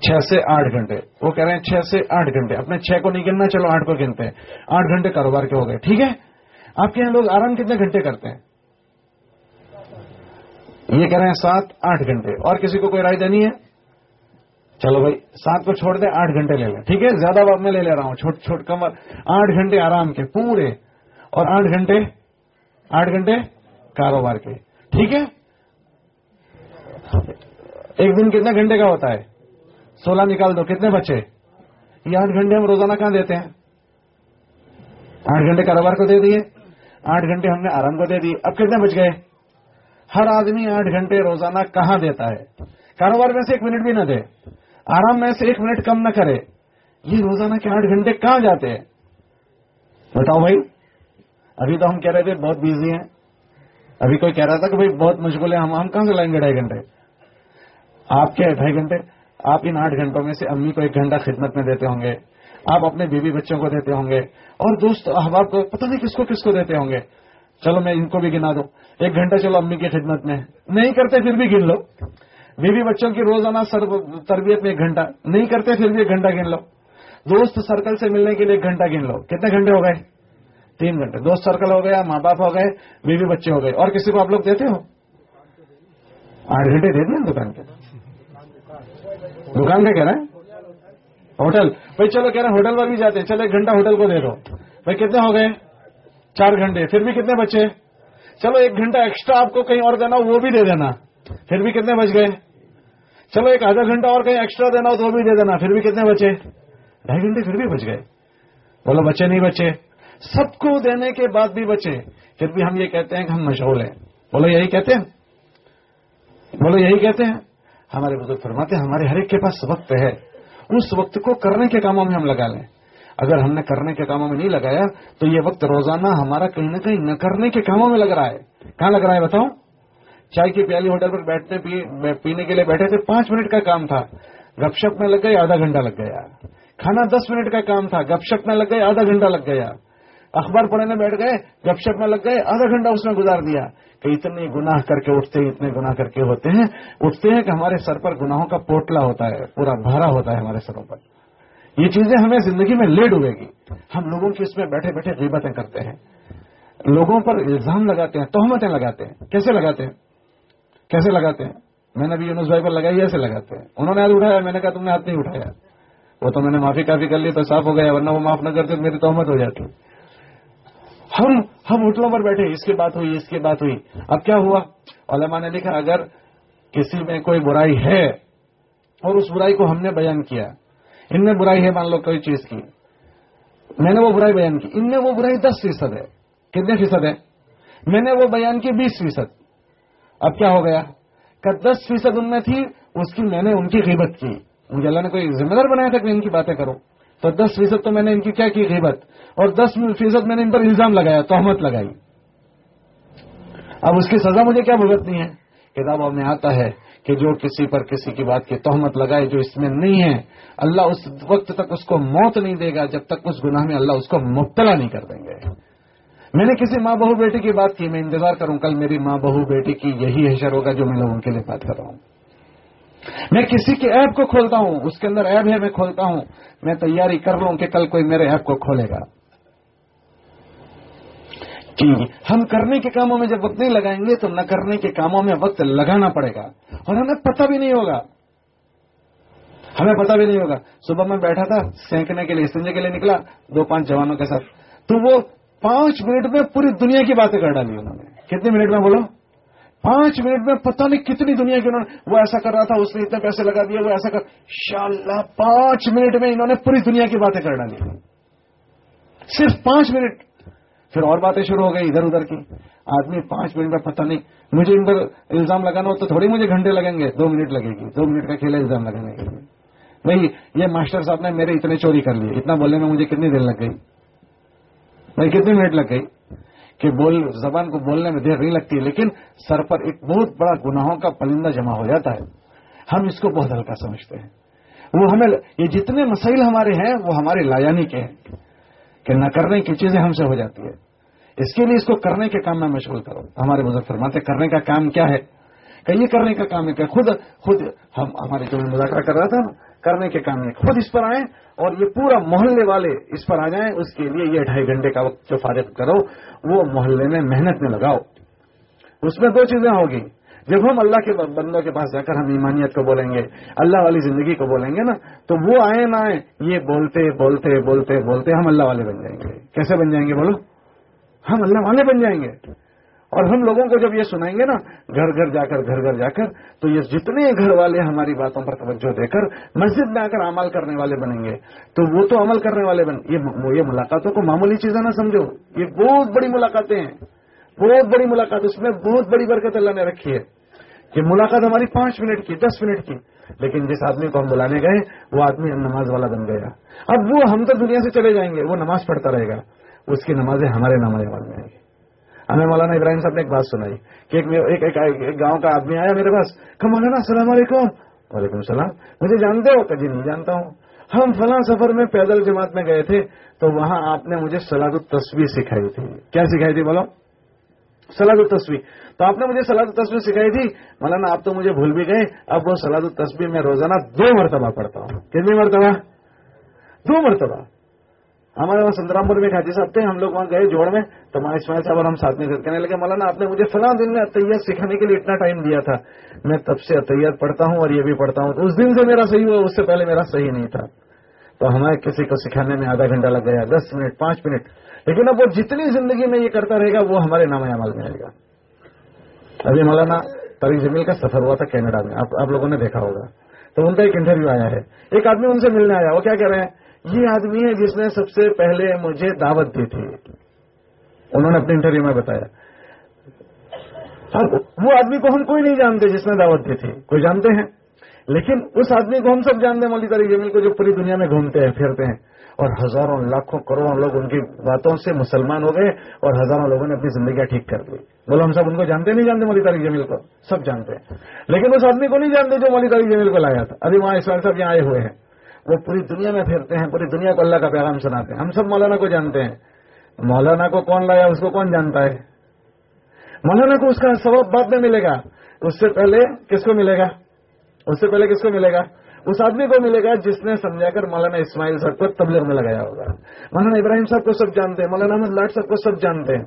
چھ سے آٹھ گھنٹے۔ وہ کہہ رہے ہیں چھ سے آٹھ گھنٹے۔ اپنے چھ کو نہیں گننا، چلو آٹھ کو گنتے ہیں۔ آٹھ گھنٹے کاروبار کے ہو گئے، ٹھیک ہے؟ آپ کے یہاں لوگ آرام کتنے گھنٹے کرتے ہیں؟ یہ کہہ رہے ہیں سات آٹھ گھنٹے۔ اور کسی کو کوئی رائے دینی ہے؟ چلو بھائی، سات کو چھوڑ دیں، آٹھ گھنٹے لے لیں۔ ٹھیک ہے، زیادہ وقت میں لے لے رہا ہوں۔ چھوٹ چھوٹ کم۔ آٹھ گھنٹے آرام کے، پورے۔ اور آٹھ گھنٹے آٹھ گھنٹے کاروبار کے۔ ٹھیک ہے؟ ایک دن کتنے گھنٹے کا ہوتا ہے؟ سولہ نکال دو، کتنے بچے؟ یہ آٹھ گھنٹے ہم روزانہ کہاں دیتے ہیں؟ آٹھ گھنٹے کاروبار کو دے دیے۔ آٹھ گھنٹے ہم نے آرام کو دے دیے اب کتنے بچ گئے؟ ہر آدمی آٹھ گھنٹے روزانہ کہاں دیتا ہے؟ کاروبار میں سے ایک منٹ بھی نہ دے۔ آرام میں سے ایک منٹ کم نہ کرے۔ یہ روزانہ کے آٹھ گھنٹے کہاں جاتے ہیں؟ بتاؤ بھائی۔ ابھی تو ہم کہہ رہے تھے بہت بزی ہیں۔ ابھی کوئی کہہ رہا تھا کہ بھائی بہت مشغول ہے ہم کہاں سے لائیں گے ڈھائی گھنٹے؟ آپ کیا ہے ڈھائی گھنٹے؟ آپ ان آٹھ گھنٹوں میں سے امی کو ایک گھنٹہ خدمت میں دیتے ہوں گے۔ آپ اپنے بیوی بچوں کو دیتے ہوں گے اور دوست احباب کو پتہ نہیں کس کو کس کو دیتے ہوں گے۔ چلو میں ان کو بھی گنا دو ایک گھنٹہ چلو امی کی خدمت میں۔ نہیں کرتے پھر بھی گن لو۔ بیوی بچوں کی روزانہ سر تربیت میں ایک گھنٹہ۔ نہیں کرتے پھر بھی ایک گھنٹہ گن لو۔ دوست سرکل سے ملنے کے لیے ایک گھنٹہ گن لو۔ کتنے گھنٹے ہو گئے؟ تین گھنٹے۔ دوست سرکل ہو گیا، ماں باپ ہو گئے، بیوی بچے ہو گئے۔ اور کسی کو آپ لوگ دیتے ہو؟ آٹھ گھنٹے دیتے ہیں دکان کے۔ دکان کا کہہ رہے ہیں؟ ہوٹل۔ بھائی چلو کہہ رہے ہیں ہوٹل پر بھی جاتے ہیں۔ چلو ایک گھنٹہ ہوٹل کو دے دو۔ بھائی کتنے ہو گئے؟ چار گھنٹے۔ پھر بھی کتنے بچے؟ چلو ایک گھنٹہ ایکسٹرا آپ کو کہیں اور دینا وہ بھی دے دینا۔ پھر بھی کتنے بچ گئے؟ چلو ایک آدھا گھنٹہ اور کہیں ایکسٹرا دینا ہو تو وہ بھی دے دینا۔ پھر بھی کتنے بچے؟ ڈھائی گھنٹے پھر بھی بچ گئے۔ بولو بچے نہیں بچے؟ سب کو دینے کے بعد بھی بچے۔ پھر بھی ہم یہ کہتے ہیں کہ ہم مشغول ہیں۔ بولو یہی کہتے ہیں؟ بولو یہی کہتے ہیں؟ ہمارے بزرگ فرماتے ہیں، ہمارے ہر ایک کے پاس وقت ہے۔ اس وقت کو کرنے کے کاموں میں ہم لگا لیں۔ اگر ہم نے کرنے کے کاموں میں نہیں لگایا، تو یہ وقت روزانہ ہمارا کہیں نہ کہیں نہ کرنے کے کاموں میں لگ رہا ہے۔ کہاں لگ رہا ہے بتاؤ چائے کی پیالی ہوٹل پر بیٹھنے پینے کے لیے بیٹھے تھے، پانچ منٹ کا کام تھا۔ گپ شپ میں لگ گئی آدھا گھنٹہ لگ گیا۔ کھانا دس منٹ کا کام تھا، گپ شپ میں لگ گئے، آدھا گھنٹہ لگ گیا۔ اخبار پڑھنے بیٹھ گئے، گپ شپ میں لگ گئے، آدھا گھنٹہ اس میں گزار دیا کہ اتنے گناہ کر کے اٹھتے ہیں، اتنے گناہ کر کے ہوتے ہیں۔ اٹھتے ہیں کہ ہمارے سر پر گناہوں کا پوٹلا ہوتا ہے، پورا بھرا ہوتا ہے ہمارے سروں پر۔ یہ چیزیں ہمیں زندگی میں لیٹ ہوئے گی۔ ہم لوگوں کی اس میں بیٹھے بیٹھے غیبتیں کرتے ہیں۔ لوگوں پر الزام لگاتے ہیں، تہمتیں لگاتے ہیں۔ کیسے لگاتے ہیں؟ کیسے لگاتے ہیں؟ میں نے ابھی یونس بھائی پر لگائی، ایسے لگاتے ہیں۔ انہوں نے ہاتھ اٹھایا، میں نے کہا تم نے ہاتھ نہیں اٹھایا۔ وہ تو میں نے معافی کافی کر لی تو صاف ہو گیا، ورنہ وہ معاف نہ کرتے تو میری تہمت ہو جاتی۔ ہم ہم ہوٹلوں پر بیٹھے، اس کی بات ہوئی، اس کی بات ہوئی۔ اب کیا ہوا؟ علماء نے لکھا، اگر کسی میں کوئی برائی ہے، اور اس برائی کو ہم نے بیان کیا، ان میں برائی ہے، مان لو کوئی چیز کی۔ میں نے وہ برائی بیان کی۔ ان میں وہ برائی دس فیصد ہے۔ کتنے فیصد ہے میں نے وہ بیان کی بیس فیصد۔ اب کیا ہو گیا؟ کہ دس فیصد ان میں تھی، اس کی میں نے ان کی قیمت کی۔ مجھے اللہ نے کوئی ذمہ دار بنایا تھا کہ ان کی باتیں کروں۔ تو دس فیصد تو میں نے ان کی کیا کی؟ قیمت اور دس فیصد میں نے ان پر الزام لگایا، تہمت لگائی۔ اب اس کی سزا مجھے کیا بھگتنی ہے؟ کتابوں میں آتا ہے کہ جو کسی پر کسی کی بات کی تہمت لگائے جو اس میں نہیں ہے، اللہ اس وقت تک اس کو موت نہیں دے گا، جب تک اس گناہ میں اللہ اس کو مبتلا نہیں کر دیں گے۔ میں نے کسی ماں بہو بیٹی کی بات کی، میں انتظار کروں، کل میری ماں بہو بیٹی کی یہی حشر ہوگا جو میں لوگوں کے لیے بات کر رہا ہوں۔ میں کسی کے ایپ کو کھولتا ہوں، اس کے اندر ایپ ہے، میں کھولتا ہوں، میں تیاری کر لوں کہ کل کوئی میرے ایپ کو کھولے گا۔ کہ ہم کرنے کے کاموں میں جب وقت نہیں لگائیں گے تو نہ کرنے کے کاموں میں وقت لگانا پڑے گا۔ اور ہمیں پتہ بھی نہیں ہوگا۔ ہمیں پتہ بھی نہیں ہوگا۔ صبح میں بیٹھا تھا، سینکنے کے لیے، سنجے کے لیے نکلا، دو پانچ جوانوں کے ساتھ۔ تو وہ پانچ منٹ میں پوری دنیا کی باتیں کر ڈالی انہوں نے۔ کتنے منٹ میں بولو؟ پانچ منٹ میں پتہ نہیں کتنی دنیا کی انہوں نے وہ ایسا کر رہا تھا، اس نے اتنے پیسے لگا دیے، وہ ایسا کر شاء اللہ پانچ منٹ میں انہوں نے پوری دنیا کی باتیں کر ڈالی۔ صرف پانچ منٹ۔ پھر اور باتیں شروع ہو گئی ادھر ادھر کی۔ آدمی پانچ منٹ میں پتہ نہیں، مجھے ان پر الزام لگانا ہو تو تھوڑی مجھے گھنٹے لگیں گے، دو منٹ لگے گی دو منٹ کا کھیلا الزام لگانے کے لیے۔ بھائی، یہ ماسٹر صاحب نے میرے اتنے چوری کر لیے، اتنا بولنے میں مجھے کتنی دیر لگ گئی؟ بھائی، کتنی منٹ لگ گئی؟ کہ بول، زبان کو بولنے میں دیر نہیں لگتی، لیکن سر پر ایک بہت بڑا گناہوں کا پلندہ جمع ہو جاتا ہے۔ ہم اس کو بہت ہلکا سمجھتے ہیں۔ وہ ہمیں، یہ جتنے مسائل ہمارے ہیں، وہ ہمارے لایانی کے ہیں۔ کہ نہ کرنے کی چیزیں ہم سے ہو جاتی ہے۔ اس کے لیے اس کو کرنے کے کام میں مشغول کرو۔ ہمارے بزرگ فرماتے کرنے کا کام کیا ہے؟ کہ یہ کرنے کا کام ہے کہ خود خود ہم ہمارے جو مذاکرہ کر رہا تھا، کرنے کے کام ہے خود اس پر آئیں اور یہ پورا محلے والے اس پر آ جائیں۔ اس کے لیے یہ ڈھائی گھنٹے کا وقت جو فارغ کرو، وہ محلے میں محنت میں لگاؤ۔ اس میں دو چیزیں ہوگی جب ہم اللہ کے بندوں کے پاس جا کر ہم ایمانیت کو بولیں گے، اللہ والی زندگی کو بولیں گے نا، تو وہ آئے نہ آئے یہ بولتے بولتے بولتے بولتے ہم اللہ والے بن جائیں گے۔ کیسے بن جائیں گے بولو؟ ہم اللہ والے بن جائیں گے۔ اور ہم لوگوں کو جب یہ سنائیں گے نا، گھر گھر جا کر، گھر گھر جا کر، تو یہ جتنے گھر والے ہماری باتوں پر توجہ دے کر مسجد میں آ کر عمل کرنے والے بنیں گے، تو وہ تو عمل کرنے والے بن، یہ یہ ملاقاتوں کو معمولی چیزیں نہ سمجھو، یہ بہت بڑی ملاقاتیں ہیں۔ بہت بڑی ملاقات، اس میں بہت بڑی برکت اللہ نے رکھی ہے کہ ملاقات ہماری پانچ منٹ کی، دس منٹ کی، لیکن جس آدمی کو ہم بلانے گئے، وہ آدمی نماز والا بن گیا۔ اب وہ ہم تو دنیا سے چلے جائیں گے، وہ نماز پڑھتا رہے گا، اس کی نمازیں ہمارے نماز میں آئیں گی۔ ہمیں مولانا ابراہیم صاحب نے ایک بات سنائی کہ ایک گاؤں کا آدمی آیا میرے پاس، کہ مولانا السلام علیکم۔ وعلیکم السلام۔ مجھے جانتے ہو کہ جی نہیں جانتا ہوں۔ ہم فلاں سفر میں پیدل جماعت میں گئے تھے، تو وہاں آپ نے مجھے سلاد التصویر سکھائی تھی۔ کیا سکھائی تھی بولو سلاد التصویر تو آپ نے مجھے سلاد التصویر سکھائی تھی۔ مولانا، آپ تو مجھے بھول بھی گئے۔ اب وہ سلاد التصویر میں روزانہ دو مرتبہ پڑھتا ہوں۔ کتنی مرتبہ؟ دو مرتبہ۔ ہمارے وہاں سندرام پور میں کھاتی صاحب تھے ہم لوگ وہاں گئے جوڑ میں۔ تو ماں اسماعیل صاحب اور ہم ساتھ میں کہنے لگے۔ مولانا، آپ نے مجھے فلاں دن میں اطیت سکھانے کے لیے اتنا ٹائم دیا تھا۔ میں تب سے اطیت پڑھتا ہوں اور یہ بھی پڑھتا ہوں۔ تو اس دن سے میرا صحیح ہوا، اس سے پہلے میرا صحیح نہیں تھا۔ تو ہمیں کسی کو سکھانے میں آدھا گھنٹہ لگ گیا۔ دس منٹ، پانچ منٹ۔ لیکن اب وہ جتنی زندگی میں یہ کرتا رہے گا، وہ ہمارے نام عمل میں آئے گا۔ ابھی مولانا طریق جمیل کا سفر ہوا تھا کینیڈا میں، آپ لوگوں نے دیکھا ہوگا۔ تو ان کا ایک انٹرویو آیا ہے۔ ایک آدمی ان سے ملنے آیا، وہ کیا کہہ رہے ہیں؟ یہ آدمی ہے جس نے سب سے پہلے مجھے دعوت دی تھی۔ انہوں نے اپنے انٹرویو میں بتایا۔ وہ آدمی کو ہم کوئی نہیں جانتے جس نے دعوت دی تھی، کوئی جانتے ہیں؟ لیکن اس آدمی کو ہم سب جانتے ہیں مولی تاریخ جمیل کو جو پوری دنیا میں گھومتے ہیں، پھرتے ہیں۔ اور ہزاروں لاکھوں کروڑوں لوگ ان کی باتوں سے مسلمان ہو گئے اور ہزاروں لوگوں نے اپنی زندگیاں ٹھیک کر دی۔ بولو، ہم سب ان کو جانتے نہیں جانتے مولی تاریخ جمیل کو؟ سب جانتے ہیں۔ لیکن اس آدمی کو نہیں جانتے جو مولی تاریخ جمیل کو لایا تھا۔ ابھی وہاں اسلام صاحب یہاں آئے ہوئے ہیں۔ وہ پوری دنیا میں پھرتے ہیں، پوری دنیا کو اللہ کا پیغام سناتے ہیں۔ ہم سب مولانا کو جانتے ہیں۔ مولانا کو کون لایا، اس کو کون جانتا ہے؟ مولانا کو اس کا سبب بعد میں ملے گا۔ اس سے پہلے کس کو ملے گا؟ اس سے پہلے کس کو ملے گا؟ اس آدمی کو ملے گا جس نے سمجھا کر مولانا اسماعیل صاحب کو تبلیغ میں لگایا ہوگا۔ مولانا ابراہیم صاحب کو سب جانتے ہیں، مولانا احمد لاٹ صاحب کو سب جانتے ہیں۔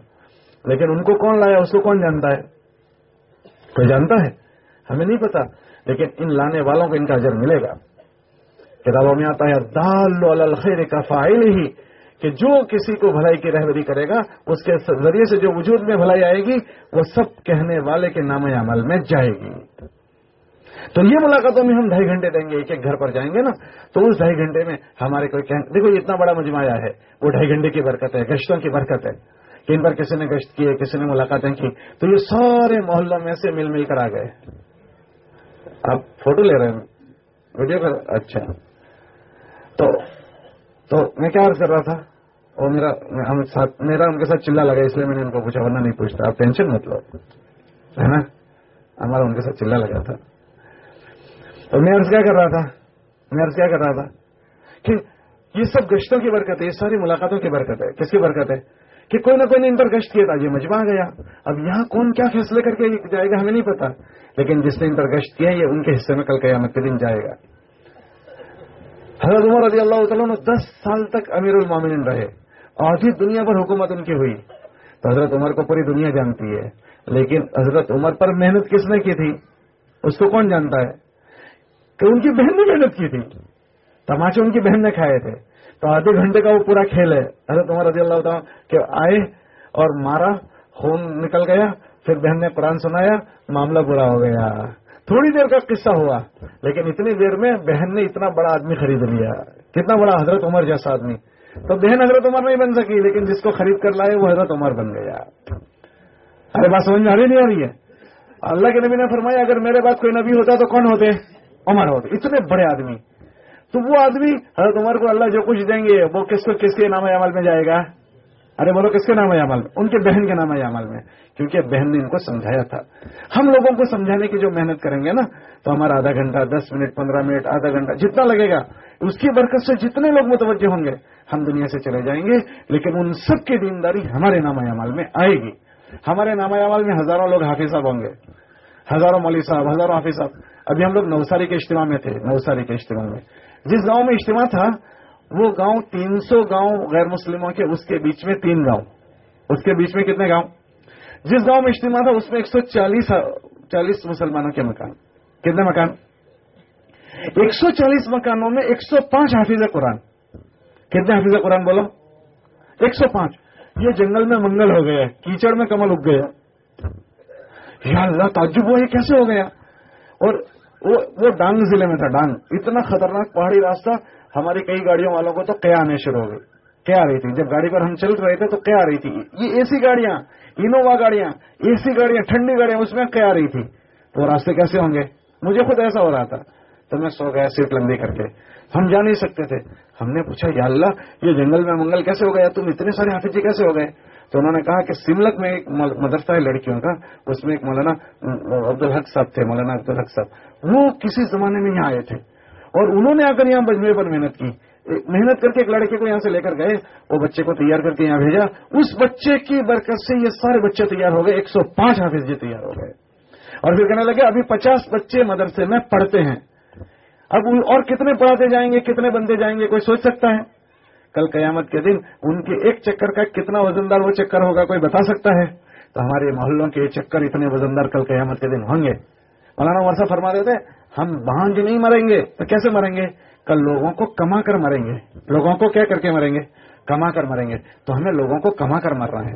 لیکن ان کو کون لایا، اس کو کون جانتا ہے؟ کوئی جانتا ہے؟ ہمیں نہیں پتا، لیکن ان لانے والوں کو ان کا اجر ملے گا۔ کتابوں میں آتا ہے دال الخیر کا فائل ہی، کہ جو کسی کو بھلائی کی رہبری کرے گا، اس کے ذریعے سے جو وجود میں بھلائی آئے گی، وہ سب کہنے والے کے نام عمل میں جائے گی۔ تو یہ ملاقاتوں میں ہم ڈھائی گھنٹے دیں گے، ایک ایک گھر پر جائیں گے نا۔ تو اس ڈھائی گھنٹے میں ہمارے کوئی دیکھو یہ اتنا بڑا مجموعہ ہے، وہ ڈھائی گھنٹے کی برکت ہے، گشتوں کی برکت ہے۔ کن پر کسی نے گشت کی ہے کسی نے ملاقاتیں کی، تو یہ سارے محلوں میں سے مل مل کر آ گئے۔ آپ فوٹو لے رہے ہیں۔ ویڈیو کر اچھا۔ تو تو میں کیا عرض کر رہا تھا؟ اور میرا میرا ان کے ساتھ چلا لگا، اس لیے میں نے ان کو پوچھا، ورنہ نہیں پوچھتا، آپ ٹینشن مت لو، ہے نا؟ ہمارا ان کے ساتھ چلا لگا تھا۔ اور میں عرض کیا کر رہا تھا؟ میں عرض کیا کر رہا تھا کہ یہ سب گشتوں کی برکت ہے، یہ ساری ملاقاتوں کی برکت ہے۔ کس کی برکت ہے؟ کہ کوئی نہ کوئی نے ان پر گشت کیا تھا، یہ مجمع گیا۔ اب یہاں کون کیا فیصلے کر کے جائے گا، ہمیں نہیں پتا۔ لیکن جس نے ان پر گشت کیا، یہ ان کے حصے میں کل قیامت کے دن جائے گا۔ حضرت عمر رضی اللہ تعالیٰ نے دس سال تک امیر المامن رہے۔ آدھی دنیا پر حکومت ان کی ہوئی۔ تو حضرت عمر کو پوری دنیا جانتی ہے۔ لیکن حضرت عمر پر محنت کس نے کی تھی؟ اس کو کون جانتا ہے؟ کہ ان کی بہن نے محنت کی تھی۔ تماچے ان کی بہن نے کھائے تھے۔ تو آدھے گھنٹے کا وہ پورا کھیل ہے۔ حضرت عمر رضی اللہ تعالیٰ کہ آئے اور مارا، خون نکل گیا، پھر بہن نے قرآن سنایا، معاملہ برا ہو گیا۔ تھوڑی دیر کا قصہ ہوا، لیکن اتنی دیر میں بہن نے اتنا بڑا آدمی خرید لیا۔ کتنا بڑا حضرت عمر جیسا آدمی۔ تو بہن حضرت عمر نہیں بن سکی، لیکن جس کو خرید کر لائے، وہ حضرت عمر بن گیا۔ ارے بات سمجھ میں آ رہی نہیں آ رہی ہے؟ اللہ کے نبی نے فرمایا، اگر میرے پاس کوئی نبی ہوتا تو کون ہوتے؟ عمر ہوتے اتنے بڑے آدمی۔ تو وہ آدمی، حضرت عمر کو اللہ جو کچھ دیں گے، وہ کس کو کس کے نام عمل میں جائے گا؟ ارے بولو، کس کے نام عمل ان کے بہن کے نام عمل میں۔ کیونکہ بہن نے ان کو سمجھایا تھا۔ ہم لوگوں کو سمجھانے کی جو محنت کریں گے نا، تو ہمارا آدھا گھنٹہ، دس منٹ، پندرہ منٹ، آدھا گھنٹہ، جتنا لگے گا، اس کی برکت سے جتنے لوگ متوجہ ہوں گے، ہم دنیا سے چلے جائیں گے۔ لیکن ان سب کی دینداری ہمارے نام عمل میں آئے گی۔ ہمارے نام عمل میں ہزاروں لوگ حافظ صاحب ہوں گے۔ ہزاروں مولوی صاحب، ہزاروں حافظ صاحب۔ ابھی ہم لوگ نوساری کے اجتماع میں تھے، نوساری کے اجتماع میں۔ جس گاؤں میں اجتماع تھا، وہ گاؤں تین سو گاؤں غیر مسلموں کے، اس کے بیچ میں تین گاؤں۔ اس کے بیچ میں کتنے گاؤں؟ جس گاؤں میں اجتماع تھا، اس میں ایک سو چالیس چالیس مسلمانوں کے مکان۔ کتنے مکان؟ ایک سو چالیس مکانوں میں ایک سو پانچ حافظ قرآن۔ کتنے حافظ قرآن بولو؟ ایک سو پانچ۔ یہ جنگل میں منگل ہو گیا کیچڑ میں کمل اگ گیا یا اللہ، تعجب وہ یہ کیسے ہو گیا؟ اور وہ ڈانگ ضلع میں تھا، ڈانگ۔ اتنا خطرناک پہاڑی راستہ، ہماری کئی گاڑیوں والوں کو تو کیا آنے شروع ہو گئی۔ کیا رہی تھی۔ جب گاڑی پر ہم چل رہے تھے تو کیا رہی تھی۔ یہ اے سی گاڑیاں، انووا گاڑیاں اے سی گاڑیاں، ٹھنڈی گاڑیاں، اس میں کیا آ رہی تھی۔ تو راستے کیسے ہوں گے؟ مجھے خود ایسا ہو رہا تھا۔ تو میں سو گیا سیٹ لمبی کر کے۔ ہم جا نہیں سکتے تھے۔ ہم نے پوچھا، یا اللہ، یہ جنگل میں منگل کیسے ہو گیا؟ تم اتنے سارے حافظ جی کیسے ہو گئے؟ تو انہوں نے کہا کہ سملک میں ایک مدرسہ ہے لڑکیوں کا، اس میں ایک مولانا عبد الحق صاحب تھے، مولانا عبد الحق صاحب۔ وہ کسی زمانے میں یہاں آئے تھے۔ اور انہوں نے آ کر یہاں بجمے پر محنت کی محنت کر کے ایک لڑکے کو یہاں سے لے کر گئے، وہ بچے کو تیار کر کے یہاں بھیجا۔ اس بچے کی برکت سے یہ سارے بچے تیار ہو گئے، ایک سو پانچ حافظ جی تیار ہو گئے۔ اور پھر کہنے لگے، ابھی پچاس بچے مدرسے میں پڑھتے ہیں۔ اب اور کتنے پڑھاتے جائیں گے، کتنے بنتے جائیں گے، کوئی سوچ سکتا ہے؟ کل قیامت کے دن ان کے ایک چکر کا کتنا وزندار وہ چکر ہوگا کوئی بتا سکتا ہے؟ تو ہمارے محلوں کے چکر اتنے وزندار کل قیامت کے دن ہوں گے۔ مولانا ورثہ فرما دیتے ہم بھانج نہیں مریں گے۔ تو کیسے مریں گے؟ کل لوگوں کو کما کر مریں گے۔ لوگوں کو کیا کر کے مریں گے؟ کما کر مریں گے۔ تو ہمیں لوگوں کو کما کر مر رہے ہیں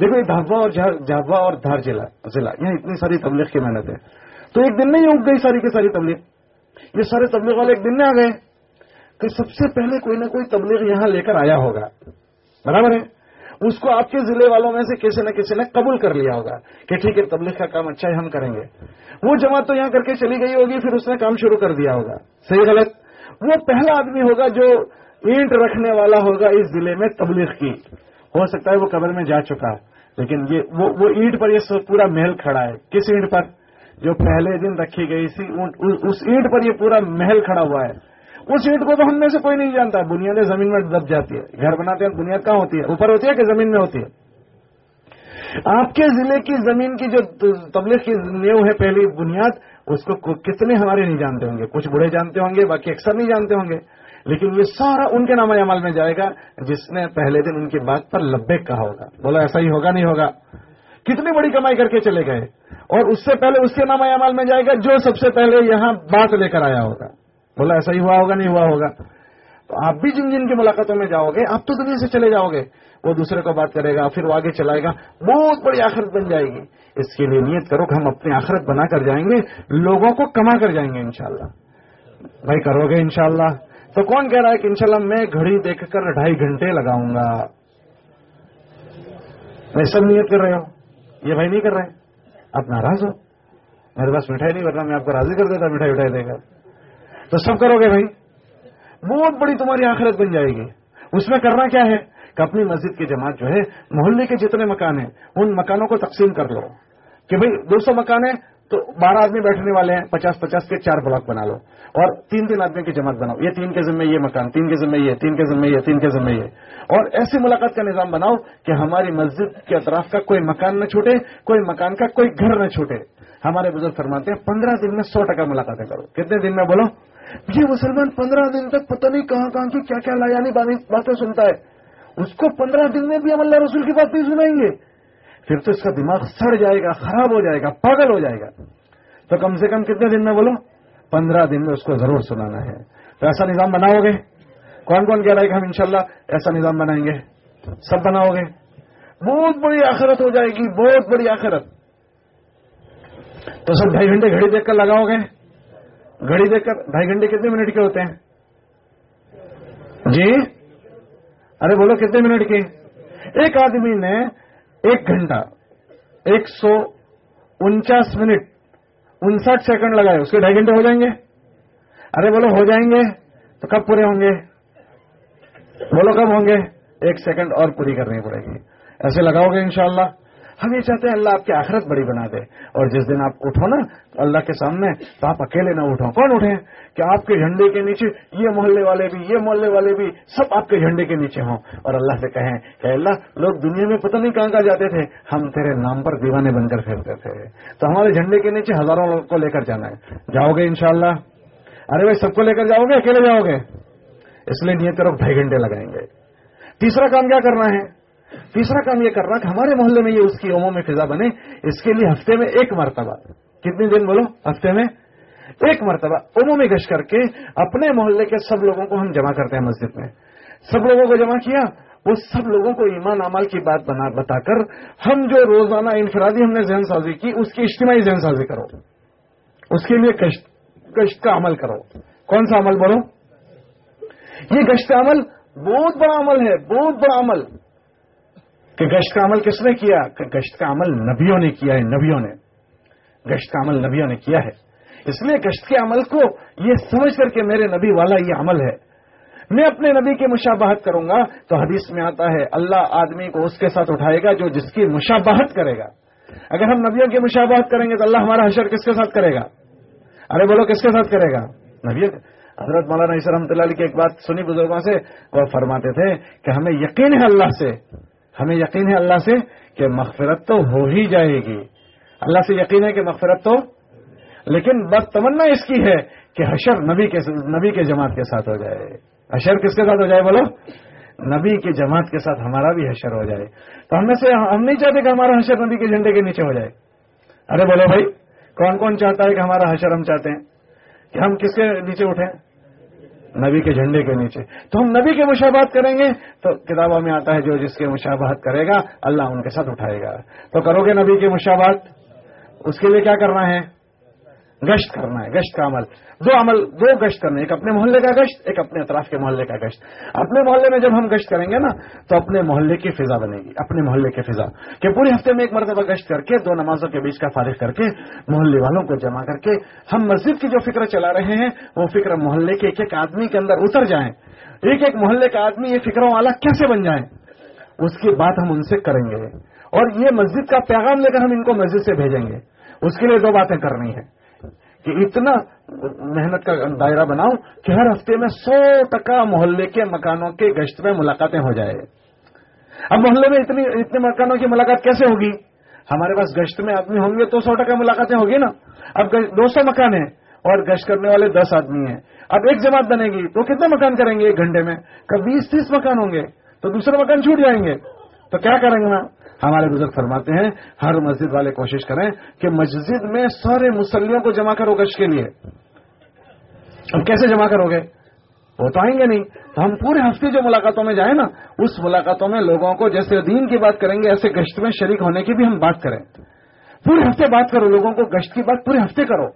دیکھو، یہ دھابا اور جھابا اور دھار ضلع ضلع یہاں اتنی ساری تبلیغ کی محنت ہے۔ تو ایک دن میں ہی اگ گئی ساری کی ساری تبلیغ۔ یہ سارے تبلیغ والے ایک دن میں آ گئے۔ کہ سب سے پہلے کوئی نہ کوئی تبلیغ یہاں لے کر آیا ہوگا۔ برابر ہے؟ اس کو آپ کے ضلع والوں میں سے کسی نہ کسی نے قبول کر لیا ہوگا کہ ٹھیک ہے، تبلیغ کا کام اچھا ہے، ہم کریں گے۔ وہ جماعت تو یہاں کر کے چلی گئی ہوگی، پھر اس نے کام شروع کر دیا ہوگا۔ صحیح غلط۔ وہ پہلا آدمی ہوگا جو اینٹ رکھنے والا ہوگا اس ضلع میں تبلیغ کی۔ ہو سکتا ہے وہ قبر میں جا چکا، لیکن یہ وہ اینٹ پر یہ پورا محل کھڑا ہے۔ کس اینٹ پر؟ جو پہلے دن رکھی گئی تھی اس اینٹ پر یہ پورا محل کھڑا ہوا ہے۔ اس اینٹ کو تو ہم میں سے کوئی نہیں جانتا بنیادیں زمین میں دب جاتی ہے۔ گھر بناتے ہیں بنیاد کہاں ہوتی ہے؟ اوپر ہوتی ہے کہ زمین میں ہوتی ہے؟ آپ کے ضلع کی زمین کی جو تبلیغ کی نیو ہے پہلی بنیاد، اس کو کتنے ہمارے نہیں جانتے ہوں گے؟ کچھ بڑے جانتے ہوں گے، باقی اکثر نہیں جانتے ہوں گے۔ لیکن یہ سارا ان کے نام عمل میں جائے گا، جس نے پہلے دن ان کی بات پر لبے کہا ہوگا۔ بولا ایسا ہی ہوگا، نہیں ہوگا۔ کتنی بڑی کمائی کر کے چلے گئے؟ اور اس سے پہلے اس کے نام عمل میں جائے گا، جو سب سے پہلے یہاں بات لے کر آیا ہوگا۔ بولا ایسا ہی ہوا ہوگا، نہیں ہوا ہوگا۔ تو آپ بھی جن جن کی ملاقاتوں میں جاؤ گے، آپ تو دنیا سے چلے جاؤ گے۔ وہ دوسرے کو بات کرے گا، پھر وہ آگے چلائے گا۔ بہت بڑی آخرت بن جائے گی۔ اس کے لیے نیت کرو کہ ہم اپنی آخرت بنا کر جائیں گے، لوگوں کو کما کر جائیں گے انشاءاللہ۔ بھائی کرو گے انشاءاللہ۔ تو کون کہہ رہا ہے کہ انشاءاللہ میں گھڑی دیکھ کر ڈھائی گھنٹے لگاؤں گا؟ میں سب نیت کر رہے ہو۔ یہ بھائی نہیں کر رہے۔ آپ ناراض ہو۔ میرے پاس مٹھائی نہیں، ورنہ میں آپ کو راضی کر دیتا، مٹھائی اٹھائی دے کر۔ تو سب کرو گے بھائی۔ بہت بڑی تمہاری آخرت بن جائے گی۔ اس میں کرنا کیا ہے؟ کہ اپنی مسجد کی جماعت جو ہے، محلے کے جتنے مکان ہیں، ان مکانوں کو تقسیم کر لو کہ بھائی، دو سو مکان ہیں تو بارہ آدمی بیٹھنے والے ہیں، پچاس پچاس کے چار بلاک بنا لو۔ اور تین تین آدمی کی جماعت بناؤ۔ یہ تین کے ذمہ یہ مکان، تین کے ذمہ یہ، تین کے ذمہ یہ، تین کے ذمہ یہ۔ اور ایسی ملاقات کا نظام بناؤ کہ ہماری مسجد کے اطراف کا کوئی مکان نہ چھوٹے، کوئی مکان کا کوئی گھر نہ چھوٹے۔ ہمارے بزرگ فرماتے ہیں، پندرہ دن میں سو ٹکا ملاقاتیں کرو. کتنے دن میں بولو؟ یہ مسلمان، پندرہ دن تک پتہ نہیں کہاں کہاں کی کیا کیا لا باتیں سنتا ہے۔ اس کو پندرہ دن میں بھی ہم اللہ رسول کی بات نہیں سنائیں گے۔ پھر تو اس کا دماغ سڑ جائے گا، خراب ہو جائے گا، پاگل ہو جائے گا۔ تو کم سے کم کتنے دن میں بولو؟ پندرہ دن میں اس کو ضرور سنانا ہے۔ تو ایسا نظام بناؤ گے؟ کون کون کہہ رہا ہے کہ ہم انشاءاللہ ایسا نظام بنائیں گے؟ سب بناؤ گے؟ بہت بڑی آخرت ہو جائے گی، بہت بڑی آخرت۔ تو سب ڈھائی گھنٹے گھڑی دیکھ کر لگاؤ گے۔ گھڑی دیکھ کر ڈھائی گھنٹے کتنے منٹ کے ہوتے ہیں؟ جی؟ ارے بولو کتنے منٹ کے؟ ایک آدمی نے ایک گھنٹہ، ایک سو انچاس منٹ، انسٹھ سیکنڈ لگائے، اس کے ڈھائی گھنٹے ہو جائیں گے۔ ارے بولو ہو جائیں گے تو کب پورے ہوں گے؟ بولو کب ہوں گے؟ ایک سیکنڈ اور پوری کرنی پڑے گی۔ ایسے لگاؤ گے انشاءاللہ۔ ہم یہ چاہتے ہیں اللہ آپ کی آخرت بڑی بنا دے۔ اور جس دن آپ اٹھو نا، اللہ کے سامنے تو آپ اکیلے نہ اٹھو۔ کون اٹھیں کہ آپ کے جھنڈے کے نیچے یہ محلے والے بھی، یہ محلے والے بھی سب آپ کے جھنڈے کے نیچے ہوں۔ اور اللہ سے کہیں کہ اللہ، لوگ دنیا میں پتہ نہیں کہاں کہاں جاتے تھے۔ ہم تیرے نام پر دیوانے بن کر پھیرتے تھے۔ تو ہمارے جھنڈے کے نیچے ہزاروں لوگ کو لے کر جانا ہے۔ جاؤ گے انشاءاللہ۔ ارے بھائی، سب کو لے کر جاؤ گے؟ اکیلے جاؤ گے؟ اس لیے نیت کرو ڈھائی گھنٹے لگائیں گے۔ تیسرا کام کیا کرنا ہے؟ تیسرا کام یہ کرنا کہ ہمارے محلے میں یہ اس کی عموں میں فضا بنے، اس کے لیے ہفتے میں ایک مرتبہ۔ کتنے دن بولو؟ ہفتے میں ایک مرتبہ عمومی گشت کر کے اپنے محلے کے سب لوگوں کو ہم جمع کرتے ہیں مسجد میں۔ سب لوگوں کو جمع کیا، وہ سب لوگوں کو ایمان عمال کی بات بنا بتا کر ہم جو روزانہ انفرادی ہم نے ذہن سازی کی، اس کی اجتماعی ذہن سازی کرو۔ اس کے لیے گشت کا عمل کرو۔ کون سا عمل بولو؟ یہ گشت عمل بہت بڑا عمل ہے، بہت بڑا عمل۔ کہ گشت کا عمل کس نے کیا؟ کہ گشت کا عمل نبیوں نے کیا ہے، نبیوں نے۔ گشت کا عمل نبیوں نے کیا ہے۔ اس لیے گشت کے عمل کو یہ سمجھ کر کے میرے نبی والا یہ عمل ہے۔ میں اپنے نبی کی مشابہت کروں گا تو حدیث میں آتا ہے، اللہ آدمی کو اس کے ساتھ اٹھائے گا جو جس کی مشابہت کرے گا۔ اگر ہم نبیوں کی مشابہت کریں گے تو اللہ ہمارا حشر کس کے ساتھ کرے گا؟ ارے بولو، کس کے ساتھ کرے گا؟ نبی حضرت مولانا عیسر رحمۃ اللہ علیہ کی ایک بات سنی بزرگوں سے، وہ فرماتے تھے کہ ہمیں یقین ہے اللہ سے ہمیں یقین ہے اللہ سے کہ مغفرت تو ہو ہی جائے گی۔ اللہ سے یقین ہے کہ مغفرت تو لیکن بس تمنا اس کی ہے کہ حشر نبی کے نبی کے جماعت کے ساتھ ہو جائے۔ حشر کس کے ساتھ ہو جائے بولو؟ نبی کی جماعت کے ساتھ ہمارا بھی حشر ہو جائے۔ تو ہم میں سے ہم نہیں چاہتے کہ ہمارا حشر نبی کے جھنڈے کے نیچے ہو جائے۔ ارے بولو بھائی، کون کون چاہتا ہے کہ ہمارا حشر ہم چاہتے ہیں؟ کہ ہم کس کے نیچے اٹھیں؟ نبی کے جھنڈے کے نیچے۔ تو ہم نبی کے مشابہت کریں گے تو کتابوں میں آتا ہے جو جس کے مشابہت کرے گا، اللہ ان کے ساتھ اٹھائے گا۔ تو کرو گے نبی کے مشابہت؟ اس کے لیے کیا کرنا ہے؟ گشت کرنا ہے، گشت کا عمل۔ دو عمل، دو گشت کرنا ایک اپنے محلے کا گشت، ایک اپنے اطراف کے محلے کا گشت۔ اپنے محلے میں جب ہم گشت کریں گے نا، تو اپنے محلے کی فضا بنے گی، اپنے محلے کی فضا۔ کہ پورے ہفتے میں ایک مرتبہ گشت کر کے، دو نمازوں کے بیچ کا فارغ کر کے، محلے والوں کو جمع کر کے، ہم مسجد کی جو فکر چلا رہے ہیں، وہ فکر محلے کے ایک ایک آدمی کے اندر اتر جائیں۔ ایک ایک محلے کا آدمی یہ فکروں والا کیسے بن جائیں؟ اس کی بات ہم ان سے کریں گے۔ اور یہ مسجد کا پیغام لے کر ہم ان کو مسجد سے بھیجیں گے۔ اس کے لیے دو باتیں کرنی ہے کہ اتنا محنت کا دائرہ بناؤ کہ ہر ہفتے میں سو ٹکا محلے کے مکانوں کے گشت میں ملاقاتیں ہو جائے۔ اب محلے میں اتنی اتنے مکانوں کی ملاقات کیسے ہوگی؟ ہمارے پاس گشت میں آدمی ہوں گے تو سو ٹکا ملاقاتیں ہوگی نا۔ اب دو سو مکان ہیں اور گشت کرنے والے دس آدمی ہیں۔ اب ایک جماعت بنے گی تو کتنے مکان کریں گے ایک گھنٹے میں؟ کب بیس تیس مکان ہوں گے تو دوسرے مکان چھوٹ جائیں گے۔ تو کیا کریں گے نا؟ ہمارے بزرگ فرماتے ہیں، ہر مسجد والے کوشش کریں کہ مسجد میں سارے مسلیوں کو جمع کرو گش کے لیے۔ اب کیسے جمع کرو گے؟ وہ تو آئیں گے نہیں۔ تو ہم پورے ہفتے جو ملاقاتوں میں جائیں نا، اس ملاقاتوں میں لوگوں کو جیسے دین کی بات کریں گے، ایسے گشت میں شریک ہونے کی بھی ہم بات کریں۔ پورے ہفتے بات کرو، لوگوں کو گشت کی بات پورے ہفتے کرو۔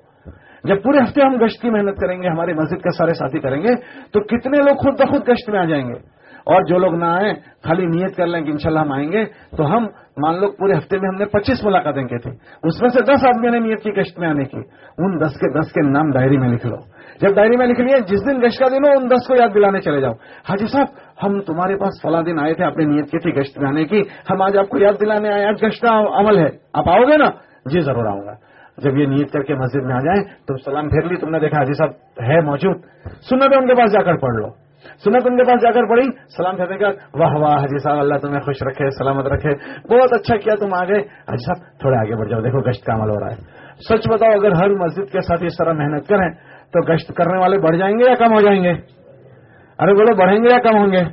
جب پورے ہفتے ہم گشت کی محنت کریں گے ہمارے مسجد کے سارے ساتھی کریں گے، تو کتنے لوگ خود بخود گشت میں آ جائیں گے؟ اور جو لوگ نہ آئیں، خالی نیت کر لیں کہ انشاءاللہ ہم آئیں گے۔ تو ہم، مان لو پورے ہفتے میں ہم نے پچیس ملاقاتیں کی تھی اس میں سے دس آدمیوں نے نیت کی گشت میں آنے کی۔ ان دس کے دس کے نام ڈائری میں لکھ لو۔ جب ڈائری میں لکھ لیے، جس دن گشت کا دن ہو، ان دس کو یاد دلانے چلے جاؤ۔ حاجی صاحب، ہم تمہارے پاس فلاں دن آئے تھے اپنی نیت کی تھی گشت میں آنے کی۔ ہم آج آپ کو یاد دلانے آئے آج گشت کا عمل ہے۔ آپ آؤ گے نا؟ جی ضرور آؤں گا۔ جب یہ نیت کر کے مسجد میں آ جائیں، تو سلام پھیر لی، تم نے دیکھا حاجی صاحب ہے موجود۔ سننا ان کے پاس جا کر پڑھ لو۔ سنت ان کے پاس جا کر پڑی سلام کہتے کا واہ واہ حجی صاحب، اللہ تمہیں خوش رکھے، سلامت رکھے۔ بہت اچھا کیا تم آگے۔ حجی صاحب، تھوڑے آگے بڑھ جاؤ، دیکھو گشت کا عمل ہو رہا ہے۔ سچ بتاؤ، اگر ہر مسجد کے ساتھ اس طرح محنت کریں، تو گشت کرنے والے بڑھ جائیں گے یا کم ہو جائیں گے؟ ارے بولو، بڑھیں گے یا کم ہوں گے؟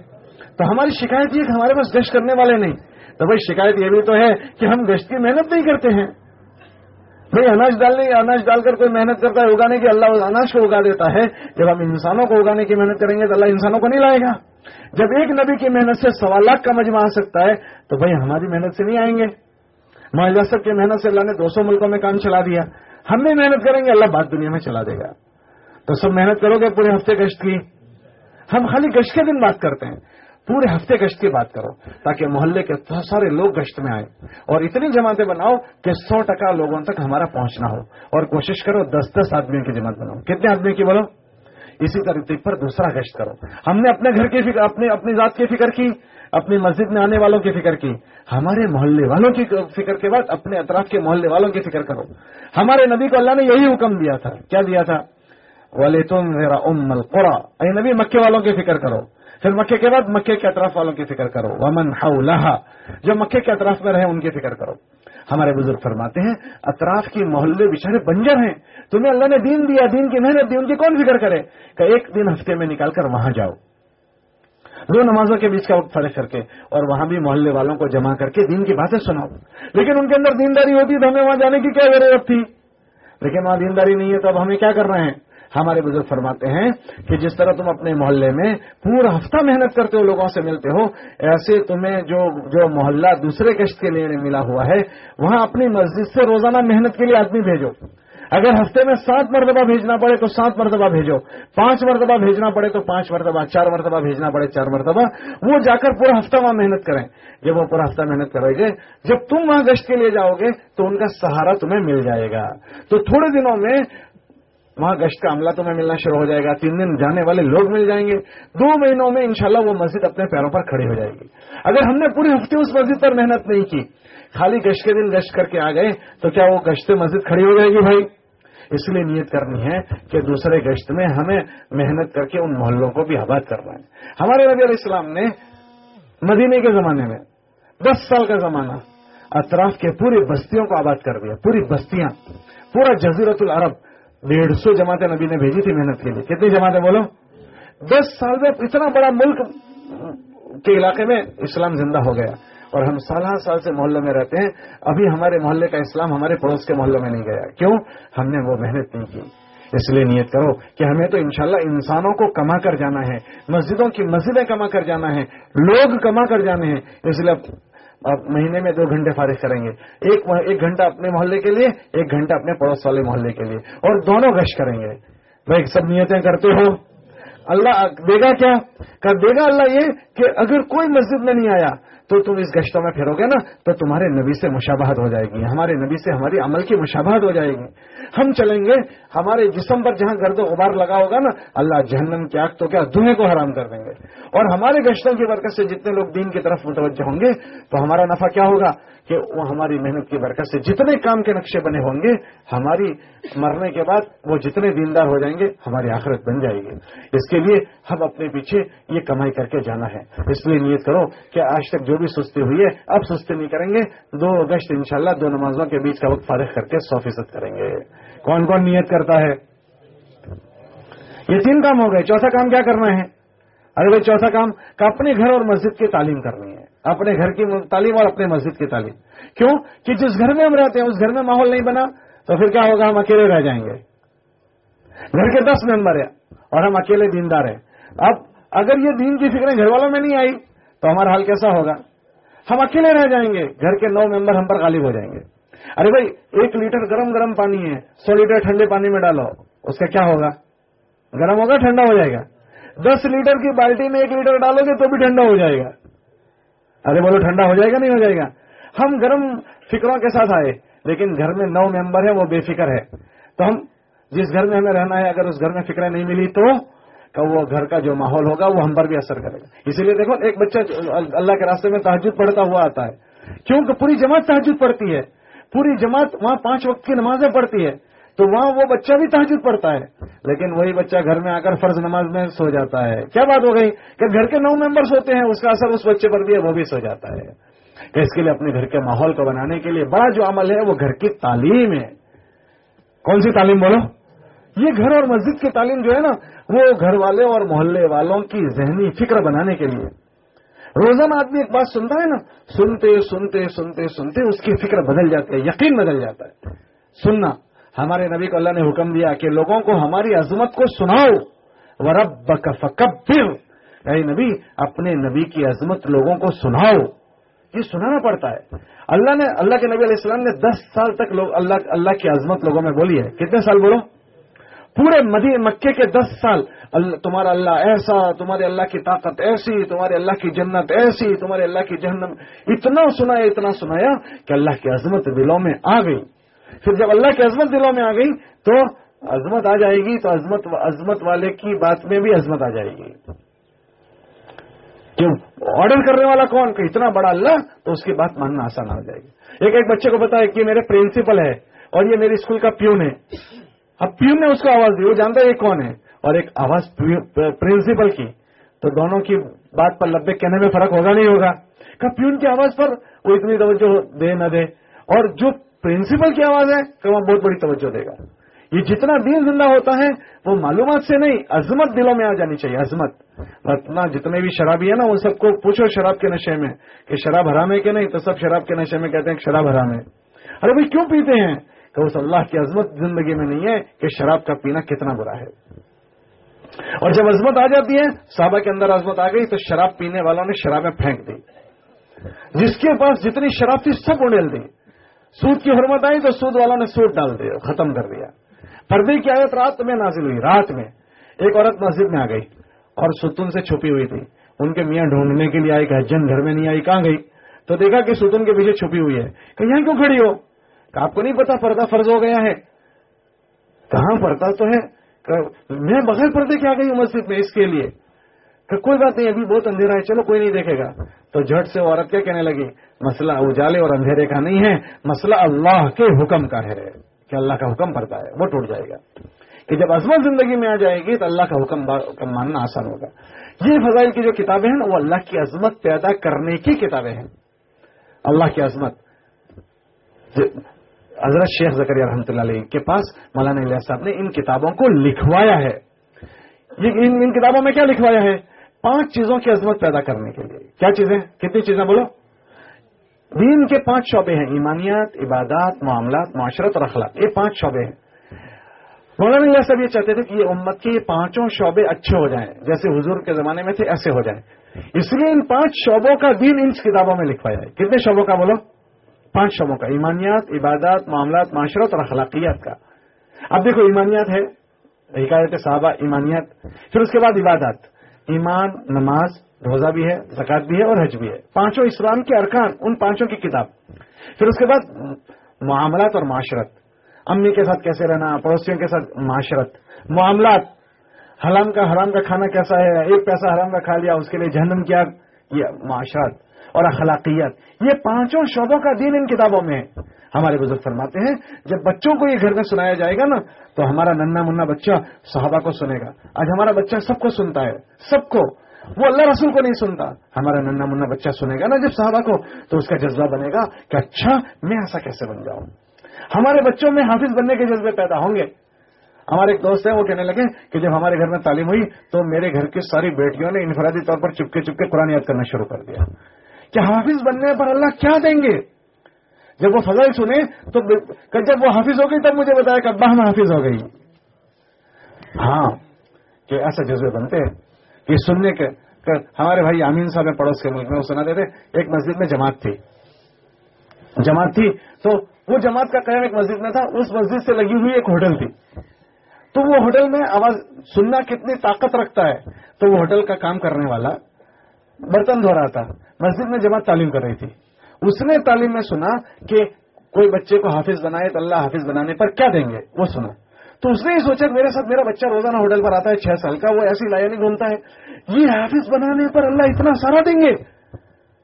تو ہماری شکایت یہ کہ ہمارے پاس گشت کرنے والے نہیں۔ تو بھائی، شکایت یہ بھی تو ہے کہ ہم گشت کی محنت نہیں کرتے ہیں۔ بھائی اناج ڈالنے اناج ڈال کر کوئی محنت کرتا ہے، اگانے کی اللہ اناج کو اگا دیتا ہے۔ جب ہم انسانوں کو اگانے کی محنت کریں گے تو اللہ انسانوں کو نہیں لائے گا۔ جب ایک نبی کی محنت سے سوا لاکھ کا مجمع آ سکتا ہے، تو بھائی ہماری محنت سے نہیں آئیں گے۔ معاہدہ سب کی محنت سے اللہ نے دو سو ملکوں میں کام چلا دیا۔ ہم بھی محنت کریں گے، اللہ بات دنیا میں چلا دے گا۔ تو سب محنت کرو گے، پورے ہفتے گشت کی۔ ہم خالی گشت کے دن بات کرتے ہیں۔ پورے ہفتے گشت کی بات کرو، تاکہ محلے کے سارے لوگ گشت میں آئے اور اتنی جماعتیں بناؤ کہ سو ٹکا لوگوں تک ہمارا پہنچنا ہو۔ اور کوشش کرو دس دس آدمیوں کی جماعت بناؤ۔ کتنے آدمی کی بولو؟ اسی طریقے پر دوسرا گشت کرو۔ ہم نے اپنے گھر کی فکر، اپنی اپنی ذات کی فکر کی، اپنی مسجد میں آنے والوں کی فکر کی۔ ہمارے محلے والوں کی فکر کے بعد اپنے اطراف کے محلے والوں کی فکر کرو۔ ہمارے نبی کو اللہ نے یہی حکم دیا تھا۔ کیا دیا تھا؟ ولی تم میرا ام القرا اے نبی، مکے والوں کی فکر کرو۔ پھر مکے کے بعد مکے کے اطراف والوں کی فکر کرو۔ ومن حولہا جو مکے کے اطراف میں رہے ان کی فکر کرو۔ ہمارے بزرگ فرماتے ہیں، اطراف کی محلے بچارے بنجر ہیں۔ تمہیں اللہ نے دین دیا، دین کی محنت دی، ان کی کون فکر کرے؟ کہ ایک دن ہفتے میں نکال کر وہاں جاؤ۔ دو نمازوں کے بیچ کا وقت فرق کر کے اور وہاں بھی محلے والوں کو جمع کر کے دین کی باتیں سناؤ۔ لیکن ان کے اندر دینداری ہوتی تو ہمیں وہاں جانے کی کیا ضرورت تھی؟ لیکن وہاں دینداری نہیں ہے تو اب ہمیں کیا کر رہے ہیں ہمارے بزرگ فرماتے ہیں کہ جس طرح تم اپنے محلے میں پورا ہفتہ محنت کرتے ہو، لوگوں سے ملتے ہو، ایسے تمہیں جو جو محلہ دوسرے قسط کے لیے ملا ہوا ہے، وہاں اپنی مسجد سے روزانہ محنت کے لیے آدمی بھیجو۔ اگر ہفتے میں سات مرتبہ بھیجنا پڑے تو سات مرتبہ بھیجو۔ پانچ مرتبہ بھیجنا پڑے تو پانچ مرتبہ، چار مرتبہ بھیجنا پڑے چار مرتبہ۔ وہ جا کر پورا ہفتہ وہاں محنت کریں۔ جب وہ پورا ہفتہ محنت کرو گے، جب تم وہاں گشت کے لیے جاؤ گے تو ان کا سہارا تمہیں مل جائے گا۔ تو تھوڑے دنوں میں وہاں گشت کا عملہ تمہیں ملنا شروع ہو جائے گا، تین دن جانے والے لوگ مل جائیں گے، دو مہینوں میں انشاءاللہ وہ مسجد اپنے پیروں پر کھڑی ہو جائے گی۔ اگر ہم نے پورے ہفتے اس مسجد پر محنت نہیں کی، خالی گشت کے دن گشت کر کے آ گئے، تو کیا وہ گشت مسجد کھڑی ہو جائے گی بھائی؟ اس لیے نیت کرنی ہے کہ دوسرے گشت میں ہمیں محنت کر کے ان محلوں کو بھی آباد کرنا ہے ہمارے نبی علیہ السلام نے مدینے کے زمانے میں دس سال کا زمانہ اطراف کے پوری بستیوں کو آباد کر دیا، پوری بستیاں، پورا جزیرت العرب ڈیڑھ سو جماعتیں نبی نے بھیجی تھی محنت کے لیے۔ کتنی جماعتیں بولو؟ دس سال میں اتنا بڑا ملک کے علاقے میں اسلام زندہ ہو گیا۔ اور ہم سالہ سال سے محلے میں رہتے ہیں۔ ابھی ہمارے محلے کا اسلام ہمارے پڑوس کے محلے میں نہیں گیا۔ کیوں؟ ہم نے وہ محنت نہیں کی۔ اس لیے نیت کرو کہ ہمیں تو انشاءاللہ انسانوں کو کما کر جانا ہے۔ مسجدوں کی مسجدیں کما کر جانا ہے۔ لوگ کما کر جانے ہیں۔ اس لیے آپ مہینے میں دو گھنٹے فارغ کریں گے۔ ایک ایک گھنٹہ اپنے محلے کے لیے، ایک گھنٹہ اپنے پڑوس والے محلے کے لیے۔ اور دونوں گش کریں گے۔ بھائی، سب نیتیں کرتے ہو۔ اللہ دے گا کیا؟ کر دے گا اللہ یہ کہ اگر کوئی مسجد میں نہیں آیا تو تم اس گشتوں میں پھرو گے نا، تو تمہارے نبی سے مشابہت ہو جائے گی۔ ہمارے نبی سے ہماری عمل کی مشابہت ہو جائے گی۔ ہم چلیں گے، ہمارے جسم پر جہاں گرد و غبار لگا ہوگا نا، اللہ جہنم کی آگ تو کیا دنیا کو حرام کر دیں گے۔ اور ہمارے گشتوں کی برکت سے جتنے لوگ دین کی طرف متوجہ ہوں گے، تو ہمارا نفع کیا ہوگا؟ کہ وہ ہماری محنت کی برکت سے جتنے کام کے نقشے بنے ہوں گے، ہماری مرنے کے بعد وہ جتنے دیندار ہو جائیں گے، ہماری آخرت بن جائے گی۔ اس کے لیے ہم اپنے پیچھے یہ کمائی کر کے جانا ہے۔ اس لیے نیت کرو کہ آج تک جو بھی سستی ہوئی ہے، اب سستی نہیں کریں گے، دو اگست انشاءاللہ دو نمازوں کے بیچ کا وقت فارغ کر کے سو فیصد کریں گے۔ کون کون نیت کرتا ہے؟ یہ تین کام ہو گئے، چوتھا کام کیا کرنا ہے؟ ارے بھائی چوتھا کام کہ اپنے گھر اور مسجد کی تعلیم کرنی ہے، اپنے گھر کی تعلیم اور اپنے مسجد کی تعلیم۔ کیوں؟ کہ جس گھر میں ہم رہتے ہیں، اس گھر میں ماحول نہیں بنا، تو پھر کیا ہوگا؟ ہم اکیلے رہ جائیں گے۔ گھر کے دس ممبر ہیں اور ہم اکیلے دیندار ہیں۔ اب اگر یہ دین کی فکریں گھر والوں میں نہیں آئی، تو ہمارا حال کیسا ہوگا؟ ہم اکیلے رہ جائیں گے، گھر کے نو ممبر ہم پر غالب ہو جائیں گے۔ ارے بھائی، ایک لیٹر گرم گرم پانی ہے، سو لیٹر ٹھنڈے پانی میں ڈالو، اس کا کیا ہوگا؟ گرم ہوگا، ٹھنڈا ہو جائے گا۔ دس لیٹر کی بالٹی میں ایک لیٹر ڈالو گے تو بھی ٹھنڈا ہو جائے گا۔ ارے بولو ٹھنڈا ہو جائے گا نہیں ہو جائے گا؟ ہم گرم فکروں کے ساتھ آئے، لیکن گھر میں نو ممبر ہے وہ بے فکر ہے۔ تو ہم جس گھر میں ہمیں رہنا ہے، اگر اس گھر میں فکریں نہیں ملی تو وہ گھر کا جو ماحول ہوگا، وہ ہم پر بھی اثر کرے گا۔ اسی لیے دیکھو، ایک بچہ اللہ کے راستے میں تحجد پڑھتا ہوا آتا ہے۔ کیونکہ پوری جماعت تحجد پڑھتی ہے۔ پوری جماعت وہاں پانچ وقت کی نمازیں پڑھتی ہے۔ تو وہاں وہ بچہ بھی تحجد پڑھتا ہے۔ لیکن وہی بچہ گھر میں آ کر فرض نماز میں سو جاتا ہے۔ کیا بات ہو گئی؟ کہ گھر کے نو ممبرس ہوتے ہیں، اس کا اثر اس بچے پر بھی ہے، وہ بھی سو جاتا ہے۔ کہ اس کے لیے اپنے گھر کے ماحول کو بنانے کے لیے بڑا جو عمل ہے، وہ گھر کی تعلیم ہے۔ کون سی تعلیم بولو؟ یہ گھر اور مسجد کی تعلیم جو ہے نا، وہ گھر والے اور محلے والوں کی ذہنی فکر بنانے کے لیے۔ روزانہ آدمی ایک بات سنتا ہے نا، سنتے سنتے سنتے سنتے، اس کی فکر بدل جاتی ہے، یقین بدل جاتا ہے۔ سننا۔ ہمارے نبی کو اللہ نے حکم دیا کہ لوگوں کو ہماری عظمت کو سناؤ۔ و فکبر اے نبی، اپنے نبی کی عظمت لوگوں کو سناؤ۔ یہ سنانا پڑتا ہے۔ اللہ نے، اللہ کے نبی علیہ السلام نے دس سال تک لوگ، اللہ اللہ کی عظمت لوگوں میں بولی ہے۔ کتنے سال بولو پورے مدی، مکے کے دس سال۔ اللہ، تمہارا اللہ ایسا، تمہارے اللہ کی طاقت ایسی، تمہارے اللہ کی جنت ایسی، تمہارے اللہ کی جہنم۔ اتنا سنایا اتنا سنایا کہ اللہ کی عظمت دلوں میں آ گئی۔ پھر جب اللہ کی عظمت دلوں میں آ گئی تو عظمت آ جائے گی تو عظمت عظمت والے کی بات میں بھی عظمت آ جائے گی۔ کیوں؟ آرڈر کرنے والا کون؟ کہ اتنا بڑا اللہ تو اس کی بات ماننا آسان ہو جائے گی۔ ایک ایک بچے کو بتا ہے کہ میرے پرنسپل ہے اور یہ میری اسکول کا پیون ہے۔ اب پیون نے اس کو آواز دی، وہ جانتا ہے یہ کون ہے؟ اور ایک آواز پرنسپل کی۔ تو دونوں کی بات پر لبے کہنے میں فرق ہوگا نہیں ہوگا۔ کہ پیون کی آواز پر وہ اتنی توجہ دے نہ دے۔ اور جو پرنسپل کی آواز ہے کہ وہاں بہت بڑی توجہ دے گا۔ یہ جتنا دین زندہ ہوتا ہے، وہ معلومات سے نہیں، عظمت دلوں میں آ جانی چاہیے، عظمت۔ اتنا جتنے بھی شرابی ہیں نا، وہ سب کو پوچھو شراب کے نشے میں کہ شراب حرام ہے کہ نہیں؟ تو سب شراب کے نشے میں کہتے ہیں کہ شراب حرام ہے۔ ارے بھائی، کیوں پیتے ہیں؟ کہ اس اللہ کی عظمت زندگی میں نہیں ہے کہ شراب کا پینا کتنا برا ہے۔ اور جب عظمت آ جاتی ہے، صحابہ کے اندر عظمت آ گئی تو شراب پینے والوں نے شرابیں پھینک دی جس کے پاس جتنی شراب تھی، سب اڑیل دی سود کی حرمت آئی تو سود والوں نے سود ڈال دیا، ختم کر دیا۔ پردے کی آیت رات میں نازل ہوئی، رات میں۔ ایک عورت مسجد میں آ گئی اور ستون سے چھپی ہوئی تھی۔ ان کے میاں ڈھونڈنے کے لیے آئی کہ جن گھر میں نہیں آئی، کہاں گئی؟ تو دیکھا کہ ستون کے پیچھے چھپی ہوئی ہے۔ کہ یہاں کیوں کھڑی ہو؟ کہ آپ کو نہیں پتا پردہ فرض ہو گیا ہے۔ کہاں پردہ تو ہے؟ میں بغیر پردے کیا گئی ہوں مسجد میں اس کے لیے۔ کہ کوئی بات نہیں، ابھی بہت اندھیرا ہے، چلو کوئی نہیں دیکھے گا۔ تو جھٹ سے عورت کیا کہنے لگی؟ مسئلہ اجالے اور اندھیرے کا نہیں ہے، مسئلہ اللہ کے حکم کا ہے کہ اللہ کا حکم پڑتا ہے، وہ ٹوٹ جائے گا۔ کہ جب عظمت زندگی میں آ جائے گی تو اللہ کا حکم ماننا آسان ہوگا۔ یہ فضائل کی جو کتابیں ہیں، وہ اللہ کی عظمت پیدا کرنے کی کتابیں ہیں۔ اللہ کی عظمت۔ حضرت شیخ زکری رحمۃ اللہ علیہ کے پاس مولانا صاحب نے ان کتابوں کو لکھوایا ہے۔ ان ان کتابوں میں کیا لکھوایا ہے؟ پانچ چیزوں کی عظمت پیدا کرنے کے لیے۔ کیا چیزیں؟ کتنی چیزیں بولو؟ دین کے پانچ شعبے ہیں، ایمانیات، عبادات، معاملات، معاشرت اور اخلاق۔ یہ پانچ شعبے ہیں۔ مولانا اللہ صاحب یہ چاہتے تھے کہ یہ امت کے یہ پانچوں شعبے اچھے ہو جائیں، جیسے حضور کے زمانے میں تھے، ایسے ہو جائیں۔ اس لیے ان پانچ شعبوں کا دین ان کتابوں میں لکھوایا ہے۔ کتنے شعبوں کا بولو؟ پانچ شعبوں کا۔ ایمانیات، عبادات، معاملات، معاشرت اور اخلاقیات کا۔ اب دیکھو، ایمانیات ہے، حکایت صحابہ، ایمانیات۔ پھر اس کے بعد عبادات۔ ایمان، نماز، روزہ بھی ہے زکات بھی ہے اور حج بھی ہے۔ پانچوں اسلام کے ارکان، ان پانچوں کی کتاب۔ پھر اس کے بعد معاملات اور معاشرت۔ امی کے ساتھ کیسے رہنا، پڑوسیوں کے ساتھ معاشرت۔ معاملات۔ حرام کا حرام کا کھانا کیسا ہے؟ ایک پیسہ حرام کا کھا لیا، اس کے لیے جہنم کیا؟ یہ معاشرت اور اخلاقیت۔ یہ پانچوں شعبوں کا دین ان کتابوں میں ہے۔ ہمارے بزرگ فرماتے ہیں، جب بچوں کو یہ گھر میں سنایا جائے گا نا، تو ہمارا ننا منا بچہ صحابہ کو سنے گا۔ آج ہمارا بچہ سب کو سنتا ہے، سب کو۔ وہ اللہ رسول کو نہیں سنتا۔ ہمارا ننا منا بچہ سنے گا نا جب صحابہ کو، تو اس کا جذبہ بنے گا کہ اچھا میں ایسا کیسے بن جاؤں ہمارے بچوں میں حافظ بننے کے جذبے پیدا ہوں گے۔ ہمارے ایک دوست ہیں، وہ کہنے لگے کہ جب ہمارے گھر میں تعلیم ہوئی، تو میرے گھر کی ساری بیٹیوں نے انفرادی طور پر چپکے چپکے قرآن یاد کرنا شروع کر دیا۔ کہ حافظ بننے پر اللہ کیا دیں گے؟ جب وہ فضل سنے تو جب وہ حافظ ہو گئی تب مجھے بتایا کہ ابا ہم حافظ ہو گئی۔ ہاں کہ ایسے جذبے بنتے ہیں یہ سننے کے ہمارے بھائی امین صاحب ہیں پڑوس کے ملک میں، وہ سنا دیتے ایک مسجد میں جماعت تھی۔ جماعت تھی، تو وہ جماعت کا قیام ایک مسجد میں تھا، اس مسجد سے لگی ہوئی ایک ہوٹل تھی۔ تو وہ ہوٹل میں آواز سننا کتنی طاقت رکھتا ہے۔ تو وہ ہوٹل کا کام کرنے والا برتن دھو رہا تھا۔ مسجد میں جماعت تعلیم کر رہی تھی۔ اس نے تعلیم میں سنا کہ کوئی بچے کو حافظ بنائے تو اللہ حافظ بنانے پر کیا دیں گے؟ وہ سنا۔ تو اس نے یہ سوچا میرے ساتھ میرا بچہ روزانہ ہوٹل پر آتا ہے، چھ سال کا، وہ ایسی لایا نہیں گھومتا ہے۔ یہ حافظ بنانے پر اللہ اتنا سارا دیں گے؟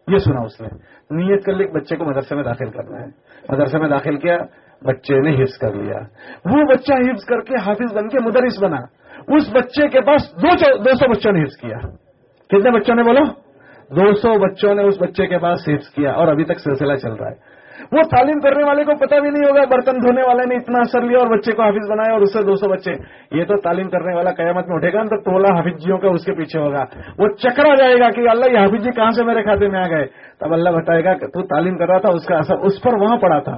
یہ سنا اس نے۔ نیت کر لی بچے کو مدرسے میں داخل کرنا ہے۔ مدرسے میں داخل کیا، بچے نے حفظ کر لیا۔ وہ بچہ حفظ کر کے حافظ بن کے مدرس بنا۔ اس بچے کے پاس دو سو بچوں نے حفظ کیا۔ کتنے بچوں نے بولو دو سو بچوں نے اس بچے کے پاس حفظ کیا اور ابھی تک سلسلہ چل رہا ہے۔ وہ تعلیم کرنے والے کو پتہ بھی نہیں ہوگا، برتن دھونے والے نے اتنا اثر لیا اور بچے کو حافظ بنایا اور اس سے دو سو بچے۔ یہ تو تعلیم کرنے والا قیامت میں اٹھے گا تو ٹولہ حافظ جیوں کا اس کے پیچھے ہوگا۔ وہ چکرا جائے گا کہ اللہ، یہ حافظ جی کہاں سے میرے کھاتے میں آ گئے؟ تب اللہ بتائے گا کہ تو تعلیم کر رہا تھا، اس کا اثر اس پر وہاں پڑا تھا۔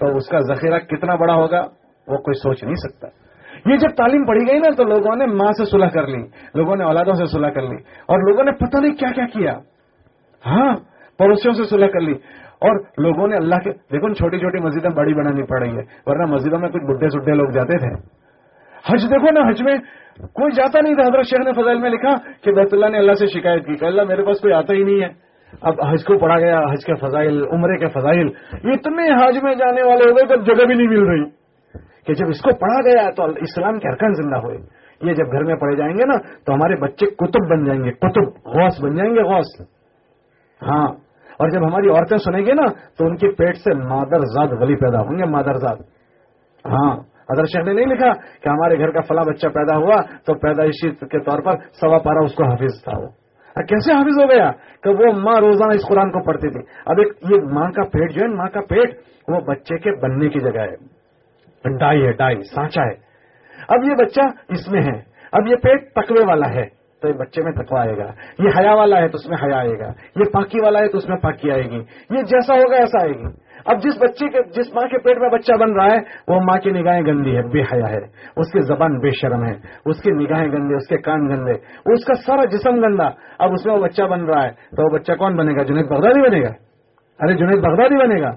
تو اس کا ذخیرہ کتنا بڑا ہوگا، وہ کوئی سوچ نہیں سکتا۔ یہ جب تعلیم پڑھی گئی نا، تو لوگوں نے ماں سے صلح کر لی، لوگوں نے اولادوں سے صلح کر لی، اور لوگوں نے پتہ نہیں کیا کیا کیا۔ ہاں پڑوسیوں سے صلح کر لی۔ اور لوگوں نے اللہ کے دیکھو، چھوٹی چھوٹی مسجدیں بڑی بنانی پڑ رہی ہے ورنہ مسجدوں میں کچھ بڈھے سڈے لوگ جاتے تھے۔ حج دیکھو نا، حج میں کوئی جاتا نہیں تھا۔ حضرت شیخ نے فضائل میں لکھا کہ بیت اللہ نے اللہ سے شکایت کی۔ کہ اللہ میرے پاس کوئی آتا ہی نہیں ہے۔ اب حج کو پڑھا گیا، حج کے فضائل، عمرے کے فضائل۔ اتنے حج میں جانے والے ہو گئے جگہ بھی نہیں مل رہی۔ کہ جب اس کو پڑھا گیا تو اسلام کے ارکان زندہ ہوئے۔ یہ جب گھر میں پڑھے جائیں گے نا، تو ہمارے بچے کتب بن جائیں گے، کتب، غوث بن جائیں گے، غوث۔ ہاں۔ اور جب ہماری عورتیں سنیں گے نا، تو ان کے پیٹ سے مادر زاد ولی پیدا ہوں گے، مادر زاد۔ ہاں۔ ادر شہر نے نہیں لکھا کہ ہمارے گھر کا فلاں بچہ پیدا ہوا تو پیدائشی کے طور پر سوا پارا اس کو حافظ تھا وہ۔ کیسے حافظ ہو گیا؟ کہ وہ ماں روزانہ اس قرآن کو پڑھتی تھی۔ اب ایک یہ ماں کا پیٹ جو ہے، ماں کا پیٹ وہ بچے کے بننے کی جگہ ہے۔ ڈائی ہے ڈائی سانچا ہے۔ اب یہ بچہ اس میں ہے۔ اب یہ پیٹ تکوے والا ہے۔ تو یہ بچے میں تکوا آئے گا۔ یہ حیا والا ہے تو اس میں حیا آئے گا۔ یہ پاکی والا ہے تو اس میں پاکی آئے گی۔ یہ جیسا ہوگا ایسا آئے گی۔ اب جس بچے کے جس ماں کے پیٹ میں بچہ بن رہا ہے، وہ ماں کی نگاہیں گندی ہے، بے حیا ہے۔ اس کی زبان بے شرم ہے۔ اس کی نگاہیں گندے اس کے کان گندے۔ اس کا سارا جسم گندا۔ اب اس میں وہ بچہ بن رہا ہے۔ تو وہ بچہ کون بنے گا؟ جنید بغدادی بنے گا۔ ارے، جنید بغدادی بنے گا۔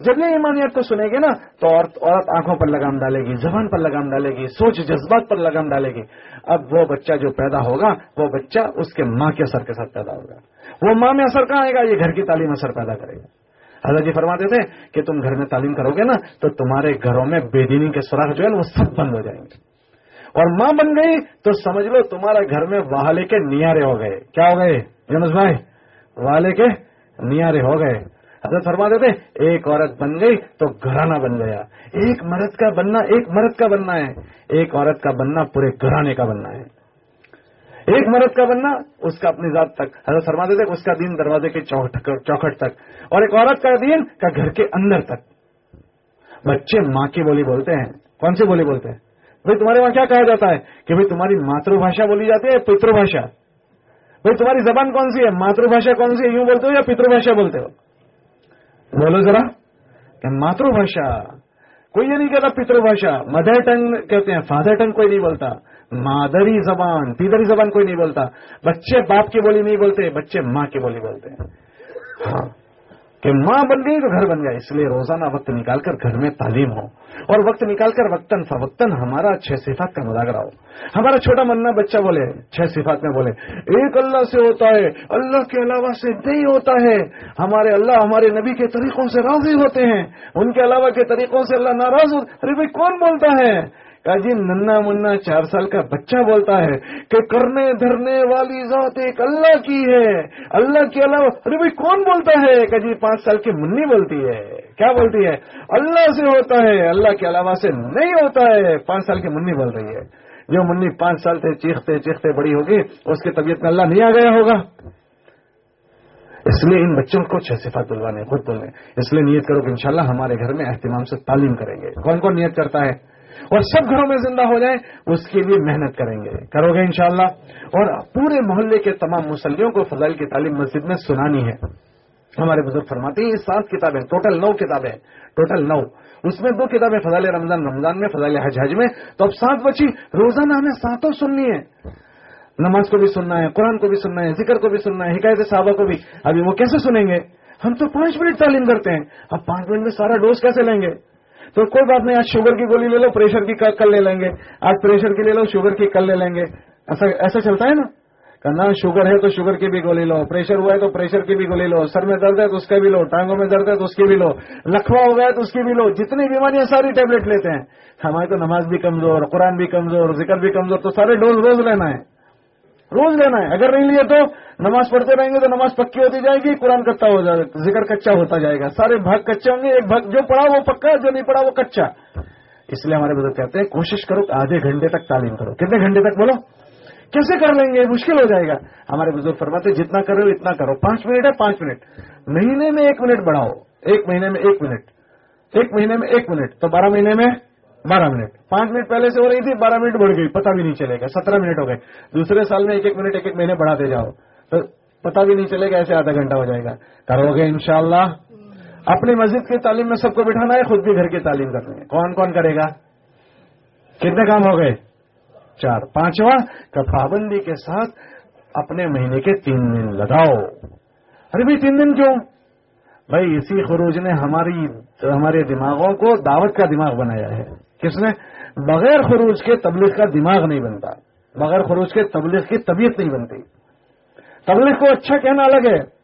جب یہ ایمانیت کو سنے گی نا، تو عورت عورت آنکھوں پر لگام ڈالے گی، زبان پر لگام ڈالے گی، سوچ جذبات پر لگام ڈالے گی۔ اب وہ بچہ جو پیدا ہوگا، وہ بچہ اس کے ماں کے اثر کے ساتھ پیدا ہوگا۔ وہ ماں میں اثر کہاں آئے گا؟ یہ گھر کی تعلیم اثر پیدا کرے گا۔ حضرت جی فرماتے تھے کہ تم گھر میں تعلیم کرو گے نا، تو تمہارے گھروں میں بے دینی کے سوراخ جو ہے وہ سب بند ہو جائیں گے۔ اور ماں بن گئی، تو سمجھ لو تمہارے گھر میں والے کے نیارے ہو گئے۔ کیا ہو گئے؟ جنس بھائی والے کے نیارے ہو گئے۔ حضرت فرما دیتے ایک عورت بن گئی تو گھرانہ بن گیا۔ ایک مرد کا بننا، ایک مرد کا بننا ہے۔ ایک عورت کا بننا پورے گھرانے کا بننا ہے۔ ایک مرد کا بننا، اس کا اپنی ذات تک۔ حضرت فرما دیتے اس کا دین دروازے کے چوکھٹ تک۔ اور ایک عورت کا دین کا گھر کے اندر تک۔ بچے ماں کی بولی بولتے ہیں۔ کون سی بولی بولتے ہیں؟ بھائی تمہارے وہاں کیا کہا جاتا ہے؟ کہ بھائی تمہاری ماتر بھاشا بولی جاتی ہے پتر بھاشا بھائی تمہاری زبان کون سی ہے؟ ماتر بھاشا کون سی ہے؟ یوں بولتے ہو یا پتر بھاشا بولتے ہو؟ بولو ذرا کہ ماتر بھاشا کوئی یہ نہیں کہتا پتر بھاشا مدر ٹنگ کہتے ہیں، فادر ٹنگ کوئی نہیں بولتا، مادری زبان پیدری زبان کوئی نہیں بولتا، بچے باپ کی بولی نہیں بولتے، بچے ماں کی بولی بولتے ہیں۔ ہاں۔ کہ ماں بن گئی تو گھر بن گیا اس لیے روزانہ وقت نکال کر گھر میں تعلیم ہو اور وقت نکال کر وقتاً فوقتاً ہمارا چھ صفات کا مذاکرہ ہو۔ ہمارا چھوٹا منا بچہ بولے، چھ صفات میں بولے، ایک اللہ سے ہوتا ہے، اللہ کے علاوہ سے نہیں ہوتا ہے۔ ہمارے اللہ ہمارے نبی کے طریقوں سے راضی ہوتے ہیں، ان کے علاوہ کے طریقوں سے اللہ ناراض ہوتا ارے بھائی، کون بولتا ہے؟ جی ننا منا چار سال کا بچہ بولتا ہے کہ کرنے دھرنے والی ذات ایک اللہ کی ہے۔ اللہ کے علاوہ ارے بھائی کون بولتا ہے کہ جی پانچ سال کی منی بولتی ہے؟ کیا بولتی ہے؟ اللہ سے ہوتا ہے، اللہ کے علاوہ سے نہیں ہوتا ہے۔ پانچ سال کی منی بول رہی ہے۔ جو منی پانچ سال سے چیختے چیختے بڑی ہوگی، اس کی طبیعت میں اللہ نہیں آ گیا ہوگا۔ اس لیے ان بچوں کو چھ صفات بلوانے، خود بولنے۔ اس لیے نیت کرو کہ انشاءاللہ ہمارے گھر میں اہتمام سے تعلیم کریں گے۔ کون کون نیت کرتا ہے؟ اور سب گھروں میں زندہ ہو جائیں، اس کے لیے محنت کریں گے۔ کرو گے انشاءاللہ۔ اور پورے محلے کے تمام مسلیوں کو فضائل کی تعلیم مسجد میں سنانی ہے۔ ہمارے بزرگ فرماتے ہیں، یہ سات کتابیں، ٹوٹل نو کتابیں، ٹوٹل نو۔ اس میں دو کتابیں فضائل رمضان رمضان میں، فضائل حج حج میں۔ تو اب سات بچی، روزانہ ہمیں ساتوں سننی ہے۔ نماز کو بھی سننا ہے، قرآن کو بھی سننا ہے، ذکر کو بھی سننا ہے، حکایت صحابہ کو بھی۔ ابھی وہ کیسے سنیں گے؟ ہم تو پانچ منٹ تعلیم کرتے ہیں۔ اب پانچ منٹ میں سارا ڈوز کیسے لیں گے؟ تو کوئی بات نہیں، آج شوگر کی گولی لے لو، پریشر کی کل لے لیں گے۔ آج پریشر کی لے لو، شوگر کی کل لے لیں گے۔ ایسا ایسا چلتا ہے نا؟ کہنا شوگر ہے تو شوگر کی بھی گولی لو، پریشر ہوا ہے تو پریشر کی بھی گولی لو۔ سر میں درد ہے تو اس کا بھی لو، ٹانگوں میں درد ہے تو اس کی بھی لو۔ لکھوا ہو گیا ہے تو اس کی بھی لو۔ جتنی بیماریاں ساری ٹیبلٹ لیتے ہیں۔ ہماری تو نماز بھی کمزور، قرآن بھی کمزور، ذکر بھی کمزور، تو سارے ڈوز روز لینا ہے۔ روز لینا ہے۔ اگر نہیں لیے تو نماز پڑھتے رہیں گے تو نماز پکی ہوتی جائے گی، قرآن کچا ہو جائے گا، ذکر کچا ہوتا جائے گا۔ سارے بھاگ کچے ہوں گے، ایک بھاگ جو پڑھا وہ پکا، جو نہیں پڑھا وہ کچا۔ اس لیے ہمارے بزرگ کہتے ہیں، کوشش کرو آدھے گھنٹے تک تعلیم کرو۔ کتنے گھنٹے تک بولو؟ کیسے کر لیں گے؟ مشکل ہو جائے گا۔ ہمارے بزرگ فرماتے جتنا کرو اتنا کرو۔ پانچ منٹ ہے، پانچ منٹ۔ مہینے میں ایک منٹ بڑھاؤ۔ ایک مہینے میں ایک منٹ۔ ایک مہینے میں ایک منٹ۔ تو بارہ مہینے میں بارہ منٹ۔ پانچ منٹ پہلے سے ہو رہی تھی، بارہ منٹ بڑھ گئی پتا بھی نہیں چلے گا۔ سترہ منٹ ہو گئے۔ دوسرے سال میں ایک ایک منٹ، ایک ایک مہینے بڑھاتے جاؤ۔ تو پتا بھی نہیں چلے گا، ایسے آدھا گھنٹہ ہو جائے گا۔ کرو گے انشاءاللہ۔ اپنی مسجد کی تعلیم میں سب کو بٹھانا ہے، خود بھی گھر کی تعلیم کرنی ہے۔ کون کون کرے گا؟ کتنے کام ہو گئے؟ چار۔ پانچواں کا پابندی کے ساتھ اپنے مہینے کے تین دن لگاؤ۔ ارے بھائی، تین دن کیوں؟ بھائی، اسی خروج نے ہماری، ہمارے دماغوں کو دعوت کا دماغ بنایا ہے۔ کس نے بغیر خروج کے تبلیغ کا دماغ نہیں بنتا۔ بغیر خروج کے تبلیغ کی طبیعت نہیں بنتی۔ تبلیغ کو اچھا کہنا الگ ہے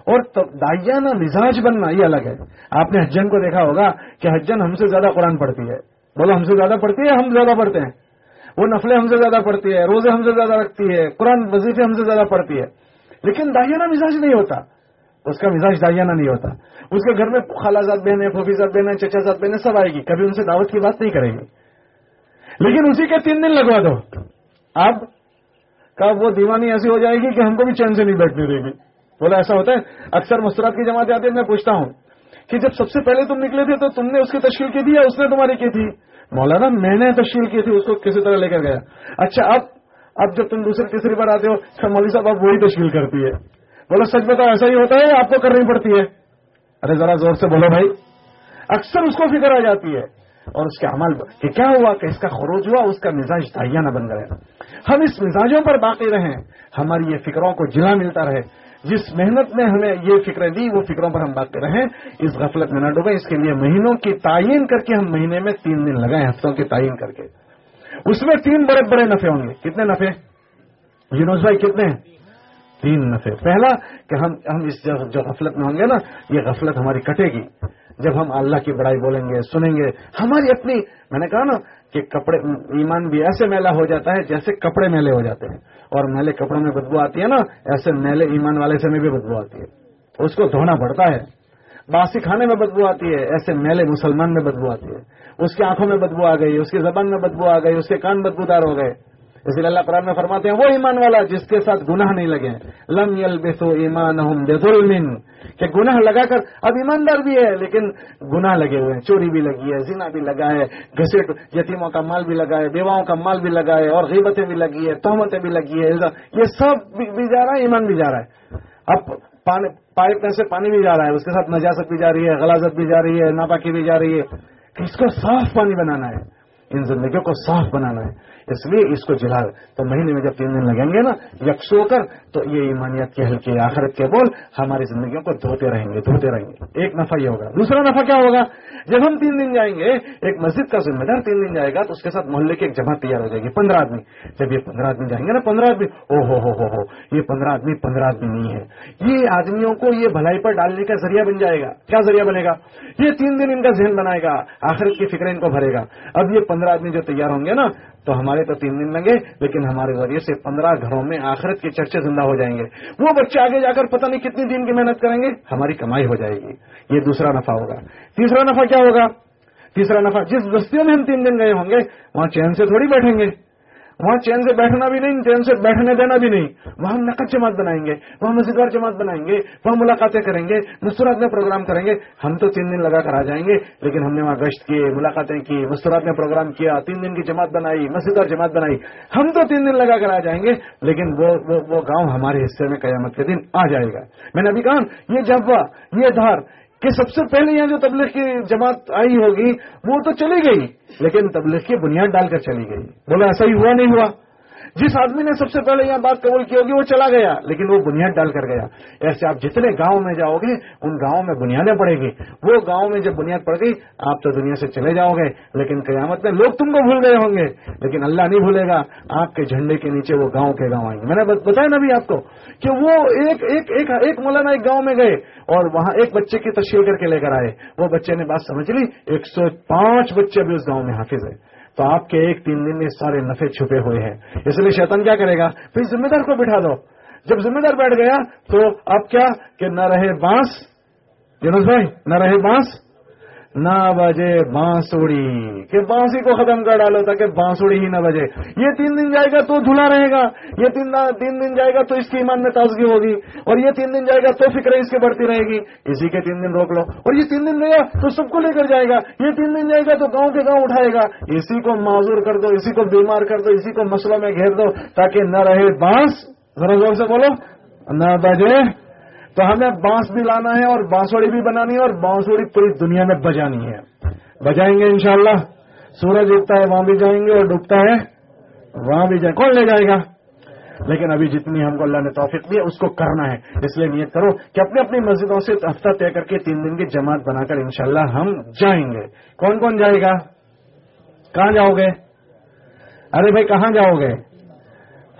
اور دائیانہ مزاج بننا یہ الگ ہے۔ آپ نے حجن کو دیکھا ہوگا کہ حجن ہم سے زیادہ قرآن پڑھتی ہے۔ بولو ہم سے زیادہ پڑھتی ہے ہم زیادہ پڑھتے ہیں؟ وہ نفلیں ہم سے زیادہ پڑھتی ہے، روزے ہم سے زیادہ رکھتی ہے، قرآن وظیفے ہم سے زیادہ پڑھتی ہے۔ لیکن دائیانہ مزاج نہیں ہوتا۔ اس کا مزاج دائیانہ نہیں ہوتا۔ اس کے گھر میں خالہ زاد بہنیں پھوپھی زاد بہنیں چچا زاد بہنیں سب آئے گی۔ کبھی ان سے دعوت کی بات نہیں کرے گی لیکن اسی کے تین دن لگوا دو۔ اب کب وہ دیوانی ایسی ہو جائے گی کہ ہم کو بھی چین سے نہیں بیٹھنے دے گی بولا ایسا ہوتا ہے، اکثر مستراد کی جماعت آتی ہے میں پوچھتا ہوں کہ جب سب سے پہلے تم نکلے تھے تو تم نے اس کی تشکیل کی تھی یا اس نے تمہاری کی تھی؟ مولانا، میں نے تشکیل کی تھی، اس کو کسی طرح لے کر گیا۔ اچھا اب اب جب تم دوسری تیسری بار آتے ہو مولوی صاحب، اب وہی تشکیل کرتی ہے۔ بولو، سچ بتاؤ، ایسا ہی ہوتا ہے آپ کو کرنی پڑتی ہے؟ ارے ذرا زور سے بولو بھائی۔ اکثر اس کو فکر آ جاتی ہے۔ اور اس کے عمل کہ کیا ہوا کہ اس کا خروج ہوا، اس کا مزاج تائیا نہ بن گیا ہم اس مزاجوں پر باقی رہیں۔ ہماری یہ فکروں کو جلا ملتا رہے۔ جس محنت نے ہمیں یہ فکریں دی، وہ فکروں پر ہم باقی رہیں۔ اس غفلت میں نہ ڈوبیں۔ اس کے لیے مہینوں کی تعین کر کے ہم مہینے میں تین دن لگائیں، ہفتوں کی تعین کر کے۔ اس میں تین بڑے بڑے نفے ہوں گے۔ کتنے نفے؟ یونس بھائی کتنے ہیں؟ تین نفے۔ پہلا کہ ہم ہم اس جو غفلت میں ہوں گے نا، یہ غفلت ہماری کٹے گی۔ جب ہم اللہ کی بڑائی بولیں گے، سنیں گے، ہماری اپنی میں نے کہا نا کہ کپڑے ایمان بھی ایسے میلا ہو جاتا ہے جیسے کپڑے میلے ہو جاتے ہیں۔ اور میلے کپڑوں میں بدبو آتی ہے نا، ایسے میلے ایمان والے سے میں بھی بدبو آتی ہے۔ اس کو دھونا پڑتا ہے۔ باسی کھانے میں بدبو آتی ہے، ایسے میلے مسلمان میں بدبو آتی ہے۔ اس کی آنکھوں میں بدبو آ گئی، اس کی زبان میں بدبو آ گئی، اس کے کان بدبودار ہو گئے۔ اس لیے اللہ قرآن میں فرماتے ہیں، وہ ایمان والا جس کے ساتھ گناہ نہیں لگے۔ لم یل بسو ایمان کہ گناہ لگا کر، اب ایماندار بھی ہے، لیکن گناہ لگے ہوئے ہیں۔ چوری بھی لگی ہے، زنا بھی لگا ہے، گھسیٹ، یتیموں کا مال بھی لگا ہے، بیواؤں کا مال بھی لگا ہے، اور غیبتیں بھی لگی ہے، تہمتیں بھی لگی ہے یہ سب بھی جا رہا ہے، ایمان بھی جا رہا ہے۔ اب پائپ میں سے پانی بھی جا رہا ہے، اس کے ساتھ نجاست بھی جا رہی ہے، غلازت بھی جا رہی ہے، ناپاکی بھی جا رہی ہے۔ اس کو صاف پانی بنانا ہے، ان زندگیوں کو صاف بنانا ہے۔ اس لیے اس کو جلا تو مہینے میں جب تین دن لگیں گے نا یکسو کر، تو یہ ایمانیت کے ہلکے آخرت کے بول ہماری زندگیوں کو دھوتے رہیں گے، دھوتے رہیں گے۔ ایک نفع یہ ہوگا۔ دوسرا نفع کیا ہوگا؟ جب ہم تین دن جائیں گے، ایک مسجد کا ذمہ دار تین دن جائے گا، تو اس کے ساتھ محلے کی ایک جماعت تیار ہو جائے گی، پندرہ آدمی۔ جب یہ پندرہ آدمی جائیں گے نا، پندرہ آدمی او ہو ہو ہو ہو، یہ پندرہ آدمی پندرہ آدمی نہیں ہے۔ یہ آدمیوں کو یہ بھلائی پر ڈالنے کا ذریعہ بن جائے گا۔ کیا ذریعہ بنے گا؟ یہ تین دن ان کا ذہن بنائے گا، آخرت کی فکر ان کو بھرے گا۔ اب یہ پندرہ آدمی جو تیار ہوں گے نا، تو ہمارے تو تین دن لگے، لیکن ہمارے ذریعے سے پندرہ گھروں میں آخرت کے چرچے زندہ ہو جائیں گے۔ وہ بچے آگے جا کر پتہ نہیں کتنی دن کی محنت کریں گے، ہماری کمائی ہو جائے گی۔ یہ دوسرا نفع ہوگا۔ تیسرا نفع کیا ہوگا؟ تیسرا نفع، جس بستیوں میں ہم تین دن گئے ہوں گے، وہاں چین سے تھوڑی بیٹھیں گے۔ وہاں چین سے بیٹھنا بھی نہیں، چین سے بیٹھنے دینا بھی نہیں۔ وہاں نقد جماعت بنائیں گے، وہاں مزیدار جماعت بنائیں گے، وہاں ملاقاتیں کریں گے، مستورات میں پروگرام کریں گے۔ ہم تو تین دن لگا کر آ جائیں گے، لیکن ہم نے وہاں گشت کیے، ملاقاتیں کی، مستورات میں پروگرام کیا، تین دن کی جماعت بنائی مسجد جماعت بنائی۔ ہم تو تین دن لگا کر آ جائیں گے، لیکن وہ وہ گاؤں ہمارے حصے میں قیامت کے دن آ جائے گا۔ میں نے ابھی کہا، یہ جبا یہ دھار کہ سب سے پہلے یہاں جو تبلیغ کی جماعت آئی ہوگی وہ تو چلی گئی، لیکن تبلیغ کی بنیاد ڈال کر چلی گئی۔ بولا ایسا ہی ہوا، نہیں ہوا۔ جس آدمی نے سب سے پہلے یہاں بات قبول کی ہوگی وہ چلا گیا، لیکن وہ بنیاد ڈال کر گیا۔ ایسے آپ جتنے گاؤں میں جاؤ گے، ان گاؤں میں بنیادیں پڑے گی۔ وہ گاؤں میں جب بنیاد پڑ گئی، آپ تو دنیا سے چلے جاؤ گے، لیکن قیامت میں لوگ تم کو بھول گئے ہوں گے۔ لیکن اللہ نہیں بھولے گا، آپ کے جھنڈے کے نیچے وہ گاؤں کے گاؤں آئیں گے۔ میں نے بتایا نا بھی آپ کو کہ وہ ایک ایک ایک ایک مولانا ایک گاؤں میں گئے اور وہاں ایک بچے کی تشکیل کر کے لے کر آئے۔ وہ بچے نے بات سمجھ لی، ایک سو پانچ بچے بھی اس گاؤں میں حافظ ہے تو آپ کے ایک تین دن میں سارے نفے چھپے ہوئے ہیں۔ اس لیے شیطان کیا کرے گا؟ پھر ذمہ دار کو بٹھا دو۔ جب ذمہ دار بیٹھ گیا تو اب کیا کہ نہ رہے بانس؟ جنوب بھائی، نہ رہے بانس؟ نہ بجے بانسڑی کہ بانسی کو ختم کر ڈالو تاکہ بانسڑی ہی نہ بجے۔ یہ تین دن جائے گا تو دھلا رہے گا۔ یہ تین دن جائے گا تو اس کی ایمان میں تازگی ہوگی۔ اور یہ تین دن جائے گا تو فکر اس کے بڑھتی رہے گی۔ اسی کے تین دن روک لو۔ اور یہ تین دن گیا تو سب کو لے کر جائے گا۔ یہ تین دن جائے گا تو گاؤں کے گاؤں اٹھائے گا۔ اسی کو معذور کر دو، اسی کو بیمار کر دو، اسی کو مسئلہ میں گھیر دو تاکہ نہ رہے بانس۔ ذرا زور سے بولو۔ نہ بجے تو ہمیں بانس بھی لانا ہے اور بانسوڑی بھی بنانی ہے اور بانسوڑی پوری دنیا میں بجانی ہے۔ بجائیں گے انشاءاللہ۔ سورج اگتا ہے، وہاں بھی جائیں گے اور ڈوبتا ہے، وہاں بھی جائیں کون لے جائے گا؟ لیکن ابھی جتنی ہم کو اللہ نے توفیق دی ہے اس کو کرنا ہے۔ اس لیے نیت کرو کہ اپنی اپنی مسجدوں سے ہفتہ طے کر کے تین دن کی جماعت بنا کر انشاءاللہ ہم جائیں گے۔ کون کون جائے گا؟ کہاں جاؤ گے؟ ارے بھائی، کہاں جاؤ گے؟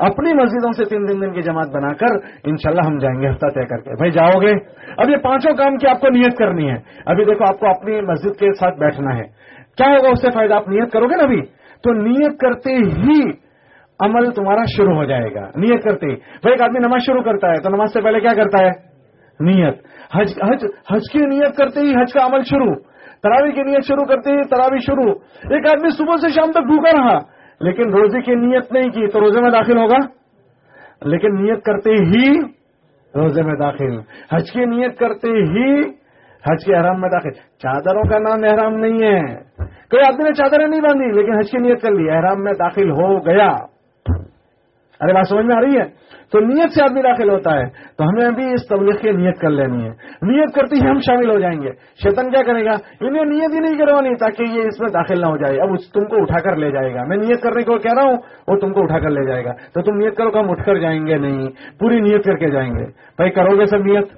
اپنی مسجدوں سے تین دن دن کی جماعت بنا کر انشاءاللہ ہم جائیں گے، ہفتہ طے کر کے۔ بھائی، جاؤ گے؟ اب یہ پانچوں کام کی آپ کو نیت کرنی ہے۔ ابھی دیکھو، آپ کو اپنی مسجد کے ساتھ بیٹھنا ہے۔ کیا ہوگا اس سے فائدہ؟ آپ نیت کرو گے نا ابھی؟ تو نیت کرتے ہی عمل تمہارا شروع ہو جائے گا۔ نیت کرتے ہی۔ بھائی، ایک آدمی نماز شروع کرتا ہے تو نماز سے پہلے کیا کرتا ہے؟ نیت۔ حج حج حج کی نیت کرتے ہی حج کا عمل شروع۔ تراوی کی نیت شروع کرتے ہی تراوی شروع۔ ایک آدمی صبح سے شام تک بھوکا رہا۔ لیکن روزے کی نیت نہیں کی تو روزے میں داخل ہوگا؟ لیکن نیت کرتے ہی روزے میں داخل۔ حج کی نیت کرتے ہی حج کے احرام میں داخل۔ چادروں کا نام احرام نہیں ہے۔ کوئی آدمی نے چادریں نہیں باندھی لیکن حج کی نیت کر لی، احرام میں داخل ہو گیا۔ ارے بات سمجھ میں آ رہی ہے، تو نیت سے آدمی داخل ہوتا ہے۔ تو ہمیں ابھی اس تبلیغ کی نیت کر لینی ہے۔ نیت کرتی ہی ہم شامل ہو جائیں گے۔ شیطن کیا کرے گا؟ انہیں نیت ہی نہیں کروانی تاکہ یہ اس میں داخل نہ ہو جائے۔ اب تم کو اٹھا کر لے جائے گا۔ میں نیت کرنے کو کہہ رہا ہوں، وہ تم کو اٹھا کر لے جائے گا۔ تو تم نیت کرو کہ ہم اٹھ کر جائیں گے نہیں۔ پوری نیت کر کے جائیں گے۔ بھائی، کرو گے سب نیت؟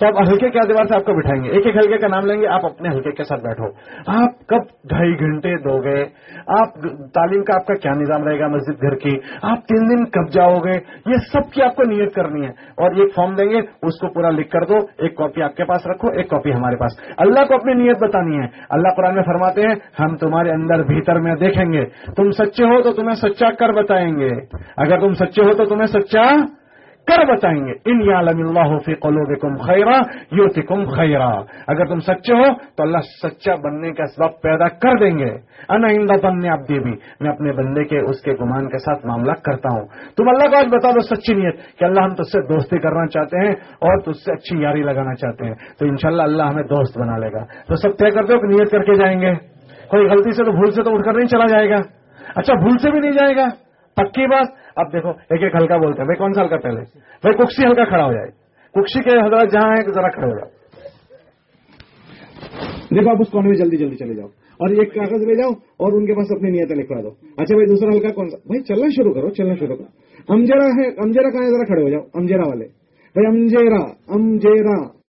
تو آپ ہلکے کے اعتبار سے آپ کو بٹھائیں گے۔ ایک ایک ہلکے کا نام لیں گے، آپ اپنے ہلکے کے ساتھ بیٹھو۔ آپ کب ڈھائی گھنٹے دو گے آپ تعلیم کا آپ کا کیا نظام رہے گا مسجد گھر کی؟ آپ تین دن کب جاؤ گے؟ یہ سب کی آپ کو نیت کرنی ہے۔ اور ایک فارم دیں گے، اس کو پورا لکھ کر دو، ایک کاپی آپ کے پاس رکھو، ایک کاپی ہمارے پاس۔ اللہ کو اپنی نیت بتانی ہے۔ اللہ قرآن میں فرماتے ہیں، ہم تمہارے اندر بھیتر میں دیکھیں گے۔ تم سچے ہو تو تمہیں سچا کر بتائیں گے۔ اگر تم سچے ہو تو تمہیں سچا کر بتائیں گے۔ ان یالم اللہ فی قلوبکم خیرا یوتکم خیرا۔ اگر تم سچے ہو، تو اللہ سچا بننے کا سبب پیدا کر دیں گے۔ انا اندہ بننے آپ بھی میں اپنے بندے کے، اس کے گمان کے ساتھ معاملہ کرتا ہوں۔ تم اللہ کو آج بتا دو سچی نیت کہ اللہ ہم تجھ سے دوستی کرنا چاہتے ہیں اور تجھ سے اچھی یاری لگانا چاہتے ہیں۔ تو انشاءاللہ اللہ ہمیں دوست بنا لے گا۔ تو سب طے کر دو کہ نیت کر کے جائیں گے۔ کوئی غلطی سے تو بھول سے تو اٹھ کر نہیں چلا جائے گا۔ اچھا بھول سے بھی نہیں جائے گا۔ پکی بات اب دیکھو، ایک ایک ہلکا بولتے ہیں۔ بھائی، کون سا ہلکا پہلے؟ بھائی، ککسی ہلکا کھڑا ہو جائے۔ ککسی کے حضرات جہاں ہے ذرا کھڑے ہو جاؤ۔ دیکھو، آپ اس کونے میں جلدی جلدی چلے جاؤ۔ اور ایک کاغذ لے جاؤ اور ان کے پاس اپنی نیتیں لکھوا دو۔ اچھا بھائی، دوسرا ہلکا کون سا؟ بھائی، چلنا شروع کرو، چلنا شروع کرو۔ امجیرا ہے امجیرا کہاں ذرا کھڑے ہو جاؤ۔ امجیرا والے۔ بھائی، امجیرا امجیرا۔